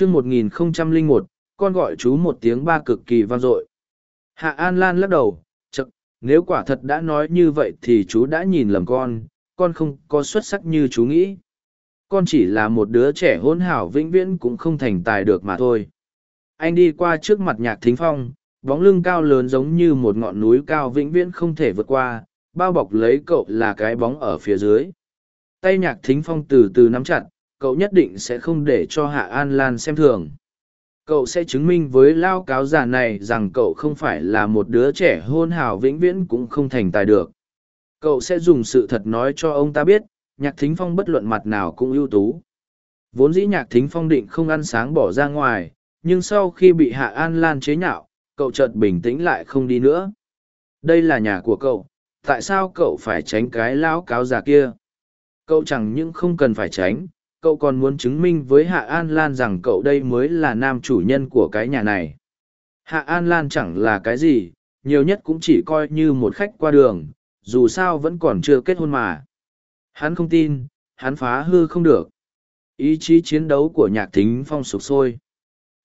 chương một nghìn không trăm linh một, con gọi chú một tiếng ba cực kỳ vang dội. Hạ an lan lắc đầu chật nếu quả thật đã nói như vậy thì chú đã nhìn lầm con con không có xuất sắc như chú nghĩ. Con chỉ là một đứa trẻ hôn hảo vĩnh viễn cũng không thành tài được mà thôi. Anh đi qua trước mặt nhạc thính phong, bóng lưng cao lớn giống như một ngọn núi cao vĩnh viễn không thể vượt qua, bao bọc lấy cậu là cái bóng ở phía dưới. Tay nhạc thính phong từ từ nắm chặt cậu nhất định sẽ không để cho hạ an lan xem thường. Cậu sẽ chứng minh với lao cáo già này rằng cậu không phải là một đứa trẻ hôn hào vĩnh viễn cũng không thành tài được. Cậu sẽ dùng sự thật nói cho ông ta biết, nhạc thính phong bất luận mặt nào cũng ưu tú. Vốn dĩ nhạc thính phong định không ăn sáng bỏ ra ngoài, nhưng sau khi bị hạ an lan chế nhạo, cậu chợt bình tĩnh lại không đi nữa. Đây là nhà của cậu, tại sao cậu phải tránh cái lão cáo già kia? Cậu chẳng những không cần phải tránh cậu còn muốn chứng minh với hạ an lan rằng cậu đây mới là nam chủ nhân của cái nhà này. Hạ an lan chẳng là cái gì, nhiều nhất cũng chỉ coi như một khách qua đường, dù sao vẫn còn chưa kết hôn mà. Hắn không tin, hắn phá hư không được. Ý chí chiến đấu của nhạc thính phong sụp sôi.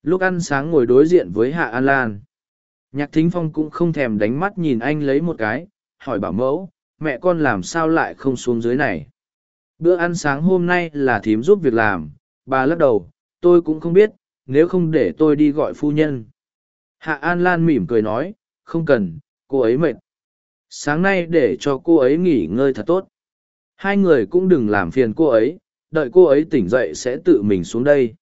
Lúc ăn sáng ngồi đối diện với hạ an lan, nhạc thính phong cũng không thèm đánh mắt nhìn anh lấy một cái, hỏi bảo mẫu, mẹ con làm sao lại không xuống dưới này? Bữa ăn sáng hôm nay là thím giúp việc làm. Bà lắc đầu, tôi cũng không biết, nếu không để tôi đi gọi phu nhân. Hạ an lan mỉm cười nói, không cần, cô ấy mệt. Sáng nay để cho cô ấy nghỉ ngơi thật tốt. Hai người cũng đừng làm phiền cô ấy, đợi cô ấy tỉnh dậy sẽ tự mình xuống đây.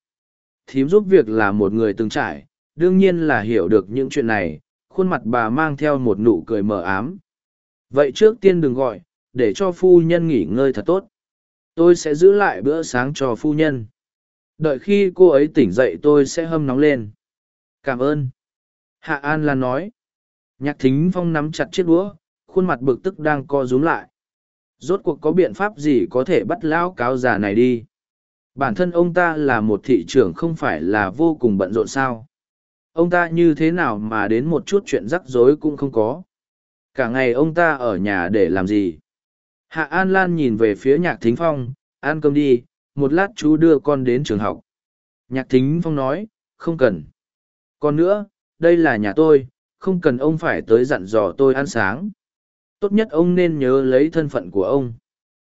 Thím giúp việc là một người từng trải, đương nhiên là hiểu được những chuyện này, khuôn mặt bà mang theo một nụ cười mờ ám. Vậy trước tiên đừng gọi, để cho phu nhân nghỉ ngơi thật tốt tôi sẽ giữ lại bữa sáng cho phu nhân. Đợi khi cô ấy tỉnh dậy tôi sẽ hâm nóng lên. Cảm ơn. Hạ an lan nói. Nhạc thính phong nắm chặt chiếc đũa, khuôn mặt bực tức đang co rúm lại. Rốt cuộc có biện pháp gì có thể bắt lão cáo già này đi? Bản thân ông ta là một thị trưởng không phải là vô cùng bận rộn sao? Ông ta như thế nào mà đến một chút chuyện rắc rối cũng không có. Cả ngày ông ta ở nhà để làm gì? Hạ an lan nhìn về phía nhạc thính phong, ăn cơm đi, một lát chú đưa con đến trường học. Nhạc thính phong nói, không cần. Còn nữa, đây là nhà tôi, không cần ông phải tới dặn dò tôi ăn sáng. Tốt nhất ông nên nhớ lấy thân phận của ông.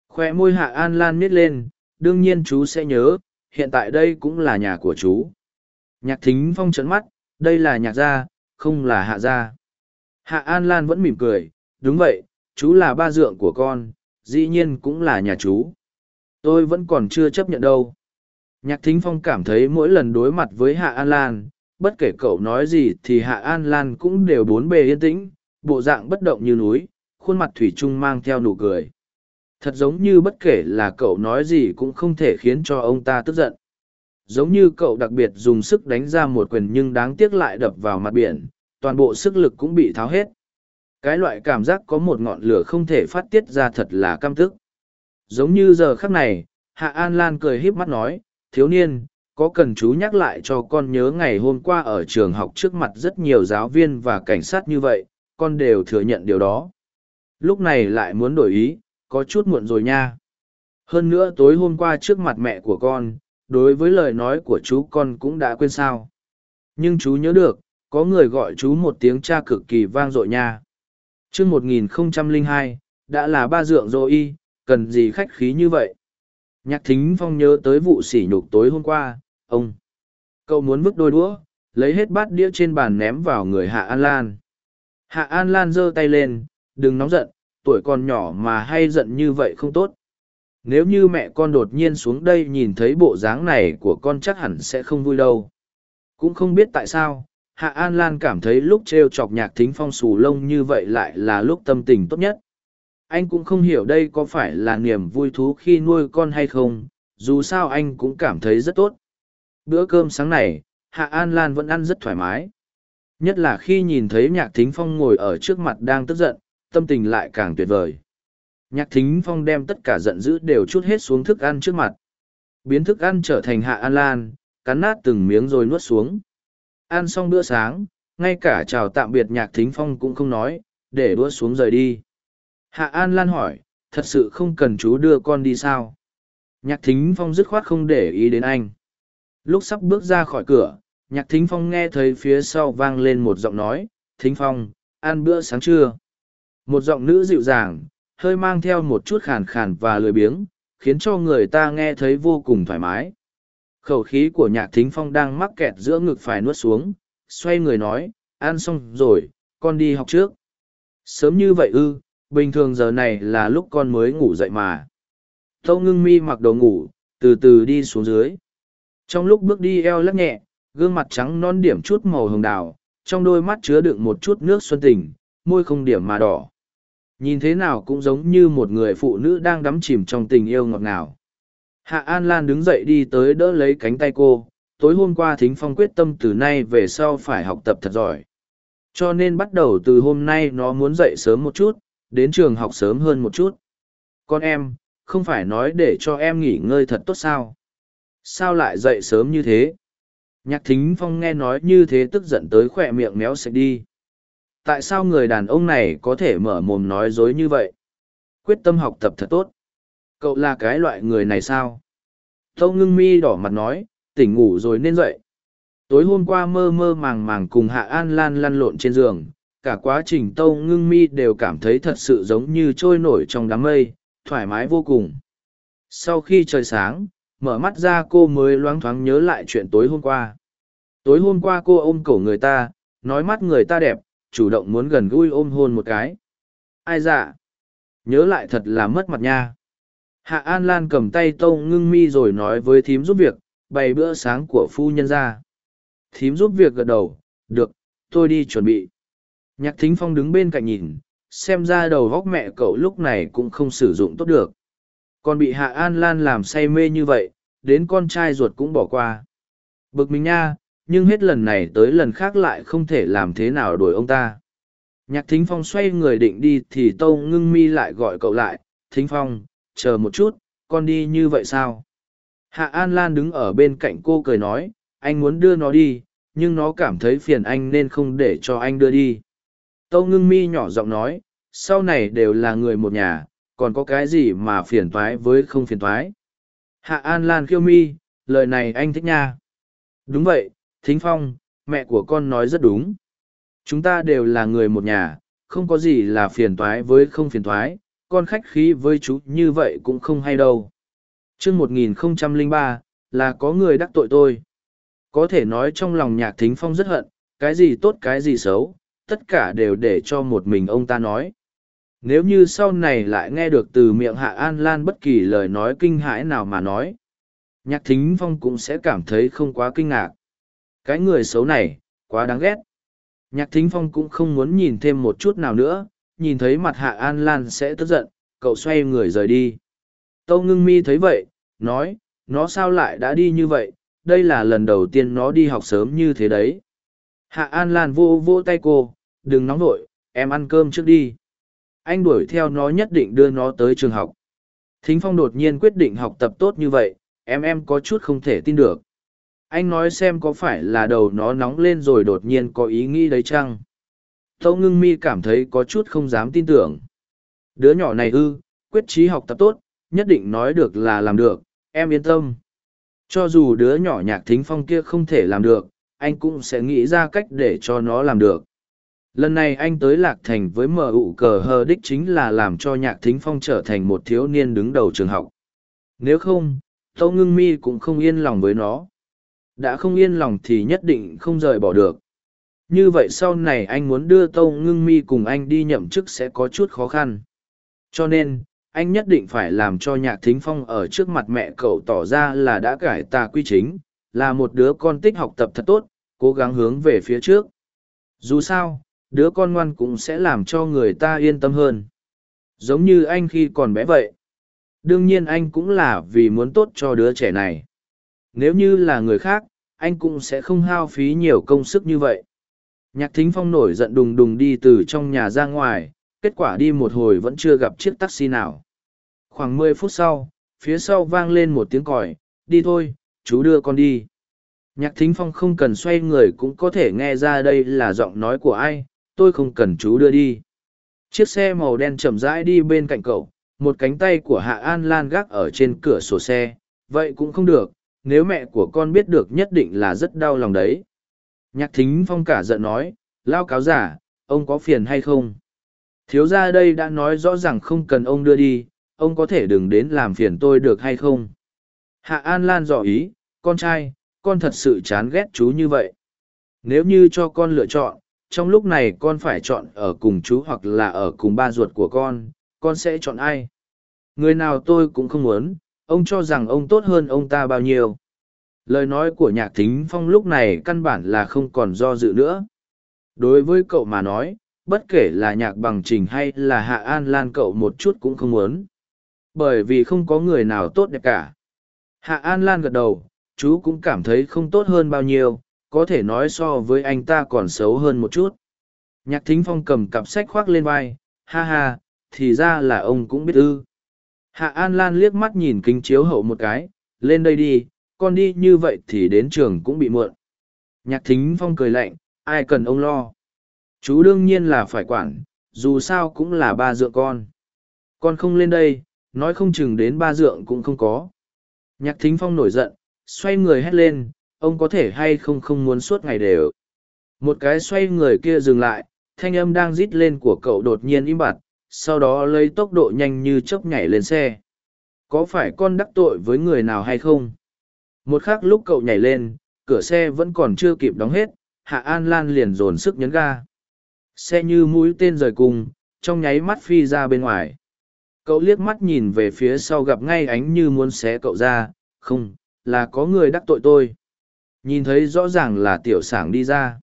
Khoe môi hạ an lan miết lên, đương nhiên chú sẽ nhớ, hiện tại đây cũng là nhà của chú. Nhạc thính phong trấn mắt, đây là nhạc gia, không là hạ gia. Hạ an lan vẫn mỉm cười, đúng vậy, chú là ba dượng của con dĩ nhiên cũng là nhà chú. Tôi vẫn còn chưa chấp nhận đâu. Nhạc thính phong cảm thấy mỗi lần đối mặt với hạ an lan, bất kể cậu nói gì thì hạ an lan cũng đều bốn bề yên tĩnh, bộ dạng bất động như núi, khuôn mặt thủy chung mang theo nụ cười. Thật giống như bất kể là cậu nói gì cũng không thể khiến cho ông ta tức giận. Giống như cậu đặc biệt dùng sức đánh ra một quyền nhưng đáng tiếc lại đập vào mặt biển, toàn bộ sức lực cũng bị tháo hết cái loại cảm giác có một ngọn lửa không thể phát tiết ra thật là căm tức. Giống như giờ khắc này, hạ an lan cười híp mắt nói, thiếu niên, có cần chú nhắc lại cho con nhớ ngày hôm qua ở trường học trước mặt rất nhiều giáo viên và cảnh sát như vậy, con đều thừa nhận điều đó. Lúc này lại muốn đổi ý, có chút muộn rồi nha. Hơn nữa tối hôm qua trước mặt mẹ của con, đối với lời nói của chú con cũng đã quên sao. Nhưng chú nhớ được, có người gọi chú một tiếng cha cực kỳ vang dội nha chương một nghìn không trăm linh hai, đã là ba dượng dô y, cần gì khách khí như vậy? Nhạc thính phong nhớ tới vụ sỉ nhục tối hôm qua, ông, cậu muốn vứt đôi đũa, lấy hết bát đĩa trên bàn ném vào người hạ an lan. Hạ an lan giơ tay lên, đừng nóng giận, tuổi còn nhỏ mà hay giận như vậy không tốt. Nếu như mẹ con đột nhiên xuống đây nhìn thấy bộ dáng này của con chắc hẳn sẽ không vui đâu. Cũng không biết tại sao hạ an lan cảm thấy lúc treo chọc nhạc thính phong xù lông như vậy lại là lúc tâm tình tốt nhất anh cũng không hiểu đây có phải là niềm vui thú khi nuôi con hay không dù sao anh cũng cảm thấy rất tốt bữa cơm sáng này hạ an lan vẫn ăn rất thoải mái nhất là khi nhìn thấy nhạc thính phong ngồi ở trước mặt đang tức giận tâm tình lại càng tuyệt vời. Nhạc thính phong đem tất cả giận dữ đều chút hết xuống thức ăn trước mặt. Biến thức ăn trở thành hạ an lan, cắn nát từng miếng rồi nuốt xuống. Ăn xong bữa sáng, ngay cả chào tạm biệt nhạc thính phong cũng không nói, để đua xuống rời đi. Hạ an lan hỏi, thật sự không cần chú đưa con đi sao? Nhạc thính phong dứt khoát không để ý đến anh. Lúc sắp bước ra khỏi cửa, nhạc thính phong nghe thấy phía sau vang lên một giọng nói, thính phong, ăn bữa sáng trưa. Một giọng nữ dịu dàng, hơi mang theo một chút khàn khàn và lười biếng, khiến cho người ta nghe thấy vô cùng thoải mái. Khẩu khí của nhạc thính phong đang mắc kẹt giữa ngực phải nuốt xuống, xoay người nói, ăn xong rồi, con đi học trước. Sớm như vậy ư, bình thường giờ này là lúc con mới ngủ dậy mà. Tâu ngưng mi mặc đồ ngủ, từ từ đi xuống dưới. Trong lúc bước đi eo lắc nhẹ, gương mặt trắng non điểm chút màu hồng đào, trong đôi mắt chứa đựng một chút nước xuân tình, môi không điểm mà đỏ. Nhìn thế nào cũng giống như một người phụ nữ đang đắm chìm trong tình yêu ngọt ngào. Hạ An Lan đứng dậy đi tới đỡ lấy cánh tay cô, tối hôm qua Thính Phong quyết tâm từ nay về sau phải học tập thật giỏi. Cho nên bắt đầu từ hôm nay nó muốn dậy sớm một chút, đến trường học sớm hơn một chút. Con em, không phải nói để cho em nghỉ ngơi thật tốt sao? Sao lại dậy sớm như thế? Nhạc Thính Phong nghe nói như thế tức giận tới khỏe miệng méo sạch đi. Tại sao người đàn ông này có thể mở mồm nói dối như vậy? Quyết tâm học tập thật tốt cậu là cái loại người này sao? Tâu ngưng mi đỏ mặt nói, tỉnh ngủ rồi nên dậy. Tối hôm qua mơ mơ màng màng cùng hạ an lan lăn lộn trên giường, cả quá trình tâu ngưng mi đều cảm thấy thật sự giống như trôi nổi trong đám mây, thoải mái vô cùng. Sau khi trời sáng, mở mắt ra cô mới loáng thoáng nhớ lại chuyện tối hôm qua. Tối hôm qua cô ôm cổ người ta, nói mắt người ta đẹp, chủ động muốn gần gũi ôm hôn một cái. Ai dạ? Nhớ lại thật là mất mặt nha. Hạ An Lan cầm tay Tâu ngưng mi rồi nói với thím giúp việc, bày bữa sáng của phu nhân ra. Thím giúp việc gật đầu, được, tôi đi chuẩn bị. Nhạc thính phong đứng bên cạnh nhìn, xem ra đầu góc mẹ cậu lúc này cũng không sử dụng tốt được. Còn bị Hạ An Lan làm say mê như vậy, đến con trai ruột cũng bỏ qua. Bực mình nha, nhưng hết lần này tới lần khác lại không thể làm thế nào đuổi ông ta. Nhạc thính phong xoay người định đi thì tâu ngưng mi lại gọi cậu lại, thính phong, chờ một chút, con đi như vậy sao? Hạ An Lan đứng ở bên cạnh cô cười nói, anh muốn đưa nó đi, nhưng nó cảm thấy phiền anh nên không để cho anh đưa đi. Tâu ngưng mi nhỏ giọng nói, sau này đều là người một nhà, còn có cái gì mà phiền toái với không phiền toái. Hạ An Lan khiêu mi, lời này anh thích nha. Đúng vậy, Thính Phong, mẹ của con nói rất đúng. Chúng ta đều là người một nhà, không có gì là phiền toái với không phiền toái, con khách khí với chú như vậy cũng không hay đâu. chương một nghìn ba là có người đắc tội tôi. Có thể nói trong lòng nhạc thính phong rất hận, cái gì tốt cái gì xấu, tất cả đều để cho một mình ông ta nói. Nếu như sau này lại nghe được từ miệng Hạ An Lan bất kỳ lời nói kinh hãi nào mà nói, nhạc thính phong cũng sẽ cảm thấy không quá kinh ngạc. Cái người xấu này, quá đáng ghét. Nhạc thính phong cũng không muốn nhìn thêm một chút nào nữa, nhìn thấy mặt hạ an lan sẽ tức giận, cậu xoay người rời đi. Tâu ngưng mi thấy vậy, nói, nó sao lại đã đi như vậy? Đây là lần đầu tiên nó đi học sớm như thế đấy. Hạ an lan vô vô tay cô, đừng nóng vội, em ăn cơm trước đi. Anh đuổi theo nó nhất định đưa nó tới trường học. Thính phong đột nhiên quyết định học tập tốt như vậy, em em có chút không thể tin được. Anh nói xem có phải là đầu nó nóng lên rồi đột nhiên có ý nghĩ đấy chăng? Tâu ngưng mi cảm thấy có chút không dám tin tưởng. Đứa nhỏ này ư, quyết trí học tập tốt, nhất định nói được là làm được, em yên tâm. Cho dù đứa nhỏ nhạc thính phong kia không thể làm được, anh cũng sẽ nghĩ ra cách để cho nó làm được. Lần này anh tới Lạc Thành với mở ụ cờ hờ đích chính là làm cho nhạc thính phong trở thành một thiếu niên đứng đầu trường học. Nếu không, Tâu Ngưng Mi cũng không yên lòng với nó. Đã không yên lòng thì nhất định không rời bỏ được như vậy sau này anh muốn đưa tâu ngưng mi cùng anh đi nhậm chức sẽ có chút khó khăn. Cho nên, anh nhất định phải làm cho nhạc thính phong ở trước mặt mẹ cậu tỏ ra là đã cải tà quy chính, là một đứa con tích học tập thật tốt, cố gắng hướng về phía trước. Dù sao, đứa con ngoan cũng sẽ làm cho người ta yên tâm hơn. Giống như anh khi còn bé vậy. Đương nhiên anh cũng là vì muốn tốt cho đứa trẻ này. Nếu như là người khác, anh cũng sẽ không hao phí nhiều công sức như vậy. Nhạc thính phong nổi giận đùng đùng đi từ trong nhà ra ngoài, kết quả đi một hồi vẫn chưa gặp chiếc taxi nào. Khoảng mười phút sau, phía sau vang lên một tiếng còi, đi thôi, chú đưa con đi. Nhạc thính phong không cần xoay người cũng có thể nghe ra đây là giọng nói của ai, tôi không cần chú đưa đi. Chiếc xe màu đen chậm rãi đi bên cạnh cậu, một cánh tay của Hạ An Lan gác ở trên cửa sổ xe, vậy cũng không được, nếu mẹ của con biết được nhất định là rất đau lòng đấy. Nhạc thính phong cả giận nói, lao cáo giả, ông có phiền hay không? Thiếu gia đây đã nói rõ ràng không cần ông đưa đi, ông có thể đừng đến làm phiền tôi được hay không? Hạ An Lan dò ý, con trai, con thật sự chán ghét chú như vậy. Nếu như cho con lựa chọn, trong lúc này con phải chọn ở cùng chú hoặc là ở cùng ba ruột của con, con sẽ chọn ai? Người nào tôi cũng không muốn, ông cho rằng ông tốt hơn ông ta bao nhiêu. Lời nói của nhạc thính phong lúc này căn bản là không còn do dự nữa. Đối với cậu mà nói, bất kể là nhạc bằng trình hay là hạ an lan cậu một chút cũng không muốn. Bởi vì không có người nào tốt đẹp cả. Hạ an lan gật đầu, chú cũng cảm thấy không tốt hơn bao nhiêu, có thể nói so với anh ta còn xấu hơn một chút. Nhạc thính phong cầm cặp sách khoác lên vai, ha ha, thì ra là ông cũng biết ư. Hạ An Lan liếc mắt nhìn kính chiếu hậu một cái, lên đây đi, con đi như vậy thì đến trường cũng bị muộn. Nhạc thính phong cười lạnh, ai cần ông lo. Chú đương nhiên là phải quản, dù sao cũng là ba dượng con. Con không lên đây, nói không chừng đến ba dượng cũng không có. Nhạc thính phong nổi giận, xoay người hét lên, ông có thể hay không không muốn suốt ngày đều. Một cái xoay người kia dừng lại, thanh âm đang rít lên của cậu đột nhiên im bặt, sau đó lấy tốc độ nhanh như chớp nhảy lên xe. Có phải con đắc tội với người nào hay không? Một khắc lúc cậu nhảy lên, cửa xe vẫn còn chưa kịp đóng hết, Hạ An Lan liền dồn sức nhấn ga. Xe như mũi tên rời cùng, trong nháy mắt phi ra bên ngoài. Cậu liếc mắt nhìn về phía sau gặp ngay ánh như muốn xé cậu ra, không, là có người đắc tội tôi. Nhìn thấy rõ ràng là tiểu sảng đi ra.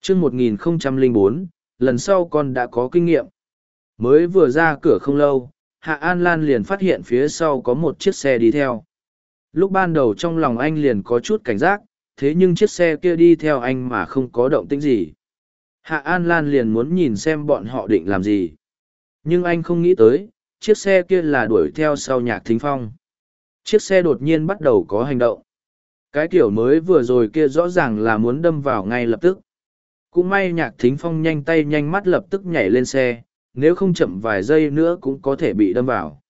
chương 1004, lần sau con đã có kinh nghiệm. Mới vừa ra cửa không lâu, Hạ An Lan liền phát hiện phía sau có một chiếc xe đi theo. Lúc ban đầu trong lòng anh liền có chút cảnh giác, thế nhưng chiếc xe kia đi theo anh mà không có động tĩnh gì. Hạ An Lan liền muốn nhìn xem bọn họ định làm gì. Nhưng anh không nghĩ tới, chiếc xe kia là đuổi theo sau nhạc thính phong. Chiếc xe đột nhiên bắt đầu có hành động. Cái kiểu mới vừa rồi kia rõ ràng là muốn đâm vào ngay lập tức. Cũng may nhạc thính phong nhanh tay nhanh mắt lập tức nhảy lên xe, nếu không chậm vài giây nữa cũng có thể bị đâm vào.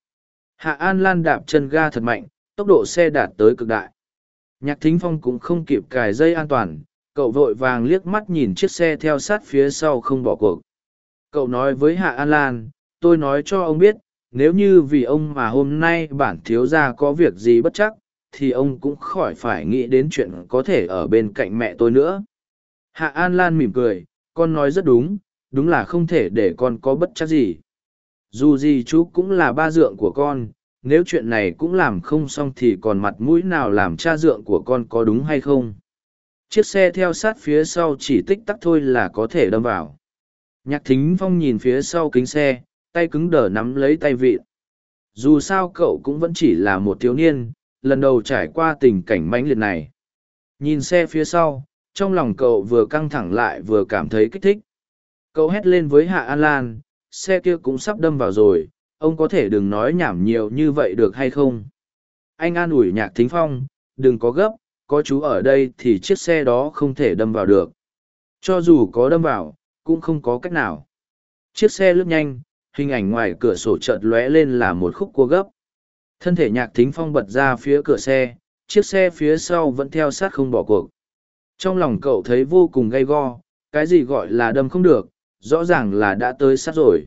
Hạ An Lan đạp chân ga thật mạnh, tốc độ xe đạt tới cực đại. Nhạc thính phong cũng không kịp cài dây an toàn, cậu vội vàng liếc mắt nhìn chiếc xe theo sát phía sau không bỏ cuộc. Cậu nói với Hạ An Lan, tôi nói cho ông biết, nếu như vì ông mà hôm nay bản thiếu gia có việc gì bất chắc, thì ông cũng khỏi phải nghĩ đến chuyện có thể ở bên cạnh mẹ tôi nữa. Hạ An Lan mỉm cười, con nói rất đúng, đúng là không thể để con có bất chắc gì. Dù gì chú cũng là ba dượng của con, nếu chuyện này cũng làm không xong thì còn mặt mũi nào làm cha dượng của con có đúng hay không. Chiếc xe theo sát phía sau chỉ tích tắc thôi là có thể đâm vào. Nhạc thính phong nhìn phía sau kính xe, tay cứng đờ nắm lấy tay vịn. Dù sao cậu cũng vẫn chỉ là một thiếu niên, lần đầu trải qua tình cảnh mãnh liệt này. Nhìn xe phía sau, trong lòng cậu vừa căng thẳng lại vừa cảm thấy kích thích. Cậu hét lên với Hạ An Lan, xe kia cũng sắp đâm vào rồi, ông có thể đừng nói nhảm nhiều như vậy được hay không? Anh an ủi nhạc thính phong, đừng có gấp, có chú ở đây thì chiếc xe đó không thể đâm vào được. Cho dù có đâm vào, cũng không có cách nào. Chiếc xe lướt nhanh, hình ảnh ngoài cửa sổ chợt lóe lên là một khúc cua gấp. Thân thể nhạc thính phong bật ra phía cửa xe, chiếc xe phía sau vẫn theo sát không bỏ cuộc. Trong lòng cậu thấy vô cùng gay go, cái gì gọi là đâm không được, rõ ràng là đã tới sát rồi.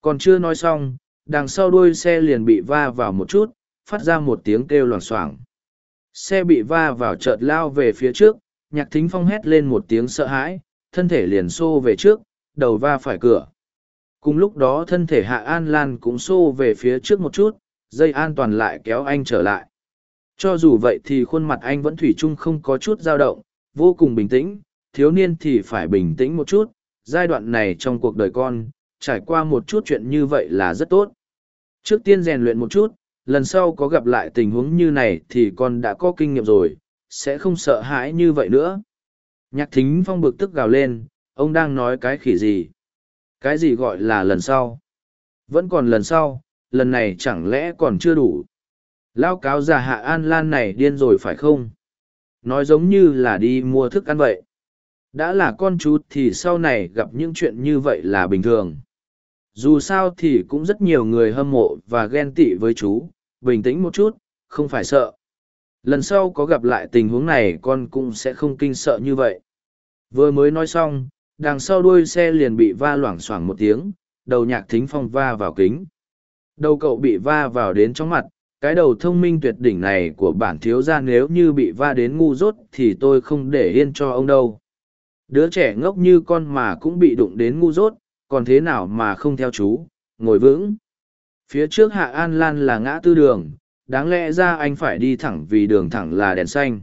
Còn chưa nói xong, đằng sau đuôi xe liền bị va vào một chút, phát ra một tiếng kêu loảng xoảng. Xe bị va vào chợt lao về phía trước, nhạc thính phong hét lên một tiếng sợ hãi, thân thể liền xô về trước, đầu va phải cửa. Cùng lúc đó thân thể Hạ An Lan cũng xô về phía trước một chút, dây an toàn lại kéo anh trở lại. Cho dù vậy thì khuôn mặt anh vẫn thủy chung không có chút dao động, vô cùng bình tĩnh, thiếu niên thì phải bình tĩnh một chút, giai đoạn này trong cuộc đời con, trải qua một chút chuyện như vậy là rất tốt. Trước tiên rèn luyện một chút, lần sau có gặp lại tình huống như này thì con đã có kinh nghiệm rồi, sẽ không sợ hãi như vậy nữa. Nhạc thính phong bực tức gào lên, ông đang nói cái khỉ gì? Cái gì gọi là lần sau? Vẫn còn lần sau, lần này chẳng lẽ còn chưa đủ? Lao cáo già hạ an lan này điên rồi phải không? Nói giống như là đi mua thức ăn vậy. Đã là con chú thì sau này gặp những chuyện như vậy là bình thường. Dù sao thì cũng rất nhiều người hâm mộ và ghen tị với chú, bình tĩnh một chút, không phải sợ. lần sau có gặp lại tình huống này con cũng sẽ không kinh sợ như vậy. Vừa mới nói xong đằng sau đuôi xe liền bị va loảng xoảng một tiếng đầu nhạc thính phong va vào kính. Đầu cậu bị va vào đến trong mặt cái đầu thông minh tuyệt đỉnh này của bản thiếu gia nếu như bị va đến ngu dốt thì tôi không để yên cho ông đâu. Đứa trẻ ngốc như con mà cũng bị đụng đến ngu dốt còn thế nào mà không theo chú, ngồi vững. Phía trước hạ an lan là ngã tư đường, đáng lẽ ra anh phải đi thẳng vì đường thẳng là đèn xanh.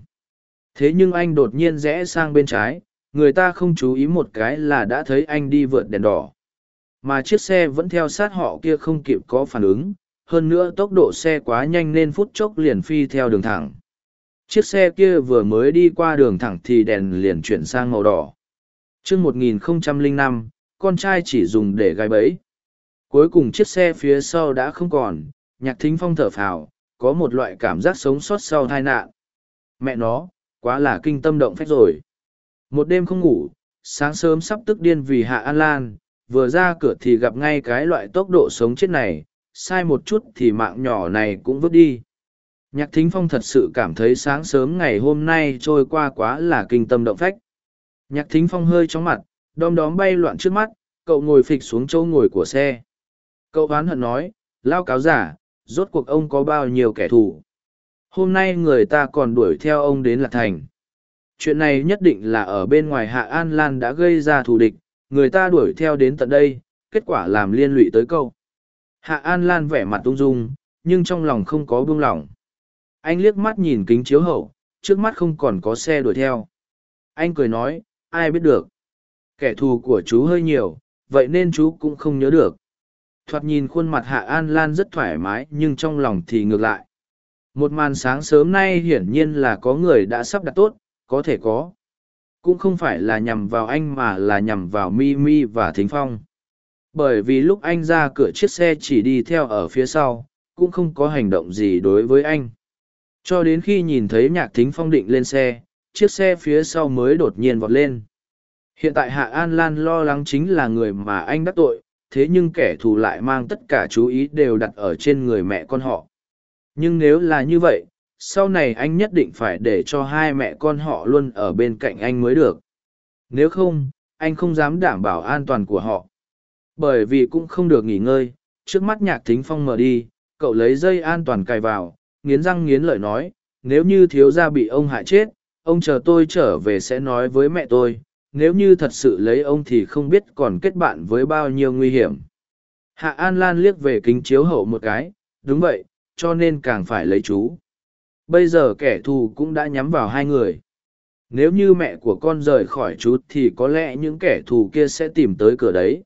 Thế nhưng anh đột nhiên rẽ sang bên trái, người ta không chú ý một cái là đã thấy anh đi vượt đèn đỏ. Mà chiếc xe vẫn theo sát họ kia không kịp có phản ứng, hơn nữa tốc độ xe quá nhanh nên phút chốc liền phi theo đường thẳng. Chiếc xe kia vừa mới đi qua đường thẳng thì đèn liền chuyển sang màu đỏ. Trước một nghìn năm con trai chỉ dùng để gai bẫy. Cuối cùng chiếc xe phía sau đã không còn, nhạc thính phong thở phào, có một loại cảm giác sống sót sau tai nạn. Mẹ nó, quá là kinh tâm động phách rồi. Một đêm không ngủ, sáng sớm sắp tức điên vì hạ an lan, vừa ra cửa thì gặp ngay cái loại tốc độ sống chết này, sai một chút thì mạng nhỏ này cũng vứt đi. Nhạc thính phong thật sự cảm thấy sáng sớm ngày hôm nay trôi qua quá là kinh tâm động phách. Nhạc thính phong hơi chóng mặt đom đóm bay loạn trước mắt, cậu ngồi phịch xuống chỗ ngồi của xe. Cậu oán hận nói, lao cáo giả, rốt cuộc ông có bao nhiêu kẻ thù? Hôm nay người ta còn đuổi theo ông đến lạc thành. Chuyện này nhất định là ở bên ngoài hạ an lan đã gây ra thù địch, người ta đuổi theo đến tận đây, kết quả làm liên lụy tới câu hạ an lan vẻ mặt ung dung, nhưng trong lòng không có buông lỏng. Anh liếc mắt nhìn kính chiếu hậu, trước mắt không còn có xe đuổi theo. Anh cười nói, ai biết được? Kẻ thù của chú hơi nhiều, vậy nên chú cũng không nhớ được. Thoạt nhìn khuôn mặt hạ an lan rất thoải mái nhưng trong lòng thì ngược lại. Một màn sáng sớm nay hiển nhiên là có người đã sắp đặt tốt, có thể có. Cũng không phải là nhằm vào anh mà là nhằm vào mi mi và thính phong. Bởi vì lúc anh ra cửa chiếc xe chỉ đi theo ở phía sau, cũng không có hành động gì đối với anh. Cho đến khi nhìn thấy nhạc thính phong định lên xe, chiếc xe phía sau mới đột nhiên vọt lên hiện tại hạ an lan lo lắng chính là người mà anh đắc tội, thế nhưng kẻ thù lại mang tất cả chú ý đều đặt ở trên người mẹ con họ. Nhưng nếu là như vậy, sau này anh nhất định phải để cho hai mẹ con họ luôn ở bên cạnh anh mới được. Nếu không, anh không dám đảm bảo an toàn của họ. Bởi vì cũng không được nghỉ ngơi, trước mắt nhạc thính phong mở đi, cậu lấy dây an toàn cài vào, nghiến răng nghiến lợi nói, nếu như thiếu gia bị ông hại chết, ông chờ tôi trở về sẽ nói với mẹ tôi nếu như thật sự lấy ông thì không biết còn kết bạn với bao nhiêu nguy hiểm. Hạ an lan liếc về kính chiếu hậu một cái, đúng vậy, cho nên càng phải lấy chú. Bây giờ kẻ thù cũng đã nhắm vào hai người. Nếu như mẹ của con rời khỏi chú thì có lẽ những kẻ thù kia sẽ tìm tới cửa đấy.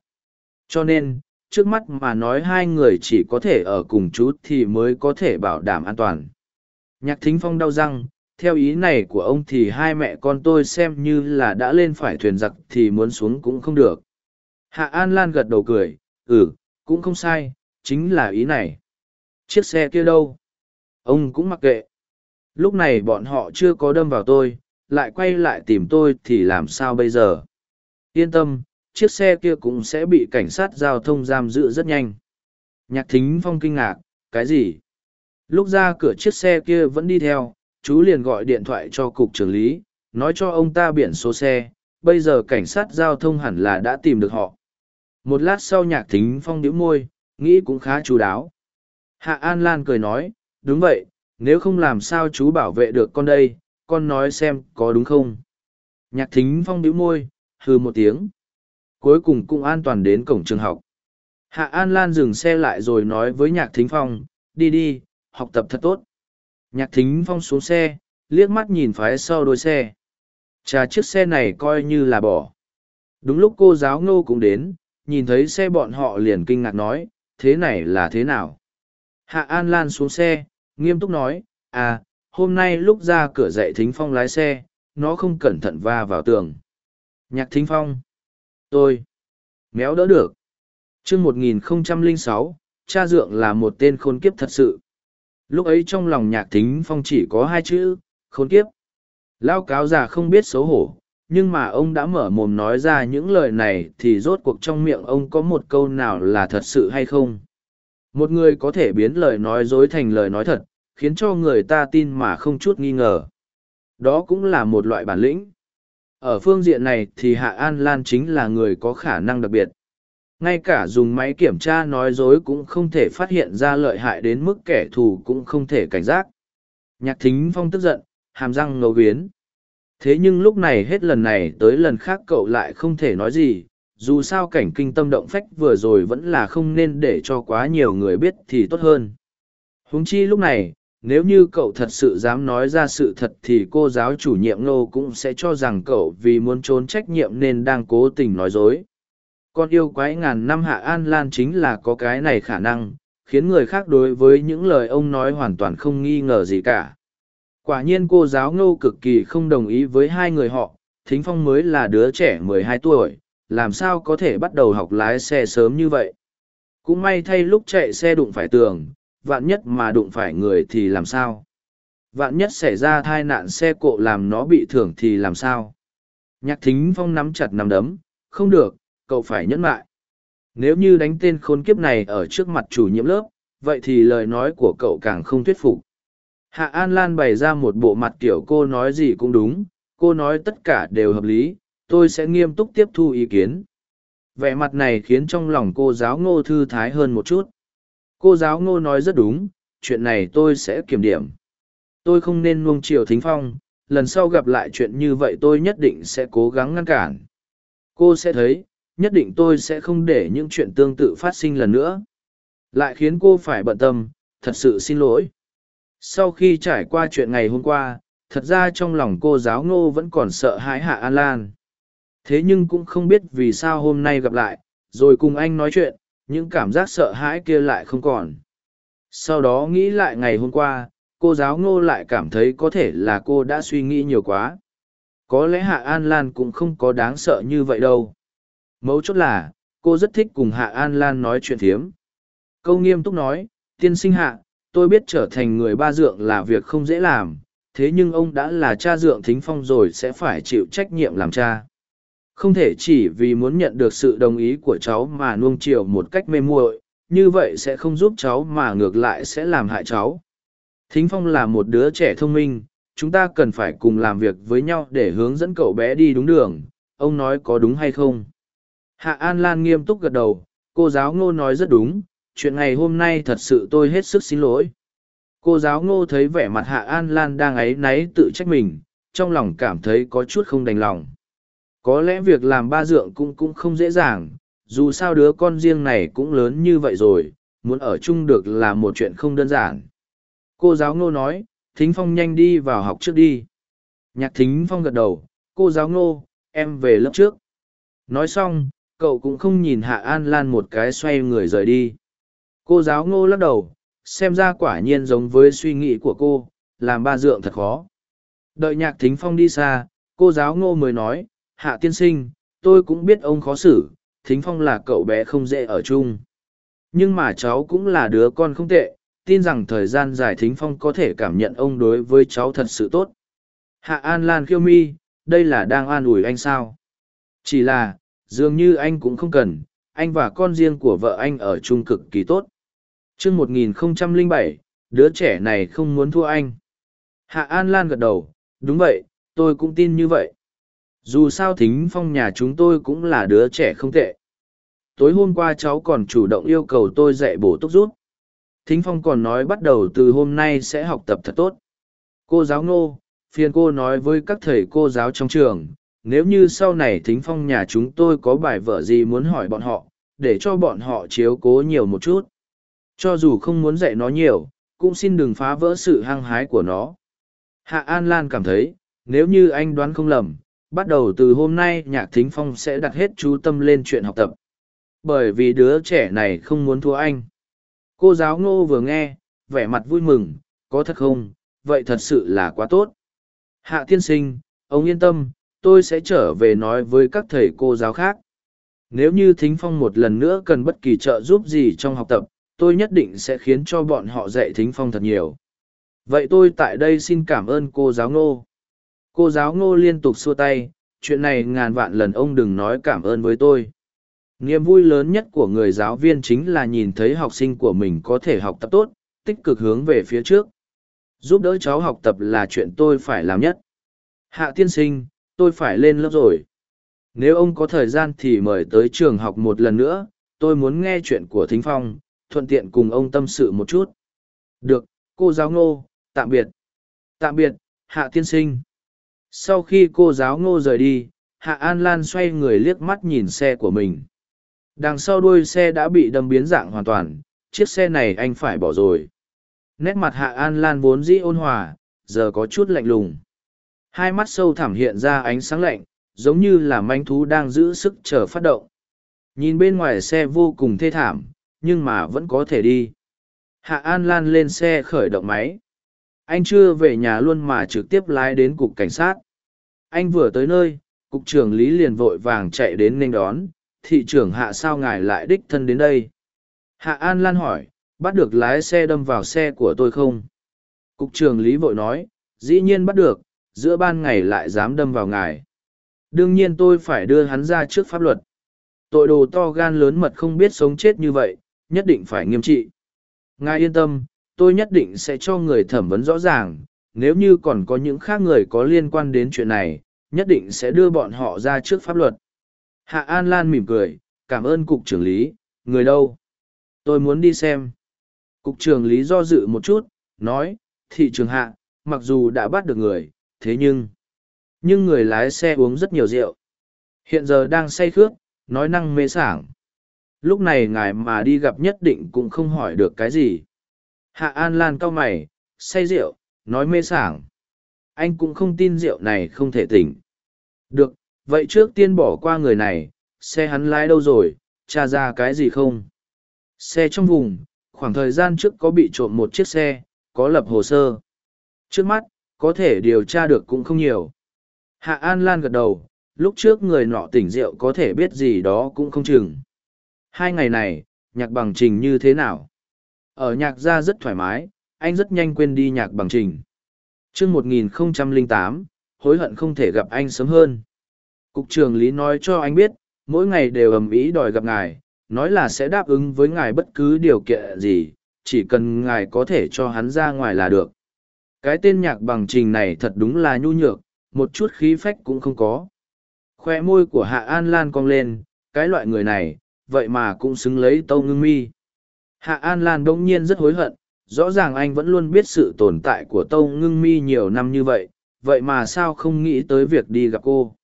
Cho nên, trước mắt mà nói hai người chỉ có thể ở cùng chú thì mới có thể bảo đảm an toàn. Nhạc thính phong đau răng theo ý này của ông thì hai mẹ con tôi xem như là đã lên phải thuyền giặc thì muốn xuống cũng không được. Hạ an lan gật đầu cười ừ cũng không sai, chính là ý này. Chiếc xe kia đâu? Ông cũng mặc kệ. Lúc này bọn họ chưa có đâm vào tôi, lại quay lại tìm tôi thì làm sao bây giờ? Yên tâm, chiếc xe kia cũng sẽ bị cảnh sát giao thông giam giữ rất nhanh. Nhạc thính phong kinh ngạc, cái gì? Lúc ra cửa chiếc xe kia vẫn đi theo chú liền gọi điện thoại cho cục trưởng lý, nói cho ông ta biển số xe, bây giờ cảnh sát giao thông hẳn là đã tìm được họ. Một lát sau nhạc thính phong đĩu môi, nghĩ cũng khá chú đáo. Hạ an lan cười nói, đúng vậy, nếu không làm sao chú bảo vệ được con đây, con nói xem có đúng không? Nhạc thính phong đĩu môi, hừ một tiếng. Cuối cùng cũng an toàn đến cổng trường học. Hạ an lan dừng xe lại rồi nói với nhạc thính phong, đi đi, học tập thật tốt nhạc thính phong xuống xe, liếc mắt nhìn phái sau đôi xe. Trà chiếc xe này coi như là bỏ. Đúng lúc cô giáo ngô cũng đến, nhìn thấy xe bọn họ liền kinh ngạc nói, thế này là thế nào? Hạ an lan xuống xe, nghiêm túc nói à hôm nay lúc ra cửa dạy thính phong lái xe, nó không cẩn thận va vào tường. Nhạc thính phong, tôi, méo đỡ được. Chương một nghìn sáu, cha dượng là một tên khôn kiếp thật sự lúc ấy trong lòng nhạc thính phong chỉ có hai chữ, khốn kiếp lao cáo già không biết xấu hổ, nhưng mà ông đã mở mồm nói ra những lời này thì rốt cuộc trong miệng ông có một câu nào là thật sự hay không một người có thể biến lời nói dối thành lời nói thật, khiến cho người ta tin mà không chút nghi ngờ. Đó cũng là một loại bản lĩnh. Ở phương diện này thì Hạ An Lan chính là người có khả năng đặc biệt. Ngay cả dùng máy kiểm tra nói dối cũng không thể phát hiện ra lợi hại đến mức kẻ thù cũng không thể cảnh giác. Nhạc thính phong tức giận, hàm răng ngấu viến. Thế nhưng lúc này hết lần này tới lần khác cậu lại không thể nói gì, dù sao cảnh kinh tâm động phách vừa rồi vẫn là không nên để cho quá nhiều người biết thì tốt hơn. Huống chi lúc này, nếu như cậu thật sự dám nói ra sự thật thì cô giáo chủ nhiệm nô cũng sẽ cho rằng cậu vì muốn trốn trách nhiệm nên đang cố tình nói dối con yêu quái ngàn năm hạ an lan chính là có cái này khả năng, khiến người khác đối với những lời ông nói hoàn toàn không nghi ngờ gì cả. Quả nhiên cô giáo ngô cực kỳ không đồng ý với hai người họ, thính phong mới là đứa trẻ mười hai tuổi, làm sao có thể bắt đầu học lái xe sớm như vậy? Cũng may thay lúc chạy xe đụng phải tường, vạn nhất mà đụng phải người thì làm sao? Vạn nhất xảy ra tai nạn xe cộ làm nó bị thưởng thì làm sao? Nhạc thính phong nắm chặt nắm đấm, không được cậu phải nhẫn lại nếu như đánh tên khốn kiếp này ở trước mặt chủ nhiệm lớp, vậy thì lời nói của cậu càng không thuyết phục. Hạ an lan bày ra một bộ mặt kiểu cô nói gì cũng đúng, cô nói tất cả đều hợp lý, tôi sẽ nghiêm túc tiếp thu ý kiến. Vẻ mặt này khiến trong lòng cô giáo ngô thư thái hơn một chút. Cô giáo ngô nói rất đúng, chuyện này tôi sẽ kiểm điểm. Tôi không nên nuông chiều thính phong, lần sau gặp lại chuyện như vậy tôi nhất định sẽ cố gắng ngăn cản. Cô sẽ thấy nhất định tôi sẽ không để những chuyện tương tự phát sinh lần nữa. Lại khiến cô phải bận tâm, thật sự xin lỗi. Sau khi trải qua chuyện ngày hôm qua, thật ra trong lòng cô giáo ngô vẫn còn sợ hãi hạ an lan. Thế nhưng cũng không biết vì sao hôm nay gặp lại, rồi cùng anh nói chuyện, những cảm giác sợ hãi kia lại không còn. Sau đó nghĩ lại ngày hôm qua, cô giáo ngô lại cảm thấy có thể là cô đã suy nghĩ nhiều quá. Có lẽ hạ an lan cũng không có đáng sợ như vậy đâu mấu chốt là, cô rất thích cùng hạ an lan nói chuyện thiếm. câu nghiêm túc nói, tiên sinh hạ, tôi biết trở thành người ba dượng là việc không dễ làm, thế nhưng ông đã là cha dượng thính phong rồi sẽ phải chịu trách nhiệm làm cha. Không thể chỉ vì muốn nhận được sự đồng ý của cháu mà nuông chiều một cách mê muội, như vậy sẽ không giúp cháu mà ngược lại sẽ làm hại cháu. Thính phong là một đứa trẻ thông minh, chúng ta cần phải cùng làm việc với nhau để hướng dẫn cậu bé đi đúng đường, ông nói có đúng hay không? Hạ An Lan nghiêm túc gật đầu, cô giáo ngô nói rất đúng, chuyện ngày hôm nay thật sự tôi hết sức xin lỗi. Cô giáo ngô thấy vẻ mặt Hạ An Lan đang ấy náy tự trách mình, trong lòng cảm thấy có chút không đành lòng. Có lẽ việc làm ba dượng cũng cũng không dễ dàng, dù sao đứa con riêng này cũng lớn như vậy rồi, muốn ở chung được là một chuyện không đơn giản. Cô giáo ngô nói, Thính Phong nhanh đi vào học trước đi. Nhạc Thính Phong gật đầu, cô giáo ngô, em về lớp trước. Nói xong, cậu cũng không nhìn hạ an lan một cái xoay người rời đi. Cô giáo ngô lắc đầu, xem ra quả nhiên giống với suy nghĩ của cô, làm ba dượng thật khó. Đợi nhạc thính phong đi xa, cô giáo ngô mới nói, hạ tiên sinh, tôi cũng biết ông khó xử, thính phong là cậu bé không dễ ở chung. Nhưng mà cháu cũng là đứa con không tệ, tin rằng thời gian dài thính phong có thể cảm nhận ông đối với cháu thật sự tốt. Hạ an lan khiêu mi, đây là đang an ủi anh sao? Chỉ là dường như anh cũng không cần, anh và con riêng của vợ anh ở chung cực kỳ tốt. Chương một nghìn bảy, đứa trẻ này không muốn thua anh. Hạ an lan gật đầu, đúng vậy, tôi cũng tin như vậy. Dù sao thính phong nhà chúng tôi cũng là đứa trẻ không tệ. Tối hôm qua cháu còn chủ động yêu cầu tôi dạy bổ túc rút. Thính phong còn nói bắt đầu từ hôm nay sẽ học tập thật tốt. Cô giáo ngô, phiền cô nói với các thầy cô giáo trong trường nếu như sau này thính phong nhà chúng tôi có bài vở gì muốn hỏi bọn họ, để cho bọn họ chiếu cố nhiều một chút. Cho dù không muốn dạy nó nhiều, cũng xin đừng phá vỡ sự hăng hái của nó. Hạ an lan cảm thấy, nếu như anh đoán không lầm, bắt đầu từ hôm nay nhạc thính phong sẽ đặt hết chú tâm lên chuyện học tập. Bởi vì đứa trẻ này không muốn thua anh. Cô giáo ngô vừa nghe, vẻ mặt vui mừng, có thật không? Vậy thật sự là quá tốt. Hạ tiên sinh, ông yên tâm tôi sẽ trở về nói với các thầy cô giáo khác. Nếu như thính phong một lần nữa cần bất kỳ trợ giúp gì trong học tập tôi nhất định sẽ khiến cho bọn họ dạy thính phong thật nhiều. Vậy tôi tại đây xin cảm ơn cô giáo ngô. Cô giáo ngô liên tục xua tay chuyện này ngàn vạn lần ông đừng nói cảm ơn với tôi. Niềm vui lớn nhất của người giáo viên chính là nhìn thấy học sinh của mình có thể học tập tốt tích cực hướng về phía trước. Giúp đỡ cháu học tập là chuyện tôi phải làm nhất. Hạ tiên sinh, tôi phải lên lớp rồi. Nếu ông có thời gian thì mời tới trường học một lần nữa, tôi muốn nghe chuyện của Thính Phong, thuận tiện cùng ông tâm sự một chút. Được, cô giáo ngô, tạm biệt. Tạm biệt, Hạ tiên sinh. Sau khi cô giáo ngô rời đi, Hạ An Lan xoay người liếc mắt nhìn xe của mình. Đằng sau đuôi xe đã bị đâm biến dạng hoàn toàn, chiếc xe này anh phải bỏ rồi. Nét mặt Hạ An Lan vốn dĩ ôn hòa, giờ có chút lạnh lùng. Hai mắt sâu thẳm hiện ra ánh sáng lạnh, giống như là manh thú đang giữ sức chờ phát động. Nhìn bên ngoài xe vô cùng thê thảm, nhưng mà vẫn có thể đi. Hạ An Lan lên xe khởi động máy. Anh chưa về nhà luôn mà trực tiếp lái đến cục cảnh sát. Anh vừa tới nơi, cục trưởng Lý liền vội vàng chạy đến nên đón, thị trưởng Hạ sao ngài lại đích thân đến đây? Hạ An Lan hỏi, bắt được lái xe đâm vào xe của tôi không? Cục trưởng Lý vội nói, dĩ nhiên bắt được, giữa ban ngày lại dám đâm vào ngài. Đương nhiên tôi phải đưa hắn ra trước pháp luật. Tội đồ to gan lớn mật không biết sống chết như vậy, nhất định phải nghiêm trị. Ngài yên tâm, tôi nhất định sẽ cho người thẩm vấn rõ ràng, nếu như còn có những khác người có liên quan đến chuyện này, nhất định sẽ đưa bọn họ ra trước pháp luật. Hạ An Lan mỉm cười, cảm ơn cục trưởng lý, người đâu? Tôi muốn đi xem. Cục trưởng lý do dự một chút, nói, thị trường hạ, mặc dù đã bắt được người, thế nhưng, nhưng người lái xe uống rất nhiều rượu. Hiện giờ đang say khước, nói năng mê sảng. Lúc này ngài mà đi gặp nhất định cũng không hỏi được cái gì. Hạ An Lan cau mày, say rượu, nói mê sảng. Anh cũng không tin rượu này không thể tỉnh. Được, vậy trước tiên bỏ qua người này, xe hắn lái đâu rồi, tra ra cái gì không? Xe trong vùng, khoảng thời gian trước có bị trộm một chiếc xe, có lập hồ sơ. Trước mắt, có thể điều tra được cũng không nhiều. Hạ An Lan gật đầu, lúc trước người nọ tỉnh rượu có thể biết gì đó cũng không chừng. Hai ngày này, nhạc bằng trình như thế nào? Ở nhạc gia rất thoải mái, anh rất nhanh quên đi nhạc bằng trình. Trước 1008, hối hận không thể gặp anh sớm hơn. Cục trưởng Lý nói cho anh biết, mỗi ngày đều ầm ĩ đòi gặp ngài, nói là sẽ đáp ứng với ngài bất cứ điều kiện gì, chỉ cần ngài có thể cho hắn ra ngoài là được. Cái tên nhạc bằng trình này thật đúng là nhu nhược, một chút khí phách cũng không có. Khoe môi của Hạ An Lan cong lên, cái loại người này, vậy mà cũng xứng lấy tâu ngưng mi. Hạ An Lan đông nhiên rất hối hận, rõ ràng anh vẫn luôn biết sự tồn tại của tâu ngưng mi nhiều năm như vậy, vậy mà sao không nghĩ tới việc đi gặp cô.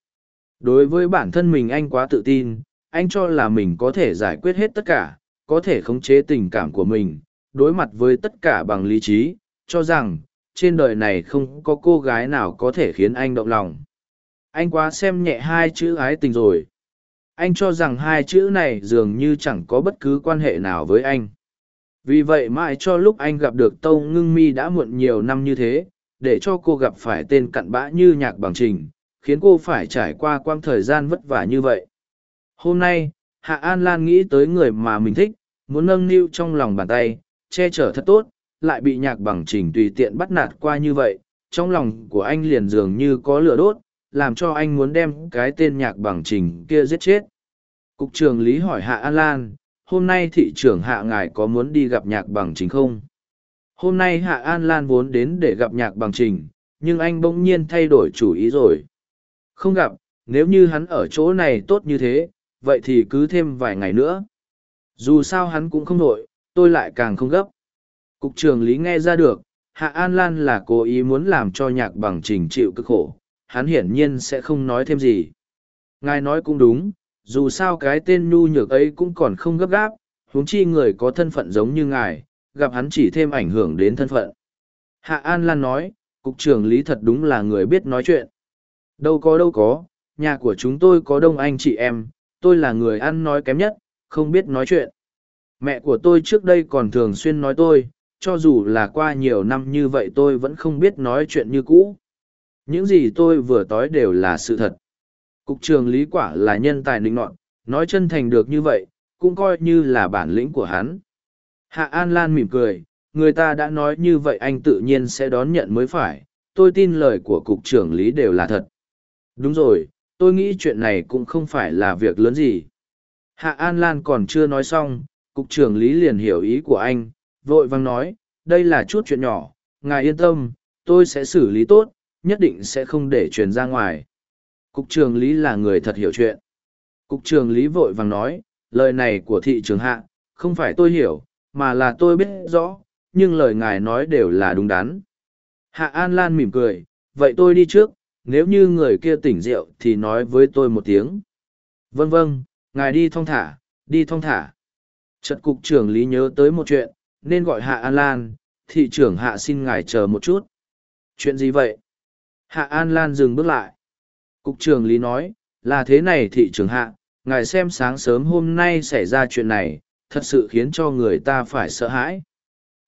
Đối với bản thân mình anh quá tự tin, anh cho là mình có thể giải quyết hết tất cả, có thể khống chế tình cảm của mình, đối mặt với tất cả bằng lý trí, cho rằng, trên đời này không có cô gái nào có thể khiến anh động lòng. Anh quá xem nhẹ hai chữ ái tình rồi. Anh cho rằng hai chữ này dường như chẳng có bất cứ quan hệ nào với anh. Vì vậy mãi cho lúc anh gặp được Tâu Ngưng Mi đã muộn nhiều năm như thế, để cho cô gặp phải tên cặn bã như nhạc bằng trình, khiến cô phải trải qua quang thời gian vất vả như vậy. Hôm nay, Hạ An Lan nghĩ tới người mà mình thích, muốn nâng niu trong lòng bàn tay, che chở thật tốt, lại bị nhạc bằng trình tùy tiện bắt nạt qua như vậy, trong lòng của anh liền dường như có lửa đốt, làm cho anh muốn đem cái tên nhạc bằng trình kia giết chết. Cục trưởng Lý hỏi Hạ An Lan, hôm nay thị trưởng Hạ ngài có muốn đi gặp nhạc bằng trình không? Hôm nay Hạ An Lan vốn đến để gặp nhạc bằng trình, nhưng anh bỗng nhiên thay đổi chủ ý rồi. Không gặp, nếu như hắn ở chỗ này tốt như thế, vậy thì cứ thêm vài ngày nữa. Dù sao hắn cũng không nổi, tôi lại càng không gấp. Cục trưởng Lý nghe ra được, Hạ An Lan là cố ý muốn làm cho nhạc bằng trình chịu cực khổ, hắn hiển nhiên sẽ không nói thêm gì. Ngài nói cũng đúng, dù sao cái tên nhu nhược ấy cũng còn không gấp gáp, huống chi người có thân phận giống như ngài, gặp hắn chỉ thêm ảnh hưởng đến thân phận. Hạ An Lan nói, cục trưởng Lý thật đúng là người biết nói chuyện. Đâu có đâu có, nhà của chúng tôi có đông anh chị em, tôi là người ăn nói kém nhất, không biết nói chuyện. Mẹ của tôi trước đây còn thường xuyên nói tôi, cho dù là qua nhiều năm như vậy tôi vẫn không biết nói chuyện như cũ. Những gì tôi vừa nói đều là sự thật. Cục trường lý quả là nhân tài nịnh nọn nói chân thành được như vậy, cũng coi như là bản lĩnh của hắn. Hạ An Lan mỉm cười, người ta đã nói như vậy anh tự nhiên sẽ đón nhận mới phải, tôi tin lời của cục trưởng lý đều là thật. Đúng rồi, tôi nghĩ chuyện này cũng không phải là việc lớn gì. Hạ An Lan còn chưa nói xong, cục trưởng lý liền hiểu ý của anh, vội vàng nói, đây là chút chuyện nhỏ, ngài yên tâm, tôi sẽ xử lý tốt, nhất định sẽ không để truyền ra ngoài. Cục trưởng Lý là người thật hiểu chuyện. Cục trưởng Lý vội vàng nói, lời này của thị trường hạ, không phải tôi hiểu, mà là tôi biết rõ, nhưng lời ngài nói đều là đúng đắn. Hạ An Lan mỉm cười, vậy tôi đi trước, nếu như người kia tỉnh rượu thì nói với tôi một tiếng. Vâng vâng, ngài đi thong thả, đi thong thả. Trật cục trưởng Lý nhớ tới một chuyện, nên gọi Hạ An Lan, thị trưởng Hạ xin ngài chờ một chút. Chuyện gì vậy? Hạ An Lan dừng bước lại. Cục trưởng Lý nói, là thế này thị trưởng Hạ, ngài xem sáng sớm hôm nay xảy ra chuyện này, thật sự khiến cho người ta phải sợ hãi.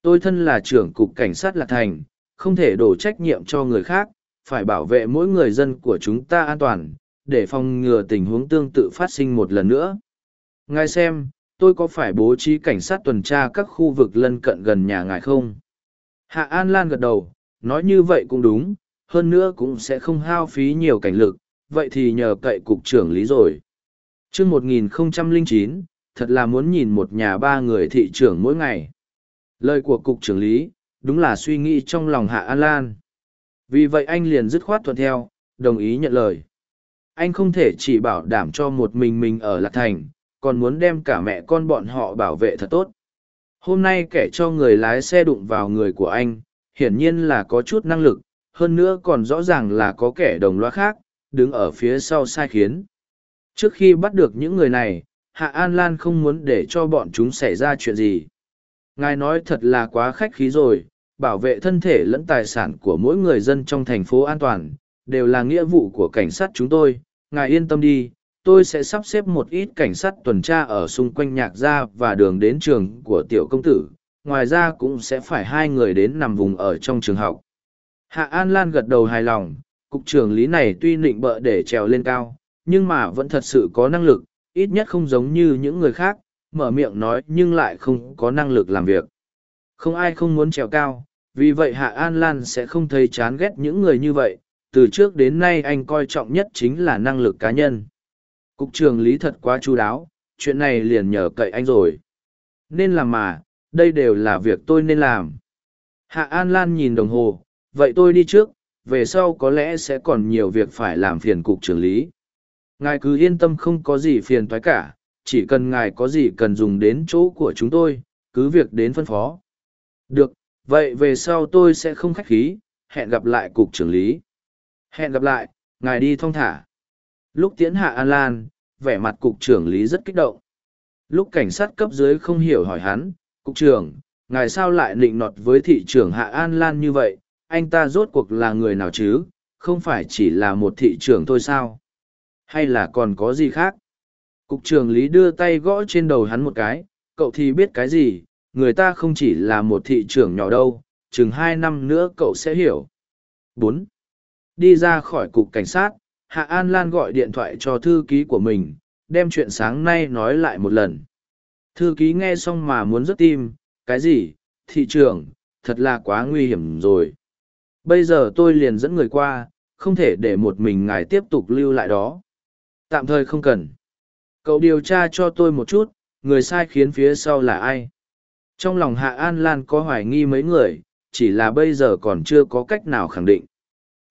Tôi thân là trưởng cục cảnh sát Lạc Thành, không thể đổ trách nhiệm cho người khác, phải bảo vệ mỗi người dân của chúng ta an toàn, để phòng ngừa tình huống tương tự phát sinh một lần nữa. Ngài xem, tôi có phải bố trí cảnh sát tuần tra các khu vực lân cận gần nhà ngài không? Hạ An Lan gật đầu, nói như vậy cũng đúng, hơn nữa cũng sẽ không hao phí nhiều cảnh lực, vậy thì nhờ cậy cục trưởng lý rồi. Trước 1009, thật là muốn nhìn một nhà ba người thị trưởng mỗi ngày. Lời của cục trưởng lý, đúng là suy nghĩ trong lòng Hạ An Lan. Vì vậy anh liền dứt khoát thuận theo, đồng ý nhận lời. Anh không thể chỉ bảo đảm cho một mình mình ở Lạc Thành, còn muốn đem cả mẹ con bọn họ bảo vệ thật tốt. Hôm nay kẻ cho người lái xe đụng vào người của anh, hiển nhiên là có chút năng lực, hơn nữa còn rõ ràng là có kẻ đồng loa khác, đứng ở phía sau sai khiến. Trước khi bắt được những người này, Hạ An Lan không muốn để cho bọn chúng xảy ra chuyện gì. Ngài nói thật là quá khách khí rồi, bảo vệ thân thể lẫn tài sản của mỗi người dân trong thành phố an toàn, đều là nghĩa vụ của cảnh sát chúng tôi. Ngài yên tâm đi, tôi sẽ sắp xếp một ít cảnh sát tuần tra ở xung quanh nhạc gia và đường đến trường của tiểu công tử. Ngoài ra cũng sẽ phải hai người đến nằm vùng ở trong trường học. Hạ An Lan gật đầu hài lòng, cục trưởng lý này tuy nịnh bợ để trèo lên cao, nhưng mà vẫn thật sự có năng lực, ít nhất không giống như những người khác, mở miệng nói nhưng lại không có năng lực làm việc. Không ai không muốn trèo cao, vì vậy Hạ An Lan sẽ không thấy chán ghét những người như vậy, từ trước đến nay anh coi trọng nhất chính là năng lực cá nhân. Cục trưởng lý thật quá chu đáo, chuyện này liền nhờ cậy anh rồi. Nên làm mà, đây đều là việc tôi nên làm. Hạ An Lan nhìn đồng hồ, vậy tôi đi trước, về sau có lẽ sẽ còn nhiều việc phải làm phiền cục trưởng lý. Ngài cứ yên tâm không có gì phiền toái cả, chỉ cần ngài có gì cần dùng đến chỗ của chúng tôi, cứ việc đến phân phó. Được, vậy về sau tôi sẽ không khách khí, hẹn gặp lại cục trưởng lý. Hẹn gặp lại, ngài đi thong thả. Lúc tiến hạ An Lan, vẻ mặt cục trưởng lý rất kích động. Lúc cảnh sát cấp dưới không hiểu hỏi hắn, cục trưởng, ngài sao lại nịnh nọt với thị trưởng hạ An Lan như vậy, anh ta rốt cuộc là người nào chứ, không phải chỉ là một thị trưởng thôi sao? Hay là còn có gì khác? Cục trưởng lý đưa tay gõ trên đầu hắn một cái, cậu thì biết cái gì, người ta không chỉ là một thị trưởng nhỏ đâu, chừng hai năm nữa cậu sẽ hiểu. bốn Đi ra khỏi cục cảnh sát, Hạ An Lan gọi điện thoại cho thư ký của mình, đem chuyện sáng nay nói lại một lần. Thư ký nghe xong mà muốn rớt tim, cái gì, thị trưởng, thật là quá nguy hiểm rồi. Bây giờ tôi liền dẫn người qua, không thể để một mình ngài tiếp tục lưu lại đó. Tạm thời không cần. Cậu điều tra cho tôi một chút, người sai khiến phía sau là ai? Trong lòng Hạ An Lan có hoài nghi mấy người, chỉ là bây giờ còn chưa có cách nào khẳng định.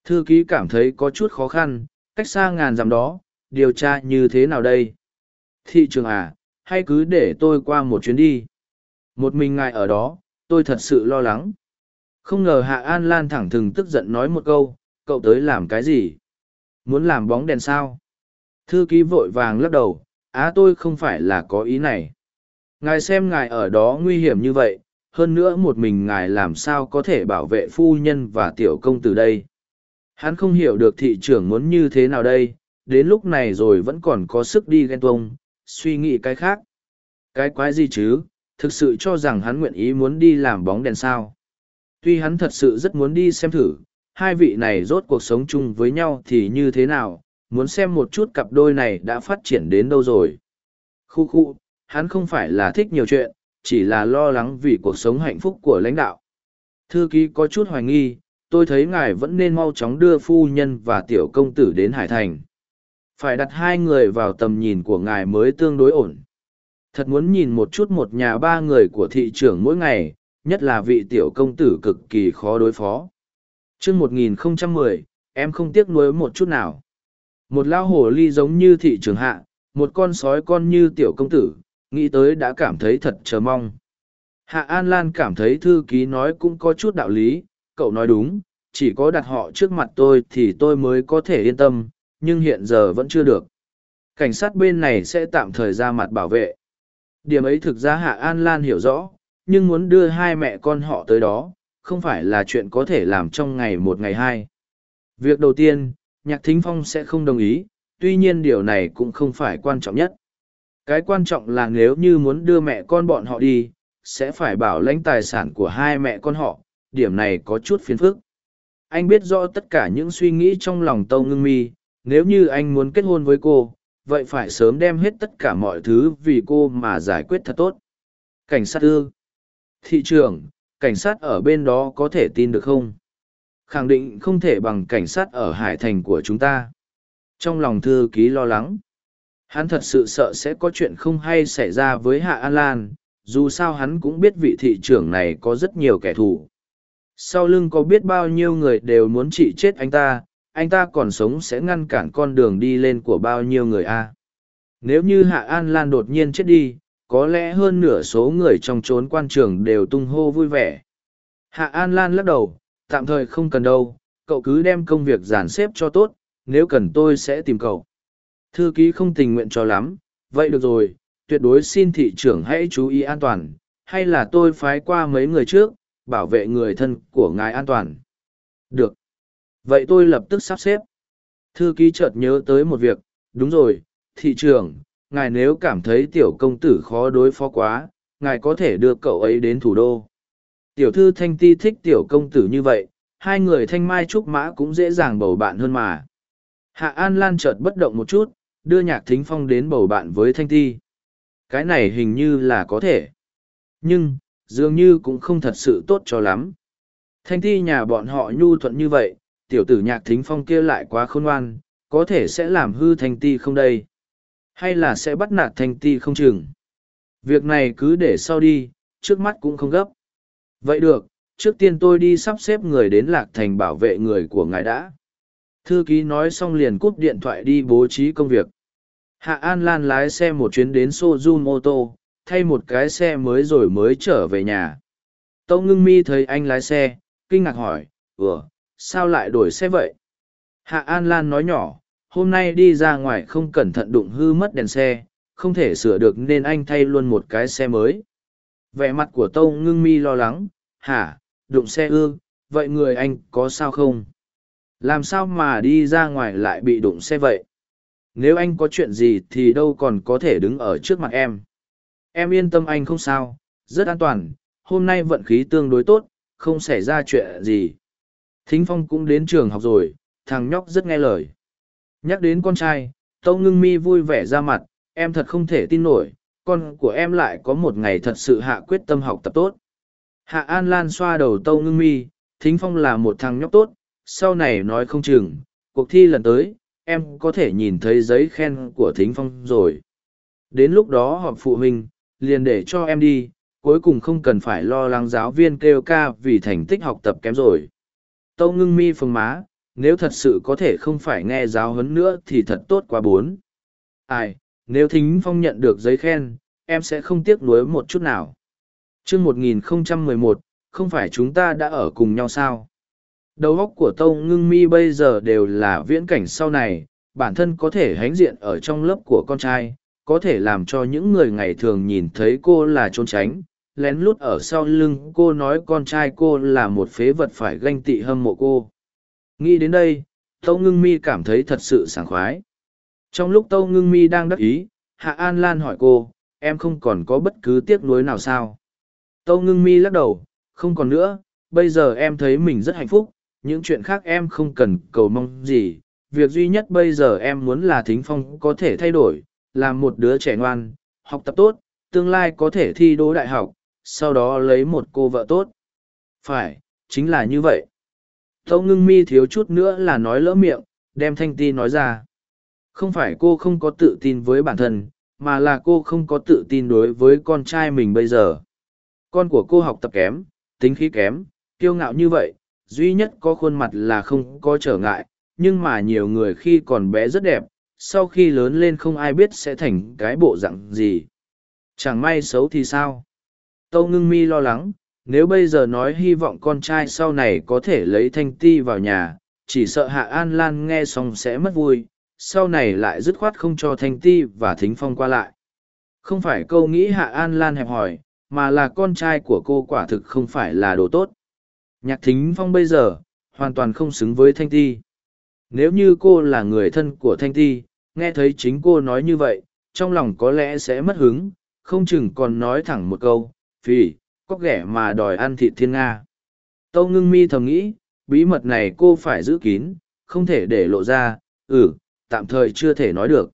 Thư ký cảm thấy có chút khó khăn, cách xa ngàn dặm đó, điều tra như thế nào đây? Thị trường à, hay cứ để tôi qua một chuyến đi? Một mình ngài ở đó, tôi thật sự lo lắng. Không ngờ Hạ An Lan thẳng thừng tức giận nói một câu, cậu tới làm cái gì? Muốn làm bóng đèn sao? Thư ký vội vàng lắc đầu, á tôi không phải là có ý này. Ngài xem ngài ở đó nguy hiểm như vậy, hơn nữa một mình ngài làm sao có thể bảo vệ phu nhân và tiểu công từ đây. Hắn không hiểu được thị trưởng muốn như thế nào đây, đến lúc này rồi vẫn còn có sức đi ghen tuông, suy nghĩ cái khác. Cái quái gì chứ, thực sự cho rằng hắn nguyện ý muốn đi làm bóng đèn sao. Tuy hắn thật sự rất muốn đi xem thử, hai vị này rốt cuộc sống chung với nhau thì như thế nào, muốn xem một chút cặp đôi này đã phát triển đến đâu rồi. Khu khu, hắn không phải là thích nhiều chuyện, chỉ là lo lắng vì cuộc sống hạnh phúc của lãnh đạo. Thư ký có chút hoài nghi, tôi thấy ngài vẫn nên mau chóng đưa phu nhân và tiểu công tử đến Hải Thành. Phải đặt hai người vào tầm nhìn của ngài mới tương đối ổn. Thật muốn nhìn một chút một nhà ba người của thị trưởng mỗi ngày, nhất là vị tiểu công tử cực kỳ khó đối phó. chương 1010, em không tiếc nuối một chút nào. Một lao hồ ly giống như thị trường hạ, một con sói con như tiểu công tử, nghĩ tới đã cảm thấy thật chờ mong. Hạ An Lan cảm thấy thư ký nói cũng có chút đạo lý, cậu nói đúng, chỉ có đặt họ trước mặt tôi thì tôi mới có thể yên tâm, nhưng hiện giờ vẫn chưa được. Cảnh sát bên này sẽ tạm thời ra mặt bảo vệ. Điểm ấy thực ra Hạ An Lan hiểu rõ, nhưng muốn đưa hai mẹ con họ tới đó, không phải là chuyện có thể làm trong ngày một ngày hai. Việc đầu tiên, Nhạc Thính Phong sẽ không đồng ý, tuy nhiên điều này cũng không phải quan trọng nhất. Cái quan trọng là nếu như muốn đưa mẹ con bọn họ đi, sẽ phải bảo lãnh tài sản của hai mẹ con họ, điểm này có chút phiền phức. Anh biết rõ tất cả những suy nghĩ trong lòng Tâu Ngưng Mi, nếu như anh muốn kết hôn với cô, vậy phải sớm đem hết tất cả mọi thứ vì cô mà giải quyết thật tốt. Cảnh sát ư? Thị trưởng, cảnh sát ở bên đó có thể tin được không? Khẳng định không thể bằng cảnh sát ở Hải Thành của chúng ta. Trong lòng thư ký lo lắng. Hắn thật sự sợ sẽ có chuyện không hay xảy ra với Hạ An Lan, dù sao hắn cũng biết vị thị trưởng này có rất nhiều kẻ thù. Sau lưng có biết bao nhiêu người đều muốn trị chết anh ta, anh ta còn sống sẽ ngăn cản con đường đi lên của bao nhiêu người a? Nếu như hạ an lan đột nhiên chết đi có lẽ hơn nửa số người trong trốn quan trường đều tung hô vui vẻ. Hạ an lan lắc đầu tạm thời không cần đâu cậu cứ đem công việc dàn xếp cho tốt nếu cần tôi sẽ tìm cậu. Thư ký không tình nguyện cho lắm vậy được rồi tuyệt đối xin thị trưởng hãy chú ý an toàn hay là tôi phái qua mấy người trước bảo vệ người thân của ngài an toàn. Được. Vậy tôi lập tức sắp xếp. Thư ký chợt nhớ tới một việc. Đúng rồi, thị trường ngài nếu cảm thấy tiểu công tử khó đối phó quá, ngài có thể đưa cậu ấy đến thủ đô. Tiểu thư thanh ti thích tiểu công tử như vậy, hai người thanh mai trúc mã cũng dễ dàng bầu bạn hơn mà. Hạ an lan chợt bất động một chút, đưa nhạc thính phong đến bầu bạn với thanh ti. Cái này hình như là có thể. Nhưng dường như cũng không thật sự tốt cho lắm thanh ti nhà bọn họ nhu thuận như vậy tiểu tử nhạc thính phong kia lại quá khôn ngoan, có thể sẽ làm hư thanh ti không đây? Hay là sẽ bắt nạt thanh ti không chừng? Việc này cứ để sau đi, trước mắt cũng không gấp. Vậy được, trước tiên tôi đi sắp xếp người đến lạc thành bảo vệ người của ngài đã. Thư ký nói xong liền cúp điện thoại đi bố trí công việc. Hạ An Lan lái xe một chuyến đến Sojun ô tô, thay một cái xe mới rồi mới trở về nhà. Tâu ngưng mi thấy anh lái xe, kinh ngạc hỏi, ủa, sao lại đổi xe vậy? Hạ an lan nói nhỏ hôm nay đi ra ngoài không cẩn thận đụng hư mất đèn xe không thể sửa được nên anh thay luôn một cái xe mới. Vẻ mặt của tâu ngưng mi lo lắng hả đụng xe ư? Vậy người anh có sao không? Làm sao mà đi ra ngoài lại bị đụng xe vậy? Nếu anh có chuyện gì thì đâu còn có thể đứng ở trước mặt em em yên tâm anh không sao rất an toàn hôm nay vận khí tương đối tốt không xảy ra chuyện gì Thính Phong cũng đến trường học rồi, thằng nhóc rất nghe lời. Nhắc đến con trai, Tâu Ngưng Mi vui vẻ ra mặt, em thật không thể tin nổi, con của em lại có một ngày thật sự hạ quyết tâm học tập tốt. Hạ An Lan xoa đầu Tâu Ngưng Mi, Thính Phong là một thằng nhóc tốt, sau này nói không chừng, cuộc thi lần tới, em có thể nhìn thấy giấy khen của Thính Phong rồi. Đến lúc đó họp phụ huynh, liền để cho em đi, cuối cùng không cần phải lo lắng giáo viên kêu ca vì thành tích học tập kém rồi. Tâu ngưng mi phồng má, nếu thật sự có thể không phải nghe giáo huấn nữa thì thật tốt quá bốn. Ai, nếu thính phong nhận được giấy khen, em sẽ không tiếc nuối một chút nào. chương 1011, không phải chúng ta đã ở cùng nhau sao? Đầu óc của Tâu ngưng mi bây giờ đều là viễn cảnh sau này, bản thân có thể hãnh diện ở trong lớp của con trai, có thể làm cho những người ngày thường nhìn thấy cô là trốn tránh, lén lút ở sau lưng cô nói con trai cô là một phế vật phải ganh tị hâm mộ cô. Nghĩ đến đây tâu ngưng mi cảm thấy thật sự sảng khoái. Trong lúc tâu ngưng mi đang đắc ý hạ an lan hỏi cô em không còn có bất cứ tiếc nuối nào sao? Tâu ngưng mi lắc đầu không còn nữa bây giờ em thấy mình rất hạnh phúc những chuyện khác em không cần cầu mong gì. Việc duy nhất bây giờ em muốn là thính phong có thể thay đổi làm một đứa trẻ ngoan học tập tốt tương lai có thể thi đỗ đại học sau đó lấy một cô vợ tốt. Phải, chính là như vậy. Tâu ngưng mi thiếu chút nữa là nói lỡ miệng, đem thanh ti nói ra. Không phải cô không có tự tin với bản thân, mà là cô không có tự tin đối với con trai mình bây giờ. Con của cô học tập kém, tính khí kém, kiêu ngạo như vậy, duy nhất có khuôn mặt là không có trở ngại, nhưng mà nhiều người khi còn bé rất đẹp, sau khi lớn lên không ai biết sẽ thành cái bộ dạng gì. Chẳng may xấu thì sao? Tâu ngưng mi lo lắng, nếu bây giờ nói hy vọng con trai sau này có thể lấy thanh ti vào nhà, chỉ sợ Hạ An Lan nghe xong sẽ mất vui, sau này lại dứt khoát không cho thanh ti và thính phong qua lại. Không phải câu nghĩ Hạ An Lan hẹp hỏi, mà là con trai của cô quả thực không phải là đồ tốt. Nhạc thính phong bây giờ, hoàn toàn không xứng với Thanh Ti. Nếu như cô là người thân của Thanh Ti, nghe thấy chính cô nói như vậy, trong lòng có lẽ sẽ mất hứng, không chừng còn nói thẳng một câu, phì, có ghẻ mà đòi ăn thịt thiên Nga. Tâu ngưng mi thầm nghĩ, bí mật này cô phải giữ kín, không thể để lộ ra, ừ, tạm thời chưa thể nói được.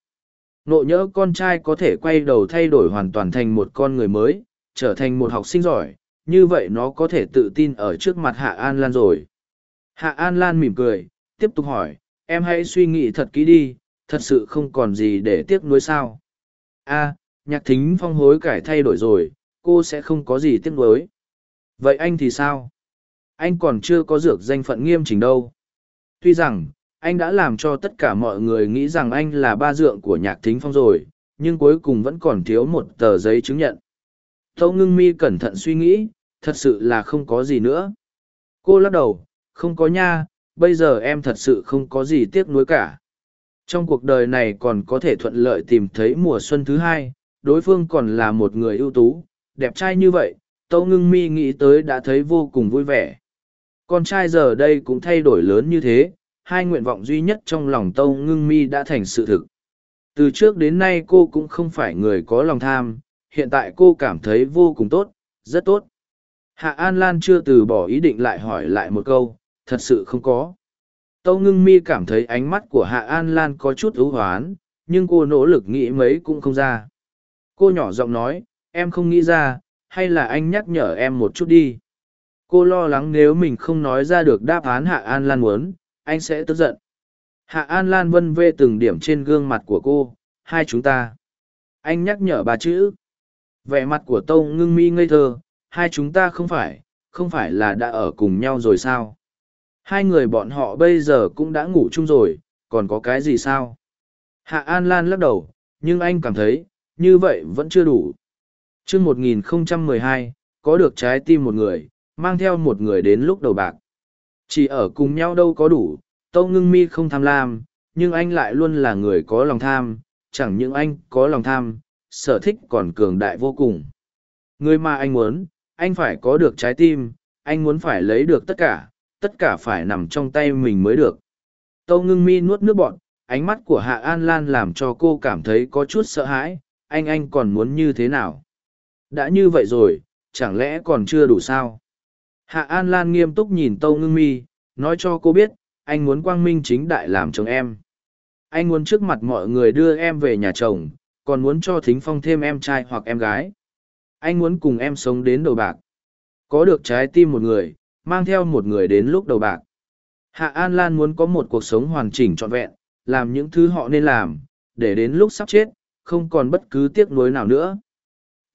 Nộ nhỡ con trai có thể quay đầu thay đổi hoàn toàn thành một con người mới, trở thành một học sinh giỏi, như vậy nó có thể tự tin ở trước mặt Hạ An Lan rồi. Hạ An Lan mỉm cười, tiếp tục hỏi, em hãy suy nghĩ thật kỹ đi, thật sự không còn gì để tiếc nuối sao. a nhạc thính phong hối cải thay đổi rồi, cô sẽ không có gì tiếc nuối. Vậy anh thì sao? Anh còn chưa có dược danh phận nghiêm chỉnh đâu. Tuy rằng, anh đã làm cho tất cả mọi người nghĩ rằng anh là ba dượng của nhạc thính phong rồi, nhưng cuối cùng vẫn còn thiếu một tờ giấy chứng nhận. Tâu ngưng mi cẩn thận suy nghĩ, thật sự là không có gì nữa. Cô lắc đầu, không có nha, bây giờ em thật sự không có gì tiếc nuối cả. Trong cuộc đời này còn có thể thuận lợi tìm thấy mùa xuân thứ hai, đối phương còn là một người ưu tú, đẹp trai như vậy, Tâu Ngưng Mi nghĩ tới đã thấy vô cùng vui vẻ. Con trai giờ đây cũng thay đổi lớn như thế, hai nguyện vọng duy nhất trong lòng Tâu Ngưng Mi đã thành sự thực. Từ trước đến nay cô cũng không phải người có lòng tham, hiện tại cô cảm thấy vô cùng tốt, rất tốt. Hạ An Lan chưa từ bỏ ý định lại hỏi lại một câu, thật sự không có. Tâu ngưng mi cảm thấy ánh mắt của Hạ An Lan có chút ưu hoán, nhưng cô nỗ lực nghĩ mấy cũng không ra. Cô nhỏ giọng nói, em không nghĩ ra, hay là anh nhắc nhở em một chút đi. Cô lo lắng nếu mình không nói ra được đáp án Hạ An Lan muốn, anh sẽ tức giận. Hạ An Lan vân vê từng điểm trên gương mặt của cô, hai chúng ta. Anh nhắc nhở ba chữ. Vẻ mặt của Tâu ngưng mi ngây thơ, hai chúng ta không phải, không phải là đã ở cùng nhau rồi sao? Hai người bọn họ bây giờ cũng đã ngủ chung rồi, còn có cái gì sao? Hạ An Lan lắc đầu, nhưng anh cảm thấy, như vậy vẫn chưa đủ. chương 1012, có được trái tim một người, mang theo một người đến lúc đầu bạc. Chỉ ở cùng nhau đâu có đủ, Tâu Ngưng Mi không tham lam, nhưng anh lại luôn là người có lòng tham, chẳng những anh có lòng tham, sở thích còn cường đại vô cùng. Người mà anh muốn, anh phải có được trái tim, anh muốn phải lấy được tất cả, tất cả phải nằm trong tay mình mới được. Tâu ngưng mi nuốt nước bọn, ánh mắt của Hạ An Lan làm cho cô cảm thấy có chút sợ hãi, anh anh còn muốn như thế nào? Đã như vậy rồi, chẳng lẽ còn chưa đủ sao? Hạ An Lan nghiêm túc nhìn Tâu ngưng mi, nói cho cô biết, anh muốn quang minh chính đại làm chồng em. Anh muốn trước mặt mọi người đưa em về nhà chồng, còn muốn cho Thính Phong thêm em trai hoặc em gái anh muốn cùng em sống đến đầu bạc có được trái tim một người mang theo một người đến lúc đầu bạc. Hạ an lan muốn có một cuộc sống hoàn chỉnh trọn vẹn làm những thứ họ nên làm để đến lúc sắp chết không còn bất cứ tiếc nuối nào nữa.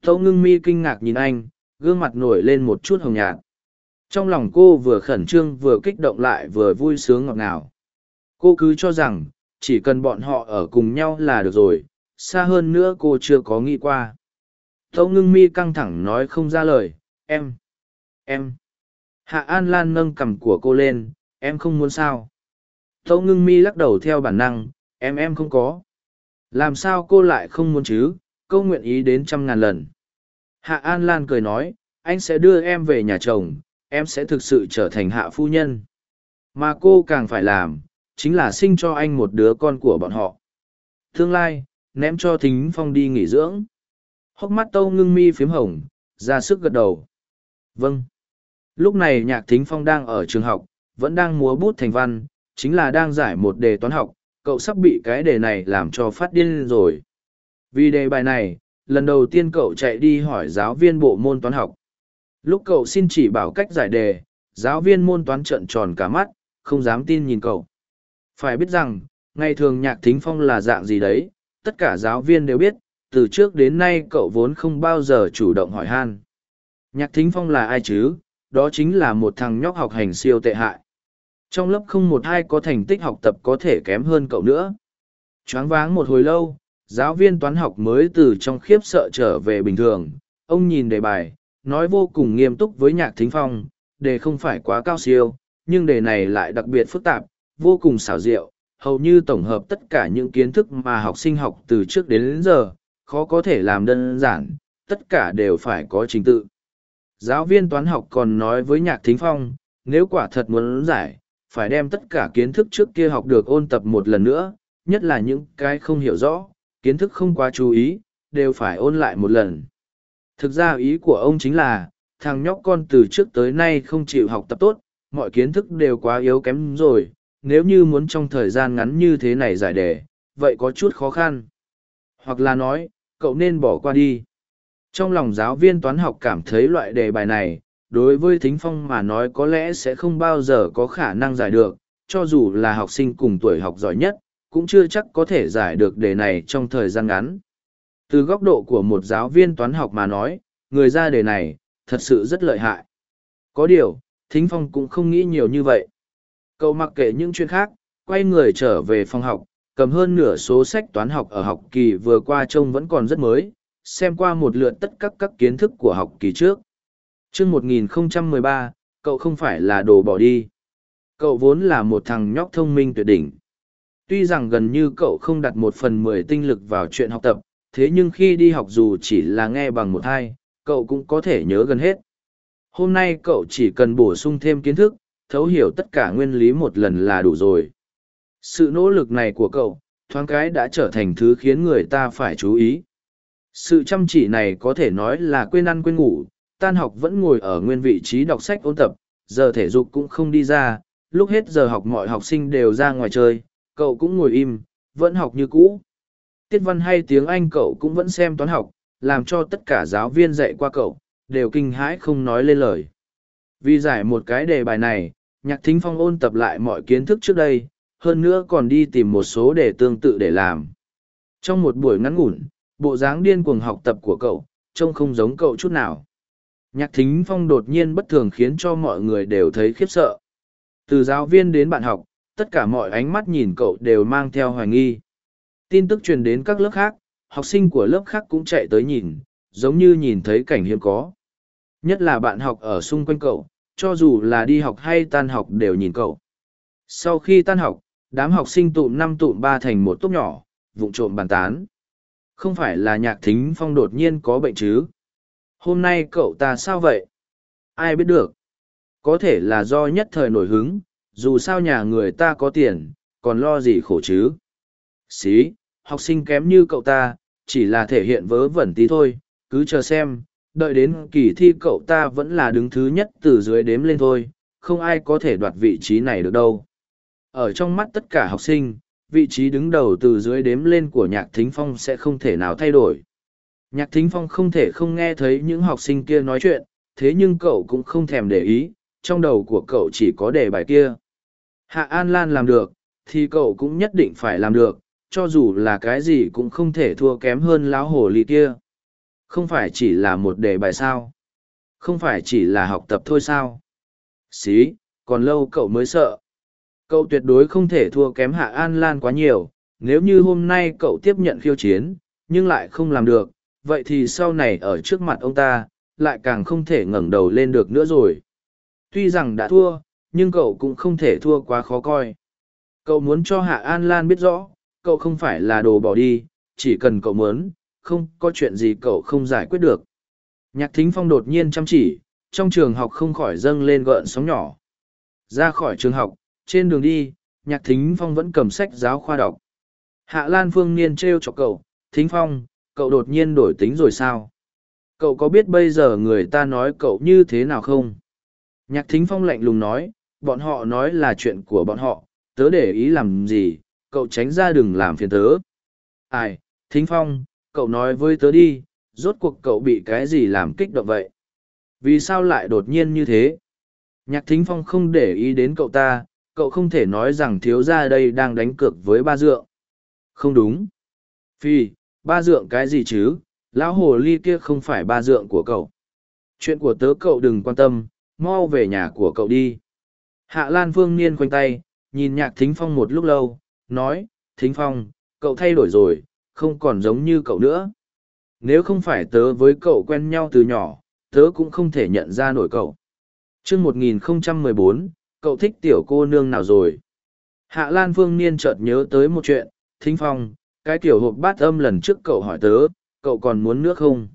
Tâu ngưng mi kinh ngạc nhìn anh gương mặt nổi lên một chút hồng nhạt. Trong lòng cô vừa khẩn trương vừa kích động lại vừa vui sướng ngọt ngào. Cô cứ cho rằng chỉ cần bọn họ ở cùng nhau là được rồi xa hơn nữa cô chưa có nghĩ qua. Tâu ngưng mi căng thẳng nói không ra lời, em, em. Hạ An Lan nâng cằm của cô lên, em không muốn sao. Tâu ngưng mi lắc đầu theo bản năng, em em không có. Làm sao cô lại không muốn chứ, câu nguyện ý đến trăm ngàn lần. Hạ An Lan cười nói, anh sẽ đưa em về nhà chồng, em sẽ thực sự trở thành hạ phu nhân. Mà cô càng phải làm, chính là sinh cho anh một đứa con của bọn họ. Tương lai, ném cho Thính Phong đi nghỉ dưỡng hốc mắt tâu ngưng mi phiếm hồng ra sức gật đầu vâng lúc này nhạc thính phong đang ở trường học vẫn đang múa bút thành văn chính là đang giải một đề toán học cậu sắp bị cái đề này làm cho phát điên rồi. Vì đề bài này lần đầu tiên cậu chạy đi hỏi giáo viên bộ môn toán học. Lúc cậu xin chỉ bảo cách giải đề giáo viên môn toán trợn tròn cả mắt không dám tin nhìn cậu. Phải biết rằng ngày thường nhạc thính phong là dạng gì đấy tất cả giáo viên đều biết từ trước đến nay cậu vốn không bao giờ chủ động hỏi han. Nhạc thính phong là ai chứ, đó chính là một thằng nhóc học hành siêu tệ hại. Trong lớp không một ai có thành tích học tập có thể kém hơn cậu nữa. Choáng váng một hồi lâu, giáo viên toán học mới từ trong khiếp sợ trở về bình thường. Ông nhìn đề bài, nói vô cùng nghiêm túc với nhạc thính phong, đề không phải quá cao siêu, nhưng đề này lại đặc biệt phức tạp, vô cùng xảo diệu, hầu như tổng hợp tất cả những kiến thức mà học sinh học từ trước đến, đến giờ, khó có thể làm đơn giản, tất cả đều phải có trình tự. Giáo viên toán học còn nói với nhạc thính phong, nếu quả thật muốn giải, phải đem tất cả kiến thức trước kia học được ôn tập một lần nữa, nhất là những cái không hiểu rõ, kiến thức không quá chú ý, đều phải ôn lại một lần. Thực ra ý của ông chính là, thằng nhóc con từ trước tới nay không chịu học tập tốt, mọi kiến thức đều quá yếu kém rồi, nếu như muốn trong thời gian ngắn như thế này giải đề, vậy có chút khó khăn. Hoặc là nói, cậu nên bỏ qua đi. Trong lòng giáo viên toán học cảm thấy loại đề bài này, đối với thính phong mà nói có lẽ sẽ không bao giờ có khả năng giải được, cho dù là học sinh cùng tuổi học giỏi nhất, cũng chưa chắc có thể giải được đề này trong thời gian ngắn. Từ góc độ của một giáo viên toán học mà nói, người ra đề này, thật sự rất lợi hại. Có điều, Thính Phong cũng không nghĩ nhiều như vậy. Cậu mặc kệ những chuyện khác, quay người trở về phòng học, cầm hơn nửa số sách toán học ở học kỳ vừa qua trông vẫn còn rất mới, xem qua một lượt tất các các kiến thức của học kỳ trước. Trước 1013, cậu không phải là đồ bỏ đi. Cậu vốn là một thằng nhóc thông minh tuyệt đỉnh. Tuy rằng gần như cậu không đặt một phần mười tinh lực vào chuyện học tập, thế nhưng khi đi học dù chỉ là nghe bằng một hai, cậu cũng có thể nhớ gần hết. Hôm nay cậu chỉ cần bổ sung thêm kiến thức, thấu hiểu tất cả nguyên lý một lần là đủ rồi. Sự nỗ lực này của cậu, thoáng cái đã trở thành thứ khiến người ta phải chú ý. Sự chăm chỉ này có thể nói là quên ăn quên ngủ, tan học vẫn ngồi ở nguyên vị trí đọc sách ôn tập, giờ thể dục cũng không đi ra, lúc hết giờ học mọi học sinh đều ra ngoài chơi, cậu cũng ngồi im, vẫn học như cũ. Tiết văn hay tiếng Anh cậu cũng vẫn xem toán học, làm cho tất cả giáo viên dạy qua cậu, đều kinh hãi không nói lên lời. Vì giải một cái đề bài này, Nhạc Thính Phong ôn tập lại mọi kiến thức trước đây, hơn nữa còn đi tìm một số đề tương tự để làm. Trong một buổi ngắn ngủn, bộ dáng điên cuồng học tập của cậu, trông không giống cậu chút nào. Nhạc Thính Phong đột nhiên bất thường khiến cho mọi người đều thấy khiếp sợ. Từ giáo viên đến bạn học, tất cả mọi ánh mắt nhìn cậu đều mang theo hoài nghi. Tin tức truyền đến các lớp khác, học sinh của lớp khác cũng chạy tới nhìn, giống như nhìn thấy cảnh hiếm có. Nhất là bạn học ở xung quanh cậu, cho dù là đi học hay tan học đều nhìn cậu. Sau khi tan học, đám học sinh tụm năm tụm ba thành một tốp nhỏ, vụng trộm bàn tán. Không phải là nhạc thính phong đột nhiên có bệnh chứ? Hôm nay cậu ta sao vậy? Ai biết được? Có thể là do nhất thời nổi hứng, dù sao nhà người ta có tiền, còn lo gì khổ chứ? Xí, học sinh kém như cậu ta, chỉ là thể hiện vớ vẩn tí thôi, cứ chờ xem, đợi đến kỳ thi cậu ta vẫn là đứng thứ nhất từ dưới đếm lên thôi, không ai có thể đoạt vị trí này được đâu. Ở trong mắt tất cả học sinh, vị trí đứng đầu từ dưới đếm lên của nhạc thính phong sẽ không thể nào thay đổi. Nhạc thính phong không thể không nghe thấy những học sinh kia nói chuyện, thế nhưng cậu cũng không thèm để ý, trong đầu của cậu chỉ có đề bài kia. Hạ An Lan làm được, thì cậu cũng nhất định phải làm được, cho dù là cái gì cũng không thể thua kém hơn lão hồ ly kia. Không phải chỉ là một đề bài sao? Không phải chỉ là học tập thôi sao? Xí, còn lâu cậu mới sợ. Cậu tuyệt đối không thể thua kém Hạ An Lan quá nhiều, nếu như hôm nay cậu tiếp nhận khiêu chiến, nhưng lại không làm được, vậy thì sau này ở trước mặt ông ta, lại càng không thể ngẩng đầu lên được nữa rồi. Tuy rằng đã thua, nhưng cậu cũng không thể thua quá khó coi. Cậu muốn cho Hạ An Lan biết rõ, cậu không phải là đồ bỏ đi, chỉ cần cậu muốn, không có chuyện gì cậu không giải quyết được. Nhạc thính phong đột nhiên chăm chỉ, trong trường học không khỏi dâng lên gợn sóng nhỏ. Ra khỏi trường học, trên đường đi, nhạc thính phong vẫn cầm sách giáo khoa đọc. Hạ Lan Phương Niên trêu cho cậu, thính phong, cậu đột nhiên đổi tính rồi sao? Cậu có biết bây giờ người ta nói cậu như thế nào không? Nhạc thính phong lạnh lùng nói, bọn họ nói là chuyện của bọn họ, tớ để ý làm gì, cậu tránh ra đừng làm phiền tớ. Ai, thính phong, cậu nói với tớ đi, rốt cuộc cậu bị cái gì làm kích động vậy? Vì sao lại đột nhiên như thế? Nhạc thính phong không để ý đến cậu ta, cậu không thể nói rằng thiếu gia đây đang đánh cược với ba dượng. Không đúng. Phi, ba dượng cái gì chứ, lão hồ ly kia không phải ba dượng của cậu. Chuyện của tớ cậu đừng quan tâm, mau về nhà của cậu đi. Hạ Lan Phương Niên khoanh tay, nhìn nhạc thính phong một lúc lâu, nói, thính phong, cậu thay đổi rồi, không còn giống như cậu nữa. Nếu không phải tớ với cậu quen nhau từ nhỏ, tớ cũng không thể nhận ra nổi cậu. chương một nghìn không trăm mười bốn cậu thích tiểu cô nương nào rồi? Hạ lan phương niên chợt nhớ tới một chuyện, thính phong, cái kiểu hộp bát âm lần trước cậu hỏi tớ, cậu còn muốn nước không?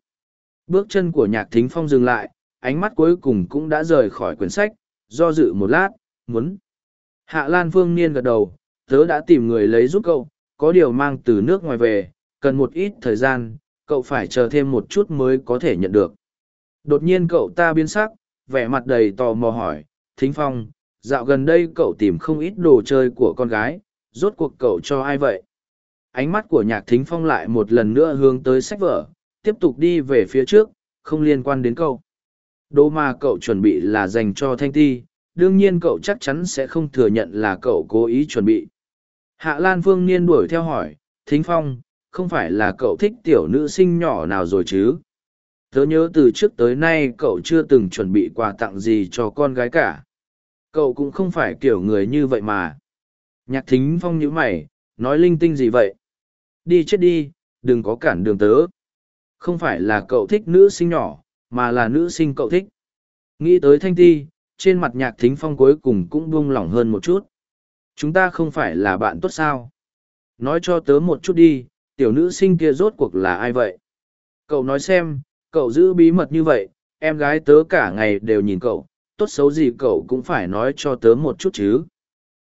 Bước chân của nhạc thính phong dừng lại, ánh mắt cuối cùng cũng đã rời khỏi quyển sách, do dự một lát, muốn. Hạ lan phương niên gật đầu, tớ đã tìm người lấy giúp cậu, có điều mang từ nước ngoài về, cần một ít thời gian, cậu phải chờ thêm một chút mới có thể nhận được. Đột nhiên cậu ta biến sắc, vẻ mặt đầy tò mò hỏi, thính phong dạo gần đây cậu tìm không ít đồ chơi của con gái, rốt cuộc cậu cho ai vậy? Ánh mắt của nhạc thính phong lại một lần nữa hướng tới sách vở, tiếp tục đi về phía trước, không liên quan đến cậu. Đồ mà cậu chuẩn bị là dành cho thanh ti, đương nhiên cậu chắc chắn sẽ không thừa nhận là cậu cố ý chuẩn bị. Hạ lan phương niên đuổi theo hỏi, thính phong, không phải là cậu thích tiểu nữ sinh nhỏ nào rồi chứ? Tớ nhớ từ trước tới nay cậu chưa từng chuẩn bị quà tặng gì cho con gái cả cậu cũng không phải kiểu người như vậy mà. Nhạc thính phong nhữ mày, nói linh tinh gì vậy? Đi chết đi, đừng có cản đường tớ. Không phải là cậu thích nữ sinh nhỏ, mà là nữ sinh cậu thích. Nghĩ tới thanh ti, trên mặt nhạc thính phong cuối cùng cũng buông lỏng hơn một chút. Chúng ta không phải là bạn tốt sao? Nói cho tớ một chút đi, tiểu nữ sinh kia rốt cuộc là ai vậy? Cậu nói xem, cậu giữ bí mật như vậy, em gái tớ cả ngày đều nhìn cậu tốt xấu gì cậu cũng phải nói cho tớ một chút chứ.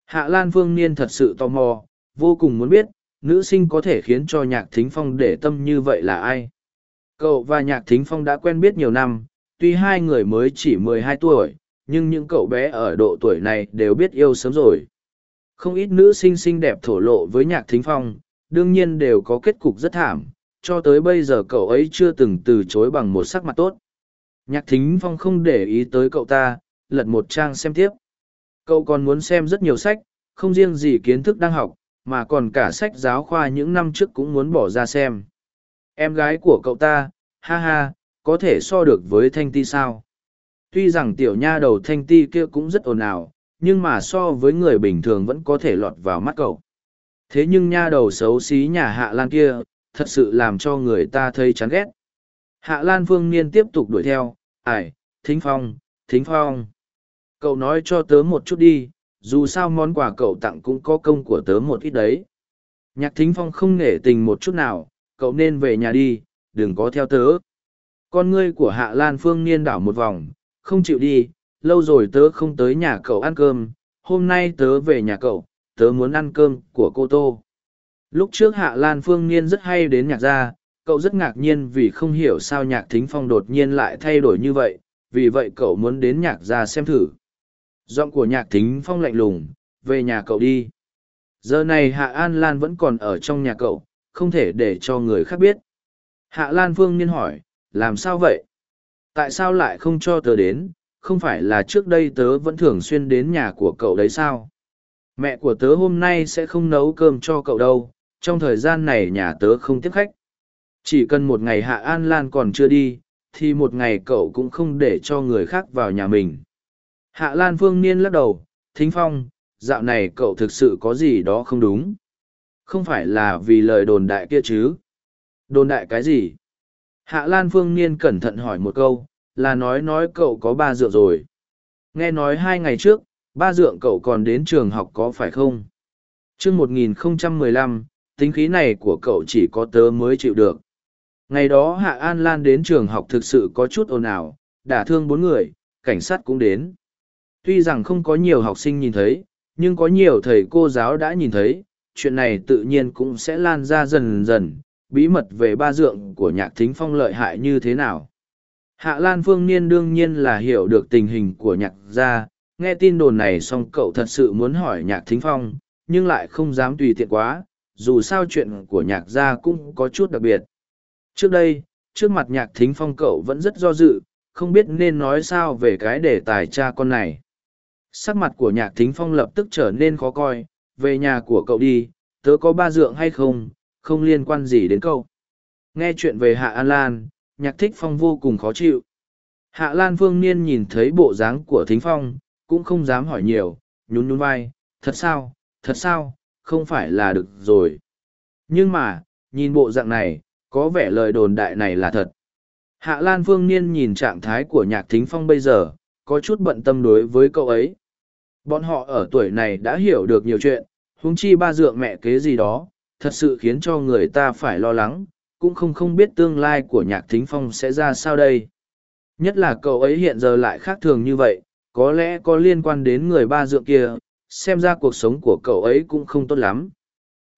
Hạ lan phương niên thật sự tò mò, vô cùng muốn biết, nữ sinh có thể khiến cho nhạc thính phong để tâm như vậy là ai? Cậu và nhạc thính phong đã quen biết nhiều năm, tuy hai người mới chỉ mười hai tuổi, nhưng những cậu bé ở độ tuổi này đều biết yêu sớm rồi. Không ít nữ sinh xinh đẹp thổ lộ với nhạc thính phong, đương nhiên đều có kết cục rất thảm, cho tới bây giờ cậu ấy chưa từng từ chối bằng một sắc mặt tốt nhạc thính phong không để ý tới cậu ta, lật một trang xem tiếp. Cậu còn muốn xem rất nhiều sách, không riêng gì kiến thức đang học, mà còn cả sách giáo khoa những năm trước cũng muốn bỏ ra xem. Em gái của cậu ta, ha ha, có thể so được với thanh ti sao? Tuy rằng tiểu nha đầu thanh ti kia cũng rất ồn ào, nhưng mà so với người bình thường vẫn có thể lọt vào mắt cậu. Thế nhưng nha đầu xấu xí nhà hạ lan kia, thật sự làm cho người ta thấy chán ghét. Hạ lan phương niên tiếp tục đuổi theo ải thính phong thính phong. Cậu nói cho tớ một chút đi, dù sao món quà cậu tặng cũng có công của tớ một ít đấy. Nhạc thính phong không nể tình một chút nào, cậu nên về nhà đi, đừng có theo tớ. Con ngươi của hạ lan phương niên đảo một vòng, không chịu đi, lâu rồi tớ không tới nhà cậu ăn cơm, hôm nay tớ về nhà cậu, tớ muốn ăn cơm của cô tô. Lúc trước hạ lan phương niên rất hay đến nhạc gia cậu rất ngạc nhiên vì không hiểu sao nhạc thính phong đột nhiên lại thay đổi như vậy, vì vậy cậu muốn đến nhạc gia xem thử. Giọng của nhạc thính phong lạnh lùng, về nhà cậu đi. Giờ này hạ an lan vẫn còn ở trong nhà cậu, không thể để cho người khác biết. Hạ lan phương niên hỏi, làm sao vậy? Tại sao lại không cho tớ đến? Không phải là trước đây tớ vẫn thường xuyên đến nhà của cậu đấy sao? Mẹ của tớ hôm nay sẽ không nấu cơm cho cậu đâu, trong thời gian này nhà tớ không tiếp khách chỉ cần một ngày hạ an lan còn chưa đi, thì một ngày cậu cũng không để cho người khác vào nhà mình. Hạ lan phương niên lắc đầu, thính phong, dạo này cậu thực sự có gì đó không đúng? Không phải là vì lời đồn đại kia chứ? Đồn đại cái gì? Hạ lan phương niên cẩn thận hỏi một câu, là nói nói cậu có ba dượng rồi. Nghe nói hai ngày trước, ba dượng cậu còn đến trường học có phải không? Chương một nghìn không trăm mười lăm, tính khí này của cậu chỉ có tớ mới chịu được ngày đó hạ an lan đến trường học thực sự có chút ồn ào, đả thương bốn người, cảnh sát cũng đến. Tuy rằng không có nhiều học sinh nhìn thấy, nhưng có nhiều thầy cô giáo đã nhìn thấy, chuyện này tự nhiên cũng sẽ lan ra dần dần, bí mật về ba dượng của nhạc thính phong lợi hại như thế nào. Hạ lan phương niên đương nhiên là hiểu được tình hình của nhạc gia, nghe tin đồn này xong cậu thật sự muốn hỏi nhạc thính phong, nhưng lại không dám tùy tiện quá, dù sao chuyện của nhạc gia cũng có chút đặc biệt trước đây trước mặt nhạc thính phong cậu vẫn rất do dự không biết nên nói sao về cái đề tài cha con này. Sắc mặt của nhạc thính phong lập tức trở nên khó coi về nhà của cậu đi tớ có ba dượng hay không không liên quan gì đến cậu. Nghe chuyện về hạ an lan nhạc thích phong vô cùng khó chịu. Hạ Lan Phương Niên nhìn thấy bộ dáng của Thính Phong, cũng không dám hỏi nhiều, nhún nhún vai, thật sao, thật sao, không phải là được rồi. Nhưng mà, nhìn bộ dạng này, có vẻ lời đồn đại này là thật. Hạ Lan Phương Niên nhìn trạng thái của nhạc thính phong bây giờ, có chút bận tâm đối với cậu ấy. Bọn họ ở tuổi này đã hiểu được nhiều chuyện, huống chi ba dượng mẹ kế gì đó, thật sự khiến cho người ta phải lo lắng, cũng không không biết tương lai của nhạc thính phong sẽ ra sao đây. Nhất là cậu ấy hiện giờ lại khác thường như vậy, có lẽ có liên quan đến người ba dượng kia, xem ra cuộc sống của cậu ấy cũng không tốt lắm.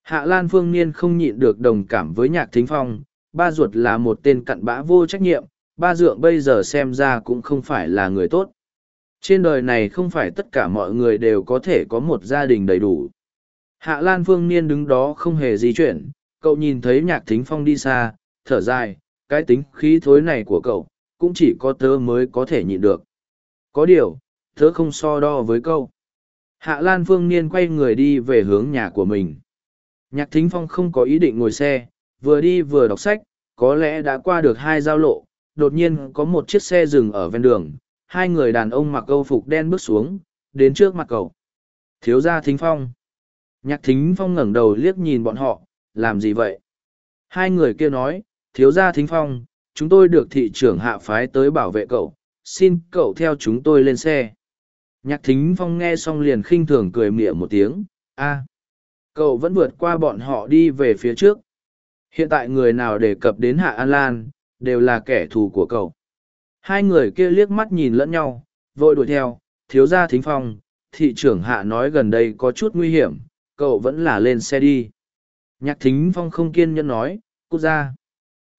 Hạ Lan Phương Niên không nhịn được đồng cảm với nhạc thính phong, ba ruột là một tên cặn bã vô trách nhiệm, ba dượng bây giờ xem ra cũng không phải là người tốt. Trên đời này không phải tất cả mọi người đều có thể có một gia đình đầy đủ. Hạ Lan Phương Niên đứng đó không hề di chuyển, cậu nhìn thấy nhạc thính phong đi xa, thở dài, cái tính khí thối này của cậu, cũng chỉ có tớ mới có thể nhịn được. Có điều, tớ không so đo với cậu. Hạ Lan Phương Niên quay người đi về hướng nhà của mình. Nhạc thính phong không có ý định ngồi xe, vừa đi vừa đọc sách, có lẽ đã qua được hai giao lộ, đột nhiên có một chiếc xe dừng ở ven đường, hai người đàn ông mặc câu phục đen bước xuống, đến trước mặt cậu. Thiếu gia thính phong. Nhạc thính phong ngẩng đầu liếc nhìn bọn họ, làm gì vậy? Hai người kia nói, thiếu gia thính phong, chúng tôi được thị trưởng hạ phái tới bảo vệ cậu, xin cậu theo chúng tôi lên xe. Nhạc thính phong nghe xong liền khinh thường cười mỉa một tiếng, a cậu vẫn vượt qua bọn họ đi về phía trước hiện tại người nào đề cập đến hạ an lan, đều là kẻ thù của cậu. Hai người kia liếc mắt nhìn lẫn nhau, vội đuổi theo, thiếu gia thính phong, thị trưởng hạ nói gần đây có chút nguy hiểm, cậu vẫn là lên xe đi. Nhạc thính phong không kiên nhẫn nói cút ra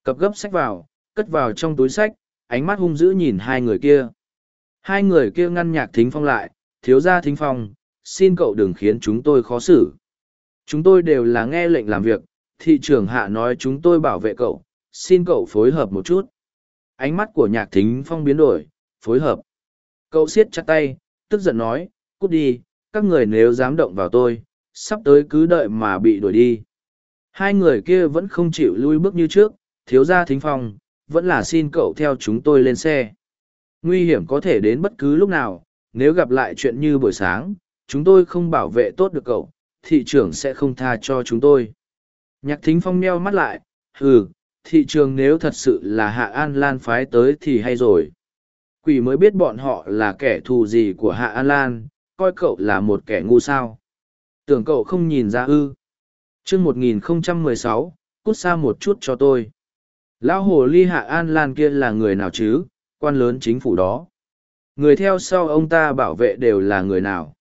cập gấp sách vào, cất vào trong túi sách, ánh mắt hung dữ nhìn hai người kia. Hai người kia ngăn nhạc thính phong lại, thiếu gia thính phong, xin cậu đừng khiến chúng tôi khó xử. Chúng tôi đều là nghe lệnh làm việc thị trưởng hạ nói chúng tôi bảo vệ cậu, xin cậu phối hợp một chút. Ánh mắt của nhạc thính phong biến đổi, phối hợp. Cậu siết chặt tay, tức giận nói, cút đi, các người nếu dám động vào tôi, sắp tới cứ đợi mà bị đuổi đi. Hai người kia vẫn không chịu lui bước như trước, thiếu gia thính phong, vẫn là xin cậu theo chúng tôi lên xe. Nguy hiểm có thể đến bất cứ lúc nào, nếu gặp lại chuyện như buổi sáng, chúng tôi không bảo vệ tốt được cậu, thị trưởng sẽ không tha cho chúng tôi. Nhạc thính phong meo mắt lại, hừ, thị trường nếu thật sự là Hạ An Lan phái tới thì hay rồi. Quỷ mới biết bọn họ là kẻ thù gì của Hạ An Lan, coi cậu là một kẻ ngu sao. Tưởng cậu không nhìn ra ư. chương 1016, cút xa một chút cho tôi. Lão hồ ly Hạ An Lan kia là người nào chứ, quan lớn chính phủ đó. Người theo sau ông ta bảo vệ đều là người nào.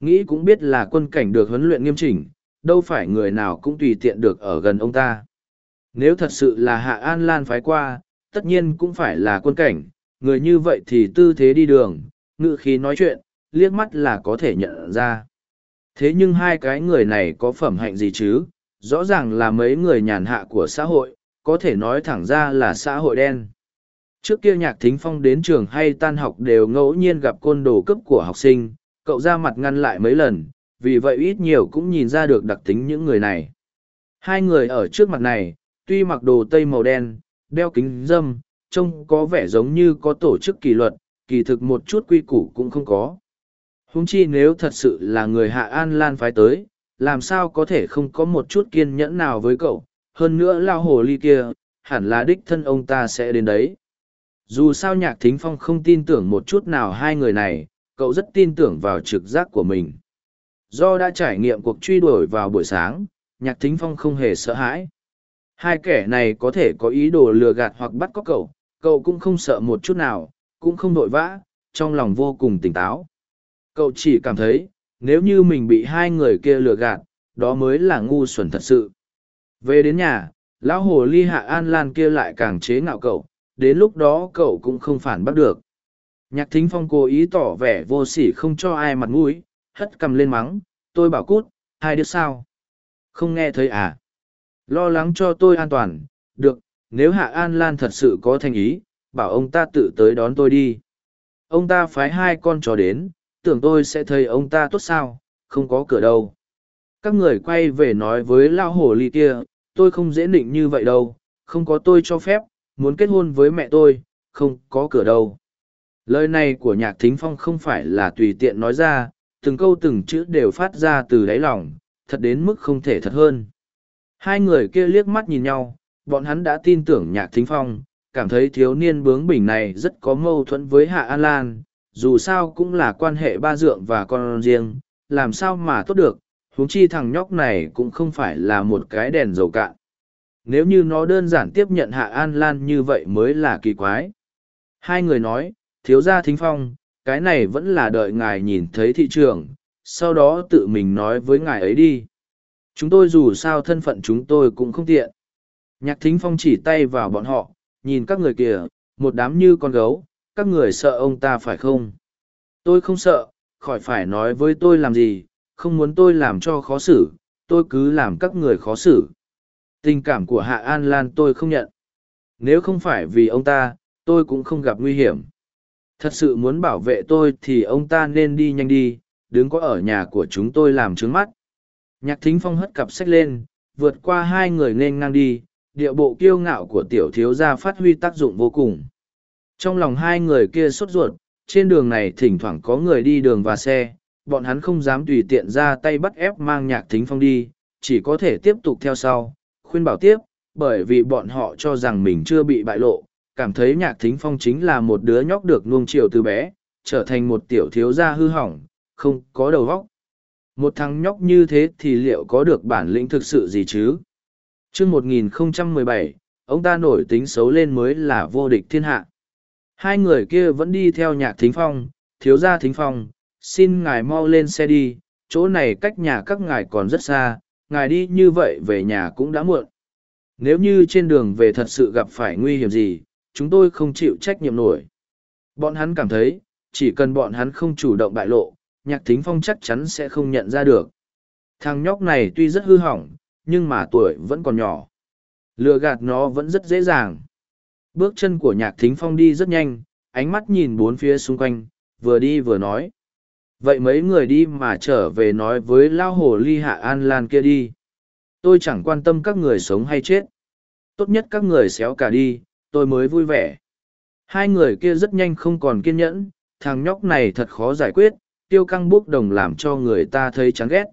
Nghĩ cũng biết là quân cảnh được huấn luyện nghiêm chỉnh, đâu phải người nào cũng tùy tiện được ở gần ông ta. Nếu thật sự là Hạ An Lan phái qua, tất nhiên cũng phải là quân cảnh, người như vậy thì tư thế đi đường, ngự khí nói chuyện, liếc mắt là có thể nhận ra. Thế nhưng hai cái người này có phẩm hạnh gì chứ? Rõ ràng là mấy người nhàn hạ của xã hội, có thể nói thẳng ra là xã hội đen. Trước kia nhạc thính phong đến trường hay tan học đều ngẫu nhiên gặp côn đồ cấp của học sinh, cậu ra mặt ngăn lại mấy lần, vì vậy ít nhiều cũng nhìn ra được đặc tính những người này. Hai người ở trước mặt này, tuy mặc đồ tây màu đen, đeo kính dâm, trông có vẻ giống như có tổ chức kỷ luật, kỳ thực một chút quy củ cũng không có. Húng chi nếu thật sự là người Hạ An Lan phái tới, làm sao có thể không có một chút kiên nhẫn nào với cậu, hơn nữa lao hồ ly kia, hẳn là đích thân ông ta sẽ đến đấy. Dù sao nhạc thính phong không tin tưởng một chút nào hai người này, cậu rất tin tưởng vào trực giác của mình. Do đã trải nghiệm cuộc truy đuổi vào buổi sáng, nhạc thính phong không hề sợ hãi. Hai kẻ này có thể có ý đồ lừa gạt hoặc bắt cóc cậu, cậu cũng không sợ một chút nào, cũng không vội vã, trong lòng vô cùng tỉnh táo. Cậu chỉ cảm thấy, nếu như mình bị hai người kia lừa gạt, đó mới là ngu xuẩn thật sự. Về đến nhà, lão hồ ly hạ an lan kia lại càng chế ngạo cậu, đến lúc đó cậu cũng không phản bắt được. Nhạc thính phong cố ý tỏ vẻ vô sỉ không cho ai mặt mũi, hất cầm lên mắng, tôi bảo cút, hai đứa sao? Không nghe thấy à? Lo lắng cho tôi an toàn, được, nếu Hạ An Lan thật sự có thành ý, bảo ông ta tự tới đón tôi đi. Ông ta phái hai con chó đến, tưởng tôi sẽ thấy ông ta tốt sao, không có cửa đâu. Các người quay về nói với lao hổ ly kia, tôi không dễ định như vậy đâu, không có tôi cho phép, muốn kết hôn với mẹ tôi, không có cửa đâu. Lời này của nhạc thính phong không phải là tùy tiện nói ra, từng câu từng chữ đều phát ra từ đáy lòng, thật đến mức không thể thật hơn. Hai người kia liếc mắt nhìn nhau, bọn hắn đã tin tưởng nhạc thính phong, cảm thấy thiếu niên bướng bỉnh này rất có mâu thuẫn với Hạ An Lan, dù sao cũng là quan hệ ba dượng và con riêng, làm sao mà tốt được, huống chi thằng nhóc này cũng không phải là một cái đèn dầu cạn. Nếu như nó đơn giản tiếp nhận Hạ An Lan như vậy mới là kỳ quái. Hai người nói, thiếu gia thính phong, cái này vẫn là đợi ngài nhìn thấy thị trường, sau đó tự mình nói với ngài ấy đi. Chúng tôi dù sao thân phận chúng tôi cũng không tiện. Nhạc thính phong chỉ tay vào bọn họ, nhìn các người kìa, một đám như con gấu, các người sợ ông ta phải không? Tôi không sợ, khỏi phải nói với tôi làm gì, không muốn tôi làm cho khó xử, tôi cứ làm các người khó xử. Tình cảm của Hạ An Lan tôi không nhận. Nếu không phải vì ông ta, tôi cũng không gặp nguy hiểm. Thật sự muốn bảo vệ tôi thì ông ta nên đi nhanh đi, đứng có ở nhà của chúng tôi làm trướng mắt. Nhạc thính phong hất cặp sách lên, vượt qua hai người nên ngang đi, điệu bộ kiêu ngạo của tiểu thiếu gia phát huy tác dụng vô cùng. Trong lòng hai người kia sốt ruột, trên đường này thỉnh thoảng có người đi đường và xe, bọn hắn không dám tùy tiện ra tay bắt ép mang nhạc thính phong đi, chỉ có thể tiếp tục theo sau, khuyên bảo tiếp, bởi vì bọn họ cho rằng mình chưa bị bại lộ, cảm thấy nhạc thính phong chính là một đứa nhóc được nuông chiều từ bé, trở thành một tiểu thiếu gia hư hỏng, không có đầu óc. Một thằng nhóc như thế thì liệu có được bản lĩnh thực sự gì chứ? chương 1017, ông ta nổi tính xấu lên mới là vô địch thiên hạ. Hai người kia vẫn đi theo nhạc thính phong, thiếu gia thính phong, xin ngài mau lên xe đi, chỗ này cách nhà các ngài còn rất xa, ngài đi như vậy về nhà cũng đã muộn. Nếu như trên đường về thật sự gặp phải nguy hiểm gì, chúng tôi không chịu trách nhiệm nổi. Bọn hắn cảm thấy, chỉ cần bọn hắn không chủ động bại lộ, nhạc thính phong chắc chắn sẽ không nhận ra được. Thằng nhóc này tuy rất hư hỏng, nhưng mà tuổi vẫn còn nhỏ. Lừa gạt nó vẫn rất dễ dàng. Bước chân của nhạc thính phong đi rất nhanh, ánh mắt nhìn bốn phía xung quanh, vừa đi vừa nói. Vậy mấy người đi mà trở về nói với Lao Hồ Ly Hạ An Lan kia đi. Tôi chẳng quan tâm các người sống hay chết. Tốt nhất các người xéo cả đi, tôi mới vui vẻ. Hai người kia rất nhanh không còn kiên nhẫn, thằng nhóc này thật khó giải quyết, tiêu căng bốc đồng làm cho người ta thấy chán ghét.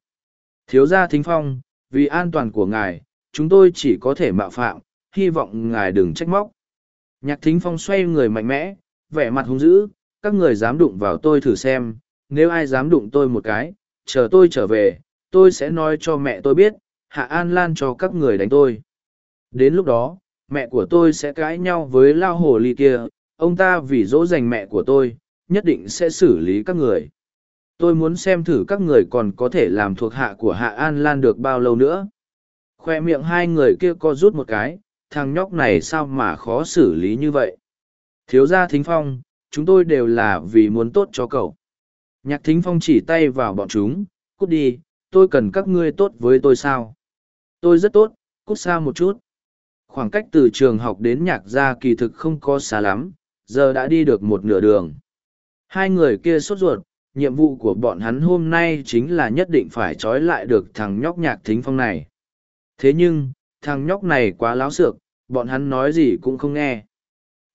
Thiếu gia thính phong, vì an toàn của ngài, chúng tôi chỉ có thể mạo phạm, hy vọng ngài đừng trách móc. Nhạc thính phong xoay người mạnh mẽ, vẻ mặt hung dữ, các người dám đụng vào tôi thử xem, nếu ai dám đụng tôi một cái, chờ tôi trở về, tôi sẽ nói cho mẹ tôi biết, hạ an lan cho các người đánh tôi. Đến lúc đó, mẹ của tôi sẽ cãi nhau với lao hồ ly kia, ông ta vì dỗ dành mẹ của tôi, nhất định sẽ xử lý các người. Tôi muốn xem thử các người còn có thể làm thuộc hạ của Hạ An Lan được bao lâu nữa. Khoe miệng hai người kia co rút một cái, thằng nhóc này sao mà khó xử lý như vậy. Thiếu gia Thính Phong, chúng tôi đều là vì muốn tốt cho cậu. Nhạc Thính Phong chỉ tay vào bọn chúng, cút đi, tôi cần các ngươi tốt với tôi sao. Tôi rất tốt, cút xa một chút. Khoảng cách từ trường học đến nhạc gia kỳ thực không có xa lắm, giờ đã đi được một nửa đường. Hai người kia sốt ruột, nhiệm vụ của bọn hắn hôm nay chính là nhất định phải trói lại được thằng nhóc nhạc thính phong này. Thế nhưng, thằng nhóc này quá láo xược, bọn hắn nói gì cũng không nghe.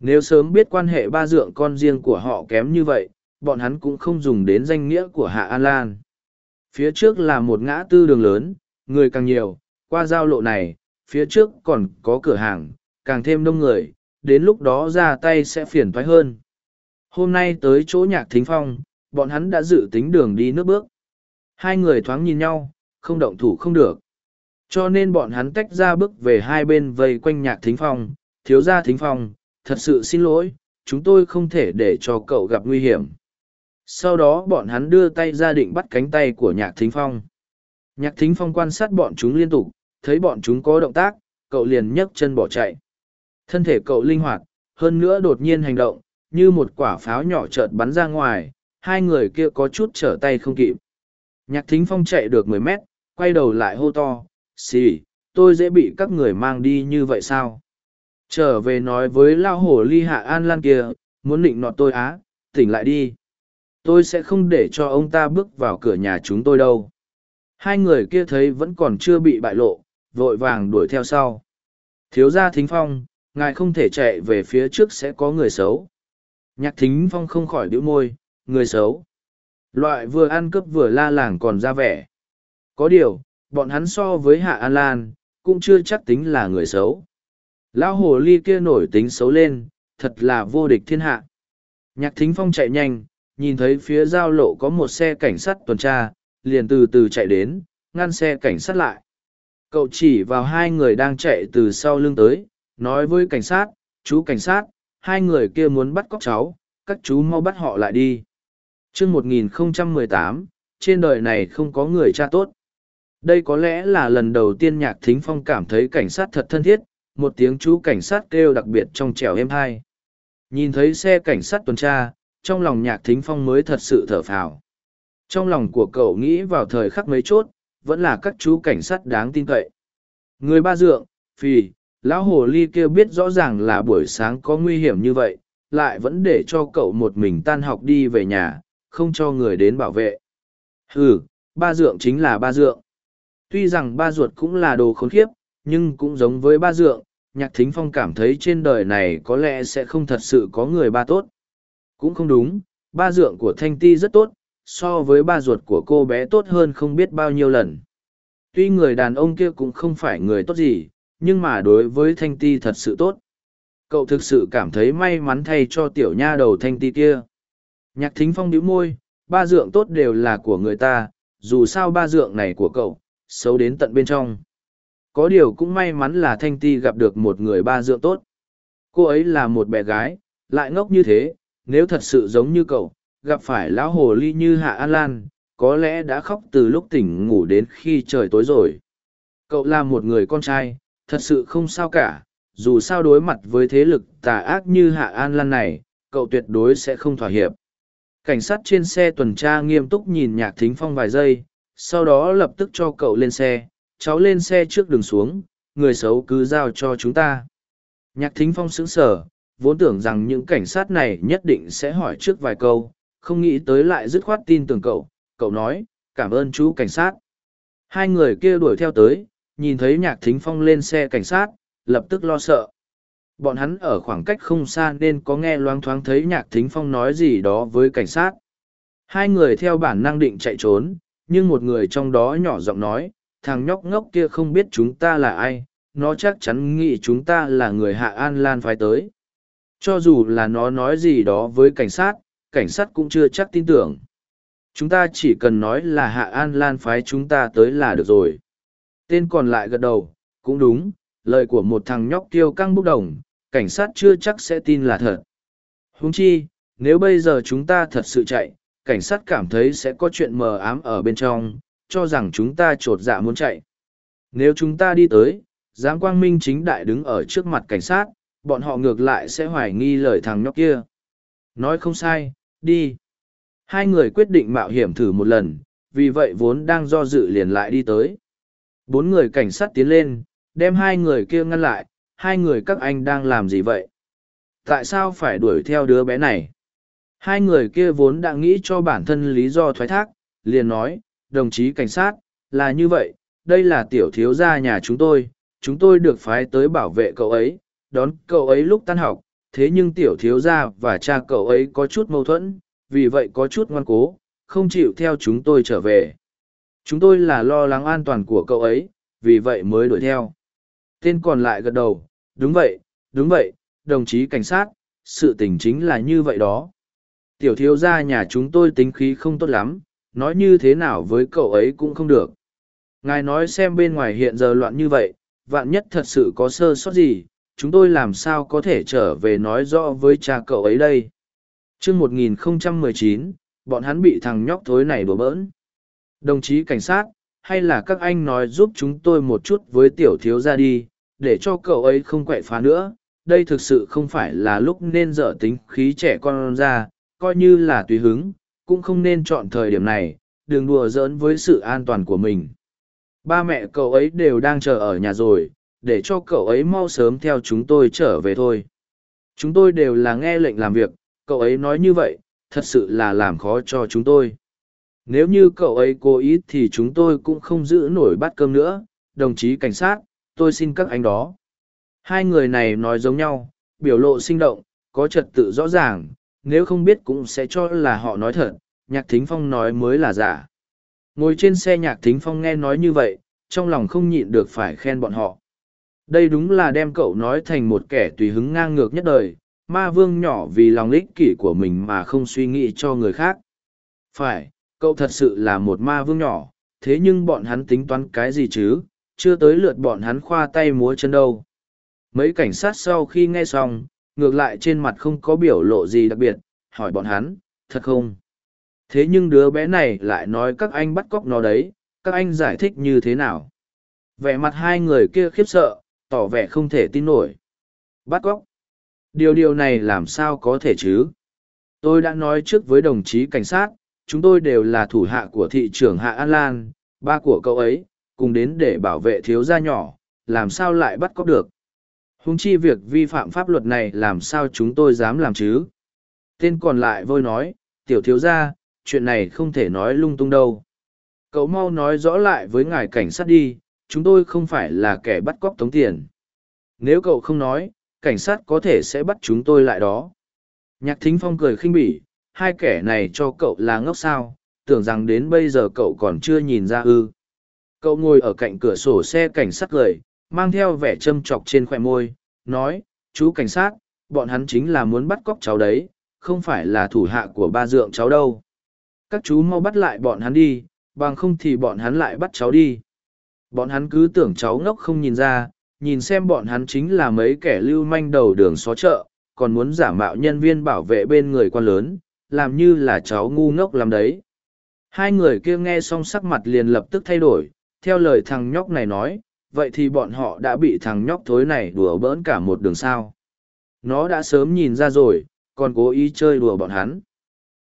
Nếu sớm biết quan hệ ba dượng con riêng của họ kém như vậy, bọn hắn cũng không dùng đến danh nghĩa của Hạ An Lan. Phía trước là một ngã tư đường lớn, người càng nhiều, qua giao lộ này, phía trước còn có cửa hàng, càng thêm đông người, đến lúc đó ra tay sẽ phiền thoái hơn. Hôm nay tới chỗ nhạc thính phong, bọn hắn đã dự tính đường đi nước bước. Hai người thoáng nhìn nhau, không động thủ không được. Cho nên bọn hắn tách ra bước về hai bên vây quanh nhạc thính phong, thiếu gia thính phong, thật sự xin lỗi, chúng tôi không thể để cho cậu gặp nguy hiểm. Sau đó bọn hắn đưa tay ra định bắt cánh tay của nhạc thính phong. Nhạc thính phong quan sát bọn chúng liên tục, thấy bọn chúng có động tác, cậu liền nhấc chân bỏ chạy. Thân thể cậu linh hoạt, hơn nữa đột nhiên hành động, như một quả pháo nhỏ chợt bắn ra ngoài, hai người kia có chút trở tay không kịp. Nhạc thính phong chạy được mười mét, quay đầu lại hô to, xì, tôi dễ bị các người mang đi như vậy sao? Trở về nói với lao hổ ly hạ an lan kia, muốn định nọt tôi á, tỉnh lại đi. Tôi sẽ không để cho ông ta bước vào cửa nhà chúng tôi đâu. Hai người kia thấy vẫn còn chưa bị bại lộ, vội vàng đuổi theo sau. Thiếu gia thính phong, ngài không thể chạy về phía trước sẽ có người xấu. Nhạc thính phong không khỏi đĩu môi, người xấu. Loại vừa ăn cướp vừa la làng còn ra vẻ. Có điều, bọn hắn so với Hạ An Lan, cũng chưa chắc tính là người xấu. Lão hồ ly kia nổi tính xấu lên, thật là vô địch thiên hạ. Nhạc thính phong chạy nhanh, nhìn thấy phía giao lộ có một xe cảnh sát tuần tra, liền từ từ chạy đến, ngăn xe cảnh sát lại. Cậu chỉ vào hai người đang chạy từ sau lưng tới, nói với cảnh sát, chú cảnh sát, hai người kia muốn bắt cóc cháu, các chú mau bắt họ lại đi. chương 1018, trên đời này không có người cha tốt. Đây có lẽ là lần đầu tiên Nhạc Thính Phong cảm thấy cảnh sát thật thân thiết, một tiếng chú cảnh sát kêu đặc biệt trong trẻo êm hai. Nhìn thấy xe cảnh sát tuần tra, trong lòng Nhạc Thính Phong mới thật sự thở phào. Trong lòng của cậu nghĩ vào thời khắc mấy chốt, vẫn là các chú cảnh sát đáng tin cậy. Người ba dượng, phì, lão hồ ly kia biết rõ ràng là buổi sáng có nguy hiểm như vậy, lại vẫn để cho cậu một mình tan học đi về nhà, không cho người đến bảo vệ. Ừ, ba dượng chính là ba dượng. Tuy rằng ba ruột cũng là đồ khốn khiếp, nhưng cũng giống với ba dượng, nhạc thính phong cảm thấy trên đời này có lẽ sẽ không thật sự có người ba tốt. Cũng không đúng, ba dượng của Thanh Ti rất tốt, so với ba ruột của cô bé tốt hơn không biết bao nhiêu lần. Tuy người đàn ông kia cũng không phải người tốt gì, nhưng mà đối với Thanh Ti thật sự tốt. Cậu thực sự cảm thấy may mắn thay cho tiểu nha đầu Thanh Ti kia. Nhạc thính phong đĩu môi, ba dượng tốt đều là của người ta, dù sao ba dượng này của cậu, xấu đến tận bên trong. Có điều cũng may mắn là Thanh Ti gặp được một người ba dượng tốt. Cô ấy là một bé gái, lại ngốc như thế, nếu thật sự giống như cậu, gặp phải lão hồ ly như Hạ An Lan, có lẽ đã khóc từ lúc tỉnh ngủ đến khi trời tối rồi. Cậu là một người con trai, thật sự không sao cả, dù sao đối mặt với thế lực tà ác như Hạ An Lan này, cậu tuyệt đối sẽ không thỏa hiệp. Cảnh sát trên xe tuần tra nghiêm túc nhìn nhạc thính phong vài giây, sau đó lập tức cho cậu lên xe, cháu lên xe trước đường xuống, người xấu cứ giao cho chúng ta. Nhạc thính phong sững sờ, vốn tưởng rằng những cảnh sát này nhất định sẽ hỏi trước vài câu, không nghĩ tới lại dứt khoát tin tưởng cậu, cậu nói, cảm ơn chú cảnh sát. Hai người kia đuổi theo tới, nhìn thấy nhạc thính phong lên xe cảnh sát, lập tức lo sợ. Bọn hắn ở khoảng cách không xa nên có nghe loáng thoáng thấy nhạc thính phong nói gì đó với cảnh sát. Hai người theo bản năng định chạy trốn, nhưng một người trong đó nhỏ giọng nói, thằng nhóc ngốc kia không biết chúng ta là ai, nó chắc chắn nghĩ chúng ta là người Hạ An Lan phái tới. Cho dù là nó nói gì đó với cảnh sát, cảnh sát cũng chưa chắc tin tưởng. Chúng ta chỉ cần nói là Hạ An Lan phái chúng ta tới là được rồi. Tên còn lại gật đầu, cũng đúng, lời của một thằng nhóc tiêu căng bốc đồng, cảnh sát chưa chắc sẽ tin là thật. Húng chi, nếu bây giờ chúng ta thật sự chạy, cảnh sát cảm thấy sẽ có chuyện mờ ám ở bên trong, cho rằng chúng ta trột dạ muốn chạy. Nếu chúng ta đi tới, giáng quang minh chính đại đứng ở trước mặt cảnh sát, bọn họ ngược lại sẽ hoài nghi lời thằng nhóc kia. Nói không sai, đi. Hai người quyết định mạo hiểm thử một lần, vì vậy vốn đang do dự liền lại đi tới. Bốn người cảnh sát tiến lên, đem hai người kia ngăn lại, hai người các anh đang làm gì vậy? Tại sao phải đuổi theo đứa bé này? Hai người kia vốn đã nghĩ cho bản thân lý do thoái thác, liền nói, đồng chí cảnh sát, là như vậy, đây là tiểu thiếu gia nhà chúng tôi, chúng tôi được phái tới bảo vệ cậu ấy, đón cậu ấy lúc tan học, thế nhưng tiểu thiếu gia và cha cậu ấy có chút mâu thuẫn, vì vậy có chút ngoan cố, không chịu theo chúng tôi trở về. Chúng tôi là lo lắng an toàn của cậu ấy, vì vậy mới đuổi theo. Tên còn lại gật đầu, đúng vậy, đúng vậy, đồng chí cảnh sát, sự tình chính là như vậy đó. Tiểu thiếu gia nhà chúng tôi tính khí không tốt lắm, nói như thế nào với cậu ấy cũng không được. Ngài nói xem bên ngoài hiện giờ loạn như vậy, vạn nhất thật sự có sơ sót gì, chúng tôi làm sao có thể trở về nói rõ với cha cậu ấy đây. chương 1019, bọn hắn bị thằng nhóc thối này đổ bỡn. Đồng chí cảnh sát, hay là các anh nói giúp chúng tôi một chút với tiểu thiếu gia đi, để cho cậu ấy không quậy phá nữa. Đây thực sự không phải là lúc nên dở tính khí trẻ con ra, coi như là tùy hứng, cũng không nên chọn thời điểm này, đừng đùa giỡn với sự an toàn của mình. Ba mẹ cậu ấy đều đang chờ ở nhà rồi, để cho cậu ấy mau sớm theo chúng tôi trở về thôi. Chúng tôi đều là nghe lệnh làm việc, cậu ấy nói như vậy, thật sự là làm khó cho chúng tôi. Nếu như cậu ấy cố ý thì chúng tôi cũng không giữ nổi bát cơm nữa, đồng chí cảnh sát, tôi xin các anh đó. Hai người này nói giống nhau, biểu lộ sinh động, có trật tự rõ ràng, nếu không biết cũng sẽ cho là họ nói thật, nhạc thính phong nói mới là giả. Ngồi trên xe nhạc thính phong nghe nói như vậy, trong lòng không nhịn được phải khen bọn họ. Đây đúng là đem cậu nói thành một kẻ tùy hứng ngang ngược nhất đời, ma vương nhỏ vì lòng ích kỷ của mình mà không suy nghĩ cho người khác. Phải, cậu thật sự là một ma vương nhỏ, thế nhưng bọn hắn tính toán cái gì chứ, chưa tới lượt bọn hắn khoa tay múa chân đâu. Mấy cảnh sát sau khi nghe xong, ngược lại trên mặt không có biểu lộ gì đặc biệt, hỏi bọn hắn, thật không? Thế nhưng đứa bé này lại nói các anh bắt cóc nó đấy, các anh giải thích như thế nào? Vẻ mặt hai người kia khiếp sợ, tỏ vẻ không thể tin nổi. Bắt cóc? Điều điều này làm sao có thể chứ? Tôi đã nói trước với đồng chí cảnh sát, chúng tôi đều là thủ hạ của thị trưởng Hạ An Lan, ba của cậu ấy, cùng đến để bảo vệ thiếu gia nhỏ, làm sao lại bắt cóc được. Húng chi việc vi phạm pháp luật này làm sao chúng tôi dám làm chứ? Tên còn lại vôi nói, tiểu thiếu gia, chuyện này không thể nói lung tung đâu. Cậu mau nói rõ lại với ngài cảnh sát đi, chúng tôi không phải là kẻ bắt cóc tống tiền. Nếu cậu không nói, cảnh sát có thể sẽ bắt chúng tôi lại đó. Nhạc thính phong cười khinh bỉ, hai kẻ này cho cậu là ngốc sao, tưởng rằng đến bây giờ cậu còn chưa nhìn ra ư. Cậu ngồi ở cạnh cửa sổ xe cảnh sát cười, mang theo vẻ châm chọc trên khoẻ môi, nói, chú cảnh sát, bọn hắn chính là muốn bắt cóc cháu đấy, không phải là thủ hạ của ba dượng cháu đâu. Các chú mau bắt lại bọn hắn đi, bằng không thì bọn hắn lại bắt cháu đi. Bọn hắn cứ tưởng cháu ngốc không nhìn ra, nhìn xem bọn hắn chính là mấy kẻ lưu manh đầu đường xó chợ, còn muốn giả mạo nhân viên bảo vệ bên người quan lớn, làm như là cháu ngu ngốc làm đấy. Hai người kia nghe xong sắc mặt liền lập tức thay đổi, theo lời thằng nhóc này nói, vậy thì bọn họ đã bị thằng nhóc thối này đùa bỡn cả một đường sao. Nó đã sớm nhìn ra rồi, còn cố ý chơi đùa bọn hắn.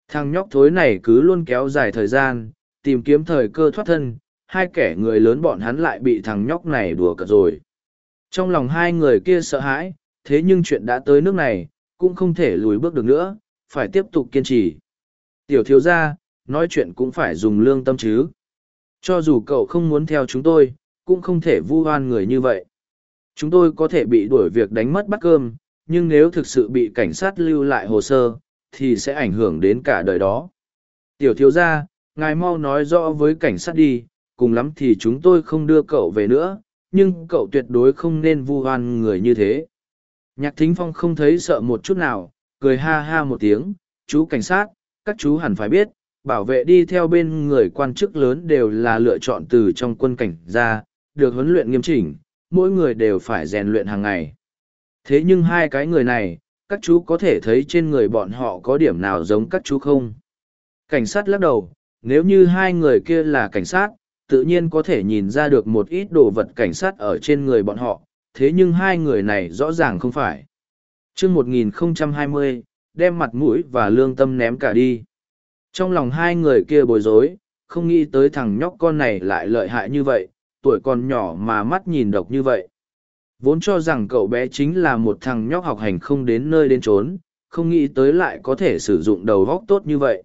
Thằng nhóc thối này cứ luôn kéo dài thời gian, tìm kiếm thời cơ thoát thân, hai kẻ người lớn bọn hắn lại bị thằng nhóc này đùa cợt rồi. Trong lòng hai người kia sợ hãi, thế nhưng chuyện đã tới nước này, cũng không thể lùi bước được nữa, phải tiếp tục kiên trì. Tiểu thiếu gia, nói chuyện cũng phải dùng lương tâm chứ. Cho dù cậu không muốn theo chúng tôi, cũng không thể vu oan người như vậy. Chúng tôi có thể bị đuổi việc đánh mất bát cơm, nhưng nếu thực sự bị cảnh sát lưu lại hồ sơ, thì sẽ ảnh hưởng đến cả đời đó. Tiểu thiếu gia, ngài mau nói rõ với cảnh sát đi, cùng lắm thì chúng tôi không đưa cậu về nữa, nhưng cậu tuyệt đối không nên vu oan người như thế. Nhạc thính phong không thấy sợ một chút nào, cười ha ha một tiếng, chú cảnh sát, các chú hẳn phải biết, bảo vệ đi theo bên người quan chức lớn đều là lựa chọn từ trong quân cảnh ra, được huấn luyện nghiêm chỉnh, mỗi người đều phải rèn luyện hàng ngày. Thế nhưng hai cái người này, các chú có thể thấy trên người bọn họ có điểm nào giống các chú không? Cảnh sát lắc đầu, nếu như hai người kia là cảnh sát, tự nhiên có thể nhìn ra được một ít đồ vật cảnh sát ở trên người bọn họ, thế nhưng hai người này rõ ràng không phải. chương 1020, đem mặt mũi và lương tâm ném cả đi. Trong lòng hai người kia bối rối, không nghĩ tới thằng nhóc con này lại lợi hại như vậy, tuổi còn nhỏ mà mắt nhìn độc như vậy. Vốn cho rằng cậu bé chính là một thằng nhóc học hành không đến nơi đến trốn, không nghĩ tới lại có thể sử dụng đầu góc tốt như vậy.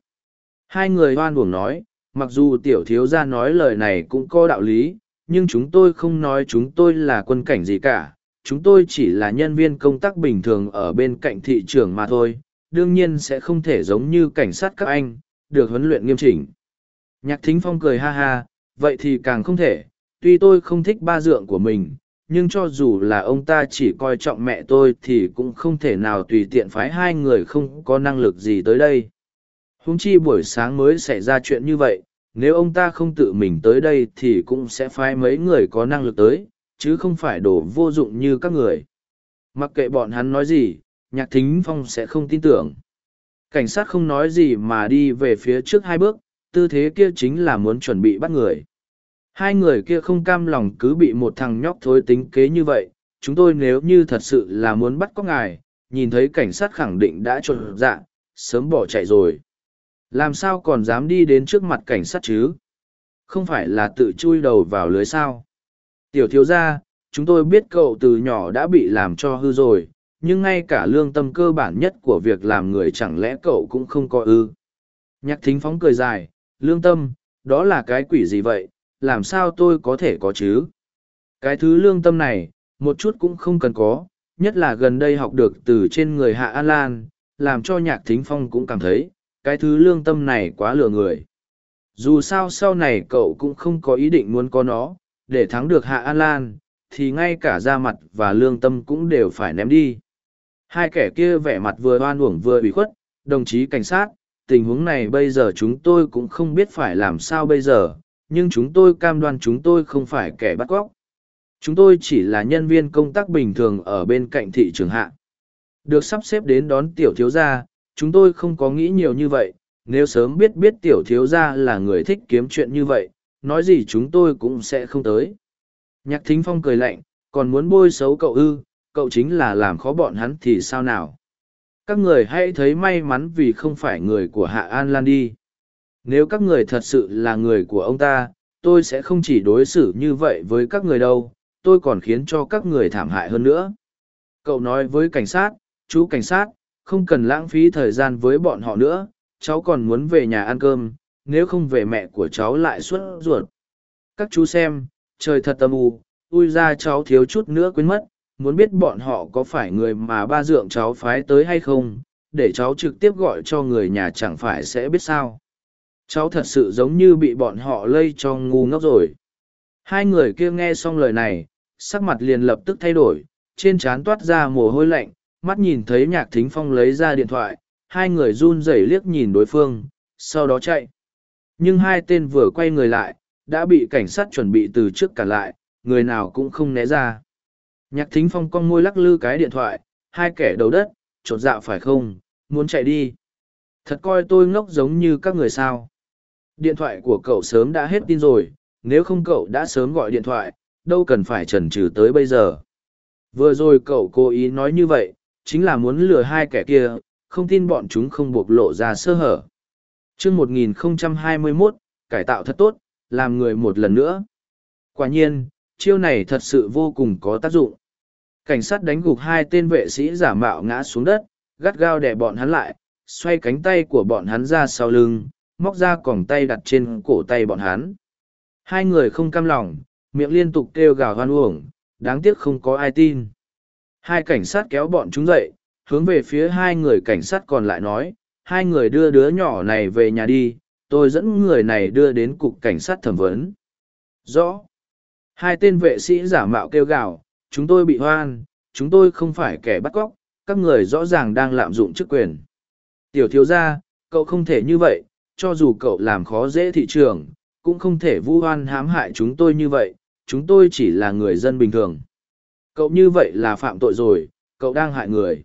Hai người hoan buồng nói, mặc dù tiểu thiếu gia nói lời này cũng có đạo lý, nhưng chúng tôi không nói chúng tôi là quân cảnh gì cả, chúng tôi chỉ là nhân viên công tác bình thường ở bên cạnh thị trường mà thôi, đương nhiên sẽ không thể giống như cảnh sát các anh, được huấn luyện nghiêm chỉnh. Nhạc thính phong cười ha ha, vậy thì càng không thể, tuy tôi không thích ba dượng của mình, nhưng cho dù là ông ta chỉ coi trọng mẹ tôi thì cũng không thể nào tùy tiện phái hai người không có năng lực gì tới đây huống chi buổi sáng mới xảy ra chuyện như vậy, nếu ông ta không tự mình tới đây thì cũng sẽ phái mấy người có năng lực tới, chứ không phải đổ vô dụng như các người. Mặc kệ bọn hắn nói gì, nhạc thính phong sẽ không tin tưởng. Cảnh sát không nói gì mà đi về phía trước hai bước, tư thế kia chính là muốn chuẩn bị bắt người. Hai người kia không cam lòng cứ bị một thằng nhóc thối tính kế như vậy, chúng tôi nếu như thật sự là muốn bắt có ngài, nhìn thấy cảnh sát khẳng định đã trộn dạ, sớm bỏ chạy rồi. Làm sao còn dám đi đến trước mặt cảnh sát chứ? Không phải là tự chui đầu vào lưới sao? Tiểu thiếu gia, chúng tôi biết cậu từ nhỏ đã bị làm cho hư rồi, nhưng ngay cả lương tâm cơ bản nhất của việc làm người chẳng lẽ cậu cũng không có ư. Nhạc thính phóng cười dài, lương tâm, đó là cái quỷ gì vậy, làm sao tôi có thể có chứ? Cái thứ lương tâm này, một chút cũng không cần có, nhất là gần đây học được từ trên người Hạ An Lan, làm cho nhạc thính phong cũng cảm thấy, cái thứ lương tâm này quá lừa người. Dù sao sau này cậu cũng không có ý định muốn có nó, để thắng được Hạ An Lan, thì ngay cả da mặt và lương tâm cũng đều phải ném đi. Hai kẻ kia vẻ mặt vừa oan uổng vừa ủy khuất, đồng chí cảnh sát, tình huống này bây giờ chúng tôi cũng không biết phải làm sao bây giờ, nhưng chúng tôi cam đoan chúng tôi không phải kẻ bắt cóc. Chúng tôi chỉ là nhân viên công tác bình thường ở bên cạnh thị trường hạ. Được sắp xếp đến đón tiểu thiếu gia, chúng tôi không có nghĩ nhiều như vậy, nếu sớm biết biết tiểu thiếu gia là người thích kiếm chuyện như vậy, nói gì chúng tôi cũng sẽ không tới. Nhạc thính phong cười lạnh, còn muốn bôi xấu cậu ư, cậu chính là làm khó bọn hắn thì sao nào. Các người hãy thấy may mắn vì không phải người của Hạ An Lan đi. Nếu các người thật sự là người của ông ta, tôi sẽ không chỉ đối xử như vậy với các người đâu, tôi còn khiến cho các người thảm hại hơn nữa. Cậu nói với cảnh sát, chú cảnh sát, không cần lãng phí thời gian với bọn họ nữa, cháu còn muốn về nhà ăn cơm, nếu không về mẹ của cháu lại xuất ruột. Các chú xem, trời thật âm u, ui ra cháu thiếu chút nữa quên mất, muốn biết bọn họ có phải người mà ba dượng cháu phái tới hay không, để cháu trực tiếp gọi cho người nhà chẳng phải sẽ biết sao. Cháu thật sự giống như bị bọn họ lây cho ngu ngốc rồi. Hai người kia nghe xong lời này, sắc mặt liền lập tức thay đổi, trên trán toát ra mồ hôi lạnh, mắt nhìn thấy nhạc thính phong lấy ra điện thoại, hai người run rẩy liếc nhìn đối phương, sau đó chạy. Nhưng hai tên vừa quay người lại, đã bị cảnh sát chuẩn bị từ trước cả lại, người nào cũng không né ra. Nhạc thính phong con môi lắc lư cái điện thoại, hai kẻ đầu đất, trột dạ phải không, muốn chạy đi. Thật coi tôi ngốc giống như các người sao. Điện thoại của cậu sớm đã hết tin rồi, nếu không cậu đã sớm gọi điện thoại, đâu cần phải chần chừ tới bây giờ. Vừa rồi cậu cố ý nói như vậy, chính là muốn lừa hai kẻ kia, không tin bọn chúng không bộc lộ ra sơ hở. chương 1021, cải tạo thật tốt, làm người một lần nữa. Quả nhiên, chiêu này thật sự vô cùng có tác dụng. Cảnh sát đánh gục hai tên vệ sĩ giả mạo ngã xuống đất, gắt gao đè bọn hắn lại, xoay cánh tay của bọn hắn ra sau lưng, móc ra còng tay đặt trên cổ tay bọn hắn. Hai người không cam lòng, miệng liên tục kêu gào hoan uổng, đáng tiếc không có ai tin. Hai cảnh sát kéo bọn chúng dậy, hướng về phía hai người cảnh sát còn lại nói, hai người đưa đứa nhỏ này về nhà đi, tôi dẫn người này đưa đến cục cảnh sát thẩm vấn. Rõ. Hai tên vệ sĩ giả mạo kêu gào, chúng tôi bị hoan, chúng tôi không phải kẻ bắt cóc, các người rõ ràng đang lạm dụng chức quyền. Tiểu thiếu gia, cậu không thể như vậy, cho dù cậu làm khó dễ thị trường, cũng không thể vu oan hãm hại chúng tôi như vậy, chúng tôi chỉ là người dân bình thường. Cậu như vậy là phạm tội rồi, cậu đang hại người.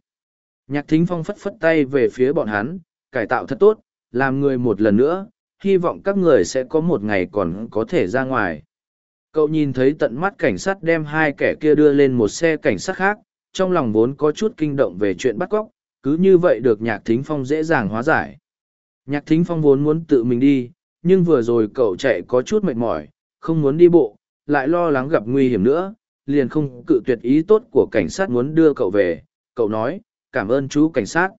Nhạc thính phong phất phất tay về phía bọn hắn, cải tạo thật tốt, làm người một lần nữa, hy vọng các người sẽ có một ngày còn có thể ra ngoài. Cậu nhìn thấy tận mắt cảnh sát đem hai kẻ kia đưa lên một xe cảnh sát khác, trong lòng vốn có chút kinh động về chuyện bắt cóc, cứ như vậy được nhạc thính phong dễ dàng hóa giải. Nhạc thính phong vốn muốn tự mình đi, nhưng vừa rồi cậu chạy có chút mệt mỏi, không muốn đi bộ, lại lo lắng gặp nguy hiểm nữa, liền không cự tuyệt ý tốt của cảnh sát muốn đưa cậu về. Cậu nói, cảm ơn chú cảnh sát.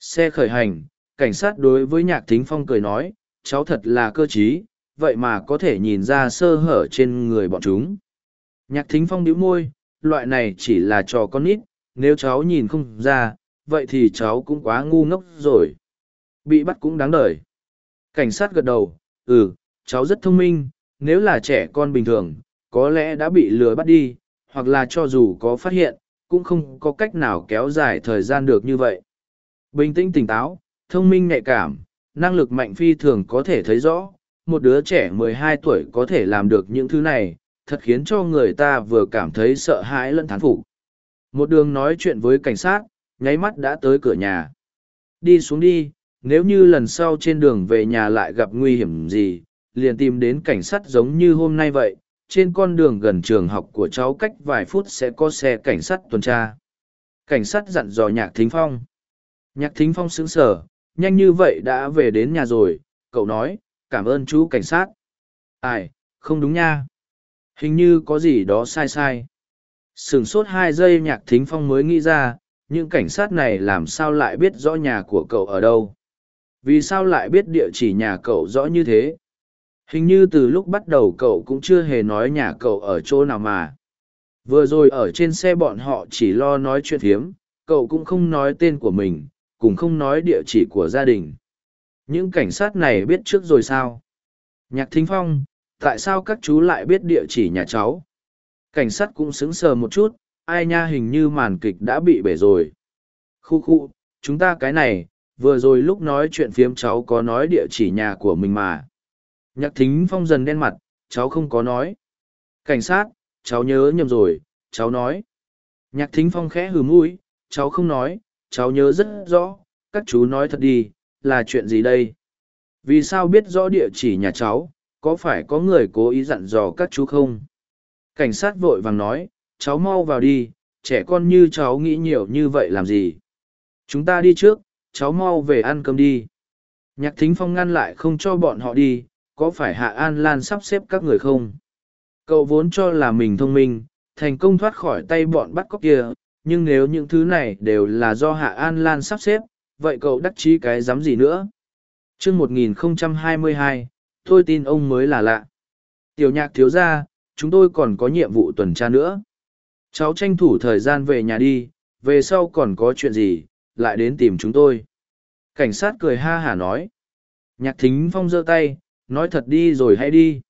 Xe khởi hành, cảnh sát đối với nhạc thính phong cười nói, cháu thật là cơ trí, vậy mà có thể nhìn ra sơ hở trên người bọn chúng. Nhạc thính phong bĩu môi, loại này chỉ là trò con nít, nếu cháu nhìn không ra, vậy thì cháu cũng quá ngu ngốc rồi. Bị bắt cũng đáng đời. Cảnh sát gật đầu, ừ, cháu rất thông minh, nếu là trẻ con bình thường, có lẽ đã bị lừa bắt đi, hoặc là cho dù có phát hiện, cũng không có cách nào kéo dài thời gian được như vậy. Bình tĩnh tỉnh táo, thông minh nhạy cảm, năng lực mạnh phi thường có thể thấy rõ, một đứa trẻ 12 tuổi có thể làm được những thứ này, thật khiến cho người ta vừa cảm thấy sợ hãi lẫn thán phục. Một đường nói chuyện với cảnh sát, nháy mắt đã tới cửa nhà. Đi xuống đi, nếu như lần sau trên đường về nhà lại gặp nguy hiểm gì, liền tìm đến cảnh sát giống như hôm nay vậy. Trên con đường gần trường học của cháu cách vài phút sẽ có xe cảnh sát tuần tra. Cảnh sát dặn dò Nhạc Thính Phong. Nhạc Thính Phong sững sờ, nhanh như vậy đã về đến nhà rồi, cậu nói, cảm ơn chú cảnh sát. Ai, không đúng nha. Hình như có gì đó sai sai. Sửng sốt hai giây Nhạc Thính Phong mới nghĩ ra, những cảnh sát này làm sao lại biết rõ nhà của cậu ở đâu vì sao lại biết địa chỉ nhà cậu rõ như thế hình như từ lúc bắt đầu cậu cũng chưa hề nói nhà cậu ở chỗ nào mà vừa rồi ở trên xe bọn họ chỉ lo nói chuyện phiếm cậu cũng không nói tên của mình cũng không nói địa chỉ của gia đình. Những cảnh sát này biết trước rồi sao? Nhạc Thính Phong, tại sao các chú lại biết địa chỉ nhà cháu? Cảnh sát cũng sững sờ một chút, ai nha hình như màn kịch đã bị bể rồi. Khu khu, chúng ta cái này, vừa rồi lúc nói chuyện phiếm cháu có nói địa chỉ nhà của mình mà. Nhạc Thính Phong dần đen mặt, cháu không có nói. Cảnh sát, cháu nhớ nhầm rồi, cháu nói. Nhạc Thính Phong khẽ hừ mũi, cháu không nói, cháu nhớ rất rõ, các chú nói thật đi, là chuyện gì đây? Vì sao biết rõ địa chỉ nhà cháu, có phải có người cố ý dặn dò các chú không? Cảnh sát vội vàng nói, cháu mau vào đi, trẻ con như cháu nghĩ nhiều như vậy làm gì? Chúng ta đi trước, cháu mau về ăn cơm đi. Nhạc thính phong ngăn lại không cho bọn họ đi, có phải Hạ An Lan sắp xếp các người không? Cậu vốn cho là mình thông minh, thành công thoát khỏi tay bọn bắt cóc kia, nhưng nếu những thứ này đều là do Hạ An Lan sắp xếp, vậy cậu đắc chí cái dám gì nữa? chương 1022, tôi tin ông mới là lạ. Tiểu nhạc thiếu ra, chúng tôi còn có nhiệm vụ tuần tra nữa. Cháu tranh thủ thời gian về nhà đi, về sau còn có chuyện gì, lại đến tìm chúng tôi. Cảnh sát cười ha hả nói. Nhạc thính phong giơ tay, nói thật đi rồi hãy đi.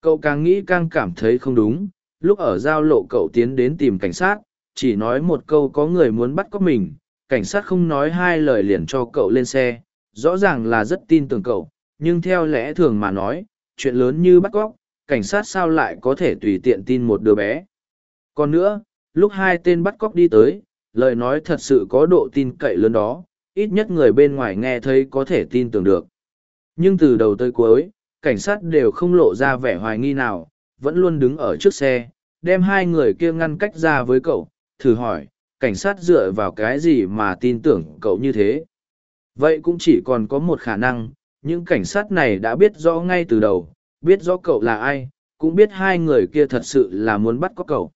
Cậu càng nghĩ càng cảm thấy không đúng, lúc ở giao lộ cậu tiến đến tìm cảnh sát, chỉ nói một câu có người muốn bắt cóc mình, cảnh sát không nói hai lời liền cho cậu lên xe, rõ ràng là rất tin tưởng cậu, nhưng theo lẽ thường mà nói, chuyện lớn như bắt cóc, cảnh sát sao lại có thể tùy tiện tin một đứa bé. Còn nữa, lúc hai tên bắt cóc đi tới, lời nói thật sự có độ tin cậy lớn đó, ít nhất người bên ngoài nghe thấy có thể tin tưởng được. Nhưng từ đầu tới cuối, cảnh sát đều không lộ ra vẻ hoài nghi nào, vẫn luôn đứng ở trước xe, đem hai người kia ngăn cách ra với cậu, thử hỏi, cảnh sát dựa vào cái gì mà tin tưởng cậu như thế. Vậy cũng chỉ còn có một khả năng, những cảnh sát này đã biết rõ ngay từ đầu, biết rõ cậu là ai, cũng biết hai người kia thật sự là muốn bắt có cậu.